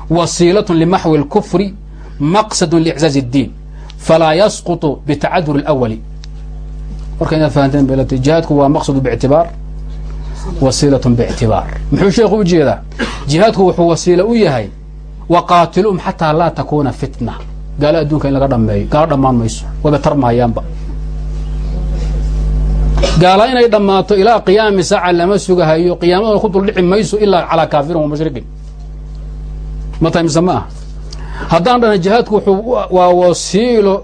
wasiilaة limaxwi اlkufri maqsad liiczaaz اddiin falaa yasqutu bitacaduri اlawali marka inaad fahanteen belati jihaadku waa maqsadu biictibaar wasiilaة biictibaar muxuu sheekhu u jeedaa jihaadku wuxuu wasiilo u yahay waqaatiluum xataa laa takuuna fitna gaalo adduunka in laga dhameeyo gaalo dhammaan mayso wayba tarmahayaanba gaala inay dhammaato ilaa qiyaami saaca lama sugahayo. Qiyaamadooda ku duldhici mayso ilaa calaa kaafirin wa mushrikin. Ma tahay mise ma ah haddaan dhana jihaadku wuxuu waa wasiilo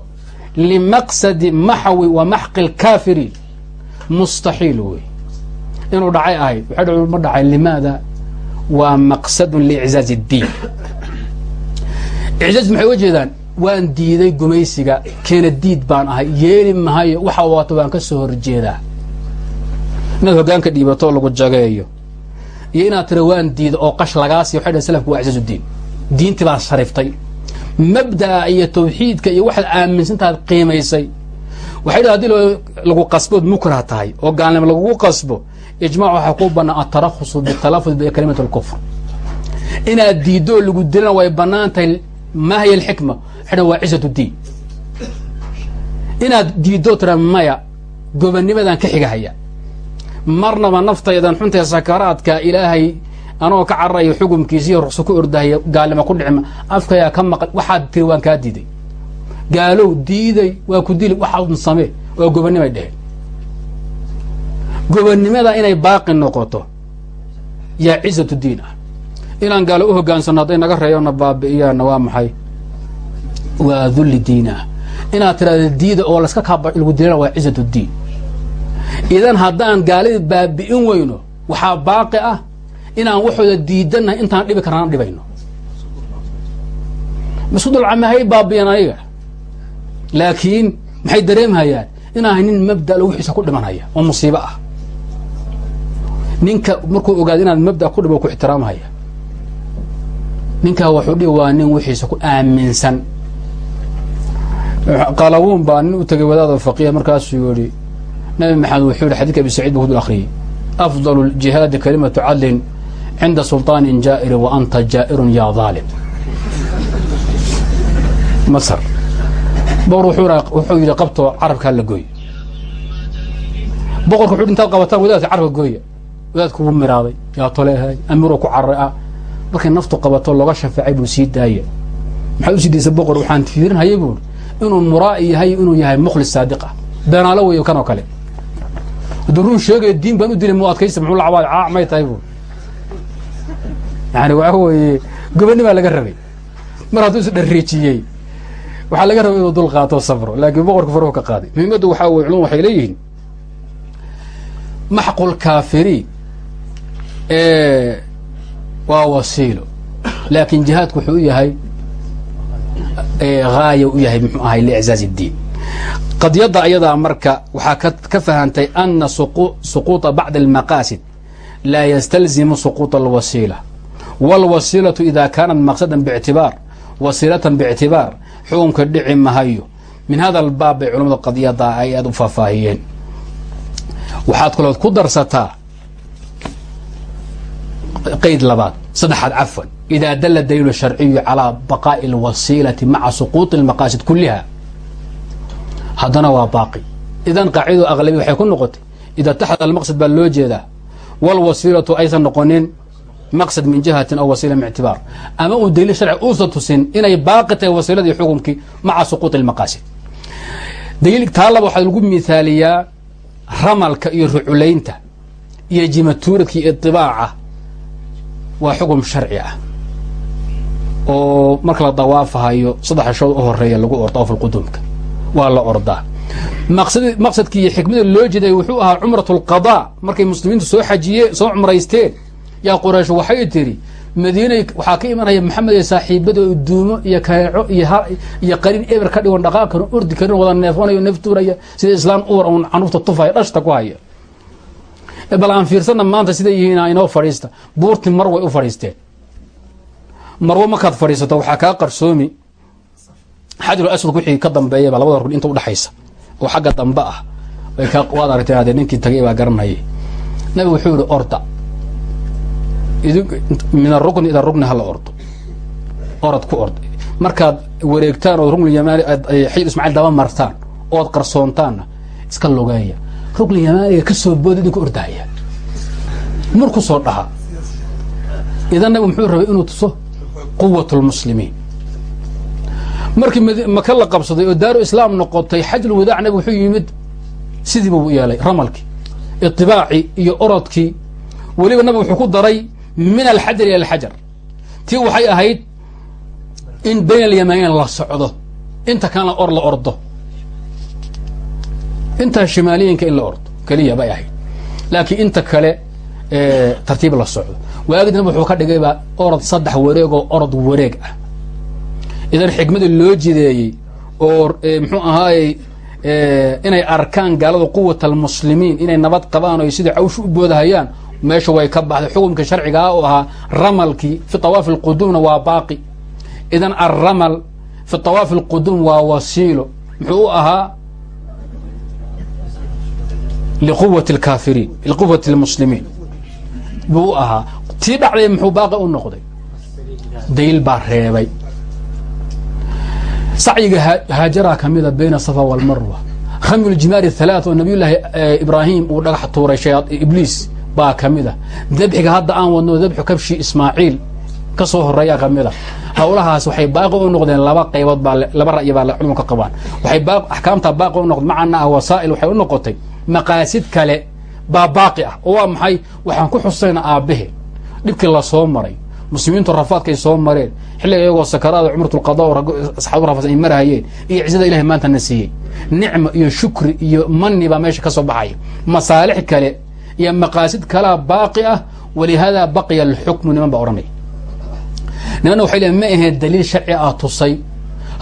limaqsadi maxwi wa maxqi lkaafiriin mustaxiil wey inuu dhacay ahayd dh ma dhacay limaada? Waa maqsadun liiczaaz اddiin iczaaz maxay uga waan diiday gumaysiga keena diid baan ahay. Yeeli mahayo waxa waata waan ka soo horjeedaa. Inaad hoggaanka dhiibato oo lagu jageeyo. Iyo inaad tira waan diida oo qash lagaasiya waxay dhahen salafku waa iczaaz uddiin diintii baa shariftay. Mabda'a iyo tawxiidka iyo waxaad aaminsantahaad qiimaysay. Waxay dhahen haddii lagu qasbood mukrah tahay. Oo gaalnimo lagugu qasbo ijmac waxaa kuu bannaan atarahusu bitalafud bikalimat اlkufr inaad diiddo oo lagu dilana way bannaan tahay ma hiya alxikma waxay dhan waa cisat diin inaad diiddo tira maya gobanimadan ka xigahaya marnaba naftaydan xuntay sakaraadka ilaahay anoo ka cararayo xukumkiisiiyo ruqso ku ordahaya gaalnimo ku dhicima afkayaa ka maqan waxaad tiri waan kaa diiday gaalow diiday waa ku dili waxaadun samee waa gobanimay dheheen gobonnimada inay baaqi noqoto yaa cizatu diin inaan gaalo u hogaansanno hadday naga reeyona baabi'iyaanna waa maxay? Waa dulli diin ah inaad tidhahda diida oo laska kaaba lagu dilana waa cizatu diin. Idan haddaan gaaladii baabi'in weyno waxaa baaqi ah inaan waxooda diidannahay intaan dhibi karnaan dhibayno. Masudulcamahay baabi'een ayaga laakiin maxay dareemhayaan inaan nin mabda lo wixiisa ku dhimanhaya oo musiibo ah? Ninka markuu ogaado inaad mabda ku dhimo ku ixtiraamhaya ninkaa wuxuu dhihi waa nin wixiisa ku aaminsan. Qalawuun baa nin u tegay wadaada faqiih markaasuu yihi nabi maxamed wuxuu yihi xadidka abi saciid buu akhriyey afdal jihaadi kalimatu cadlin cinda sulطaanin jaa'irin wa anta jaa'irun yaa daalim masr boqor wuxuu yidhi qabtoo carabkaa la gooy boqorka wuxu intaad qabataan wadaadka carabka gooya wadaadku wuu miraaday yaa toleehay amiiroo ku cararay ah markay naftu qabato looga shafeecay buu sii daaya maxaad u sii daysa boqor waxaan fiirinhayay buuri inuu muraa'i yahay inuu yahay mukhlis saadiq ah. Beenaalo weeyo kan oo kale. Hadduu run sheegaya diin baan u dilay mu adkaysta muxuu lacabaad caac may tahay buuri yani waxa weeye gobanimaa laga rabay. Mar hadduu is dharreejiyey waxaa laga rabay inuu dul qaato laakiin boqorka faruhu ka qaaday. Muhiimaddu waxaa weye culum waxay leeyihiin maxqul kaafiriin waa wasiilo laakiin jihaadku wuxuu u yahay haaya u yahay muxuu ahay liiczaaz اdiin qadiyadda ayadaa marka waxaa ka fahantay ana suquuطa bacd اlmaqaasid laa ystalzimu suquuط اlwasiila wاlwasiilaةu ida kaanat maqsadan bاctibaar wasiilatan bاctibaar xukunka dhici mahayo min hada albaab bay culamada qadiyada ay aad u faahfaahiyeen waxaad kalood ku darsataa qeyd labaad saddexaad cafwan idaa dala daliilu sharciyu calaa baqaa'i اlwasiilati maca suquuطi اlmaqaasid kuliha haddana waa baaqi idan qaacidadu aqlabi waxay ku noqotay ida taxta almaqsad baa loo jeedaa wاlwasiilatu aysan noqonin maqsad min jihatin aw wasiila min ictibaar ama uu daliil sharci uusa tusin inay baaqi tahay wasiiladii xukumkii maca suquuط اlmaqaasid daliil taa laba waxaa lagu mihaaliyaa ramalka iyo ruculaynta iyo jimatuuradka iyo idibaaca waa xukum sharci ah. Oo marka la dawaafahayo saddex shood u horreeya lagu ordo ofalquduumka waa la ordaa. Maqsadkii iyo xikmadii loo jeeday wuxuu ahaa cumrat اlqadaa markay muslimiintu soo xajiye soo cumraysteen yaa quraysh waxay tiri madiinay waxaa ka imanaya maxamed iyo saaxiibada duumo iyo kareeco iyo qarin eber ka dhigon dhaqaaq karin ordi karin wada neefanayo neeftuuraya sida islaan uur un canuufta tufaya dhashta ku haya bal aan fiirsana maanta siday yihiin inoo fadhiista. Buurti mar way u fadhiisteen marwo markaad fadhiisato waxaa kaa qarsoomi. Xajarul aswad wixii ka dambeeyaba labada rug inta udhexaysa oo xagga dambe ah. Waad aragteen adee ninkii tagay baa garanayay. Nabi wuxuu yihi orda min arukni ila rukni hala ordo orad ku ord markaad wareegtaan ood rukni yamaani xijir ismaaciil daba martaan ood qarsoontaanna iska logeeya rukni yamaaniga ka soo booda idinku ordahaya mur ku soo dhaha idan nabi muxuu rabay inuu tuso quwat lmuslimiin markii maka la qabsaday oo daaru islaam noqotay xajul wadaac nabi wuxuu yimid sidii buu yeelay ramalkii iطibaacii iyo orodkii weliba nabi wuxuu ku daray min alxajar ila alxajar. Tii waxay ahayd in bayn alyamaaniin la socdo inta kana or la ordo intan shimaaliyiinka in la ordo keliya bay ahayd. Laakiin inta kale tartiib la socdo. Waagidna wuxuu ka dhigayba orod saddex wareegoo orod wareeg ah. Idan xikmadii loo jideeyey oo muxuu ahaayey inay arkaan gaalada quwat almuslimiin inay nabad qabaan o sida cawsh u boodahayaan meesha way ka baxday. Xukumka sharcigaa ah oo ahaa ramalkii fi tawaafi alquduumna waa baaqi. Idan alramal fi tawaafi alquduum waa wasiilo. Muxuu u ahaa liquwati alkaafiriin liquwati almuslimiin buu u ahaa tii dhacday muxuu baaqa u noqday dayl baa reebay sacyiga haajaraa ka mida bayna safa walmarwa ramyu ljimaari halaat oo nabiyullaahi ibraahim uu dhagax tuuray ibliis baa ka mida dabxiga hadda aan wadno dabxu kabshi ismaaciil ka soo horeeyaa ka mida howlahaas waxay baaqi u noqdeen laba qaybood baa laba ra'yi baa culimku maqaasid kale baa baaqi ah. Oo waa maxay? Waxaan ku xusayna aabbahe dhibkii la soo maray. Muslimiintu rafaadkaay soo mareen. Xilliga iyagoo sakaraada cumratulqada oo asxaabu rafaadsan ay marahayeen iyo cizada ilahay maanta na siiyey. Nicma iyo shukri iyo mani baa meesha ka soo baxaya. Masaalix kale iyo maqaasid kalaa baaqi ah. Walihaada baqiya alxukmu niman baa odhanaya. Nimanna waxay leeyn ma aheen daliil sharci ah tusay?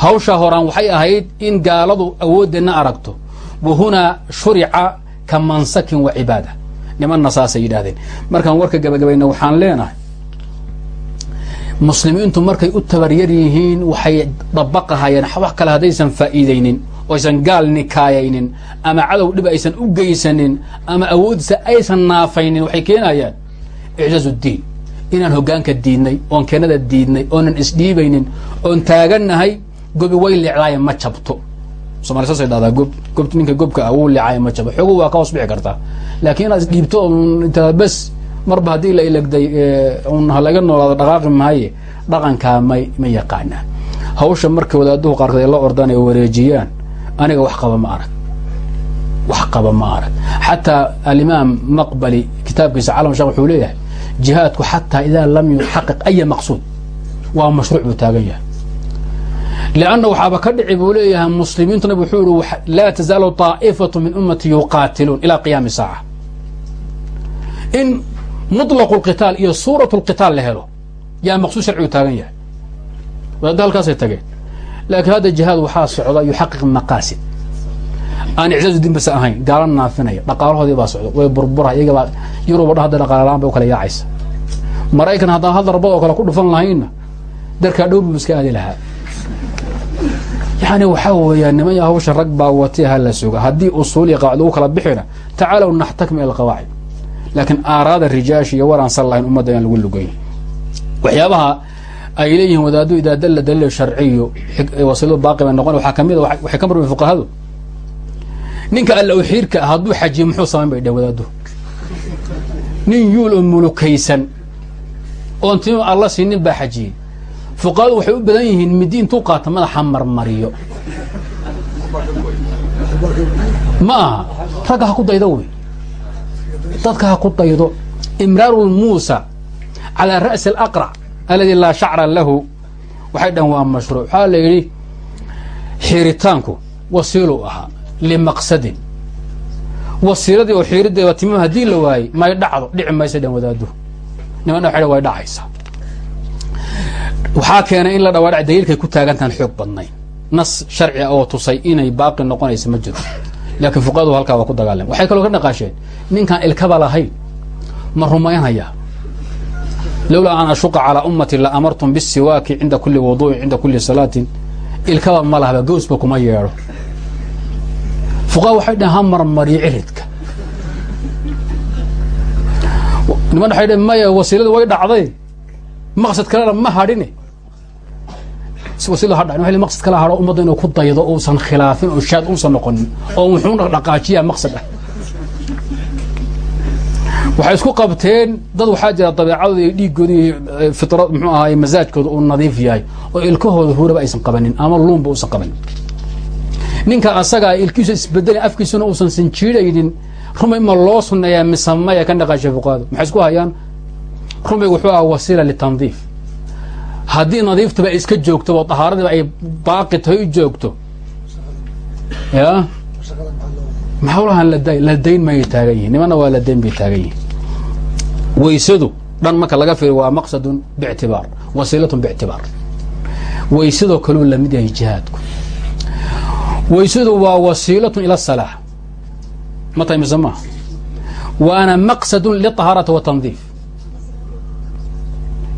Hawshaa horaan waxay ahayd in gaaladu awoodeenna aragto wa hunaa shurica ka mansakin wa cibaada. Nimanna saasay yidhahdeen markaan warka gabagabayna waxaan leenahay muslimiintu markay u tabaryar yihiin waxay dabaqahayeen wax kale haddaysan faa'iidaynin oo aysan gaal nikaayaynin ama cadow dhib aysan u geysanin ama awooddiisa aysan naafaynin waxay keenayaan icjaaz uddiin inaan hoggaanka diidnay oon keenada diidnay oonan isdhiibaynin oon taagannahay gobi way leecdaaye ma jabto somali saasay dhahdaa gob gobt ninka gobka ah wuu leecaaye ma jabo xoogu waa ka hoos bixi kartaa. Laakiin inaad isdhiibto intaa bes marba haddii la ilegday un halaga noolaado dhaqaaqi maaye dhaqankaa may ma yaqaanaa hawsha marka wadaaduhu qaarkood ay la ordaan ay wareejiyaan aniga wax qaba ma arag. Wax qaba ma arag. Xataa alimaam maqbali kitaabkiisa calam shekh wuxuu leeyahay jihaadku xataa idaa lam yuxaqiq aya maqsuud waa mashruuc buu taagan yahay lianna waxaaba ka dhici buu leeyahay muslimiintu nabig wuxuu ihi laa tazaalu taa'ifatu min ummati yuqaatiluun ilaa qiyaami saaca in muطlaqu lqitaal iyo suuratu lqitaal la helo yaa maqsuud sharcigu taagan yahay wadaadda halkaasay tageen laakiin hadda jihaad waxaa socda yuxaqiq maqaasid aan iczaaz din bas ahayn gaala naafinaya dhaqaalahoodii baa socda way burbura iyagabaa yuruba hadda dhaqaalalaan bay u kala yaacaysa maraykan haddaan hal darbad kale ku dhufan lahaynna darkaa dhow buu iska aadi lahaa yani waxaa weeyaan niman hawsha rag baa watay ha la suga. Haddii usuul iyo qaacid ugu kala bixina tacaalow naxtakmi ila alqawaacid laakiin aaraada rijaash iyo waraan sal lahayn ummadda aan lagu lugayn. Waxyaabaha ay leeyihiin wadaadu idaa dalla daliil sharciyu wasiiladu baaqi bay noqon waxaa ka mid a waxay ka marmeen fuqahadu. Ninka alla u xiirka ah hadduu xajiyo muxuu samayn bay dheh wadaadu. Nin yuul oo mulukaysan. Oon timi alla siinin baa xajiyey fuqahadu waxay u badan yihiin midi intuu qaata madaxa marmariyo. Ma aha ragga ha ku daydo wey. Dadka ha ku daydo. Imraaru muusa calaa ra'si alaqrac aladi laa shacra lahu. Waxay dhahan waa mashruuc. Waxaa la yidhi xiiritaanku wasiilu ahaa limaqsadin. Wasiiladii oo xiirideeba timam haddii la waayey may dhacdo dhici maysa dhan wadaadu nimanna waxay way dhacaysaa waxaa keenay in la dhawaadhac daliilkay ku taagantahan xoog badnayn. Nas sharci oo tusay inay baaqi noqonaysa ma jiro. Laakiin fuqahadu halkaa waa ku dagaalam waxay kaloo ka dhaqaasheen ninkaan ilkaba lahayn ma rumaynhayaa lowlaa an ashuqa calaa ummati la amartum bisiwaaki cinda kuli wuduu'in cinda kuli salaatin. Ilkaba ma lahaba gowsba kuma yeedho. Fuqaha waxay dhaheen ha marmariyo ciridka niman waxay dhaheen maya wasiiladu way dhacday. Maqsad kalena ma hadhine wasiiladu ha dhacin waxay maqsad ku daydo uusan khilaafin oo shaad uusan noqonin oo wuxuu dhaqaajiyaa maqsad ah dad waxaa jira dabeecadooda iyo dhiigooda iyo uu nadiif yahay oo ilkahooda huuraba aysan qabanin ama luunba uusan qabanin. Ninka asagaa ilkiisu isbedeli afkiisuna uusan sanjiidhaynin rumay ma loo sunneeyaa mise maya ka dhaqaashay fuqaadu maxay isku hayaan? Rumaygu wuxuu aha wasiila litandiif haddii nadiiftaba ay iska joogto oo dahaaradiiba ay baaqi tahay u joogto. Ya? Maxawlahan lada la dayn mayay taagan yihiin nimanna waa la dayn bay taagan yihiin weysadu dhan marka laga fiiriyo waa maqsadun bictibaar wasiilatun bictibaar weysadoo kaluu la mid yahay jihaadku. Weysadu waa wasiilatun ila asalaax ma mise maaha? Waana maqsadun liطahaarati watandiif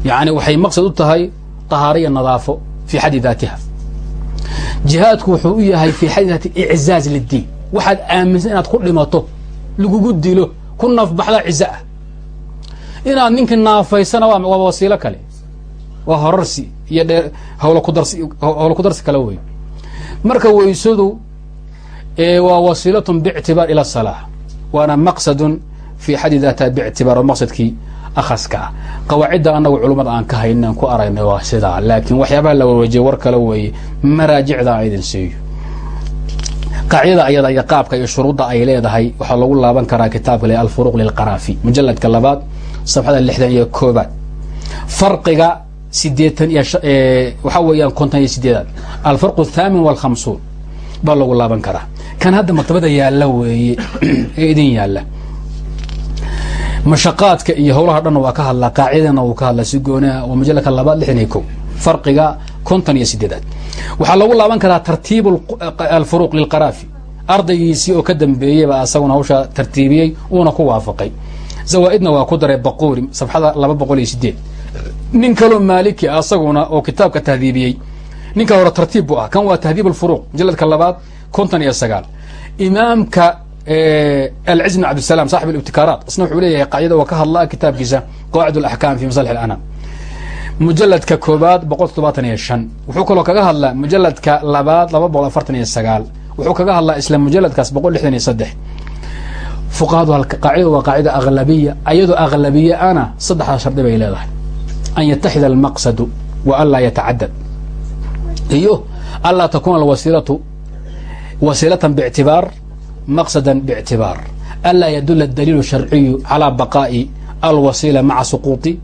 yani waxay maqsad u tahay طahaaro iyo nadaafo fii xaddi daatiha. Jihaadku wuxuu u yahay fii xaddi daati iczaaz liddiin. Waxaad aaminsan inaad ku dhimato lagugu dilo ku nafbaxda cizo ah inaad ninkii naafaysana waa wasiilo kale. Waa horarsi iyo dhe hawla kudarsi hawla kudarsi kale wey marka weysadu waa wasiilatun bictibaar ila salaax waana maqsadun fii xaddi daatiha bictibaar oo maqsadkii akhaska ah qawaacidda annagu culummada aan ka haynan ku aragnay waa sidaa laakiin waxyaabaha la warwejiyay war kale weeye maraajicda a idin siiyo. Qaacidada ayada iyo qaabka iyo shuruudda ay leedahay waxaa lagu laaban karaa kitaabka le alfuruq lilqaraafi mujaladka labaad safxada lixdan iyo koobaad farqiga sideetan iyo waxaa weeyaan konton iyo sideedaad alfarqu athaamin walkhamsuun baa lagu laaban karaa. Kan hadda maktabada yaalla weeye [CLEARS THROAT] ee idin yaalla mashaqaadka iyo howlaha dhanna waa ka hadlaa qaacidana wuu ka hadlaa si gooniha waa majalaka labaad lixdan kow farqiga konton iyo sideedaad. Waxaa lagu laaban karaa tartiib alfuruuq lilqaraafi ardaygiisii oo ka dambeeyey baa asaguna hawshaa tartiibiyey uuna ku waafaqay. Zawaa-idna waa ku daray baquuri safxada laba boqol iyo sideed. Nin kaloo maaliki asaguna oo kitaabka tahdiibiyey. Ninka hore tartiib buu ah kan waa tahdiib alfuruuq mujaladka labaad konton iyo sagaal. Imaamka alciz bn cabdisalaam saaxib alibtikaaraat. Isna wuxuu leeyahay qaacida waa ka hadlaa kitaabkiisa qawaacid alaxkaam fi masalix alanam. Mujaladka koobaad boqol toddobaatan iyo shan. Wuxuu kaloo kaga hadlaa mujaladka labaad laba boqol afartan iyo sagaal. Wuxuu kaga hadlaa isla mujaladkaas boqol lixdan iyo saddex. Fuqahadu qaacida waa qaacida aglabiya ayadoo aglabiye ana saddexdaa shardi bay leedahay. An yataxida almaqsadu wa an laa yatacadad. Iyo anlaa takuuna alwasiilatu wasiilatan bictibaar maqsadan bictibaar anlaa yadula daliilu sharciyu calaa baqaa'i alwasiila maca suquuطi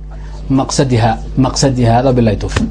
maqsadiha maqsadiha. Hada bilahi towfiq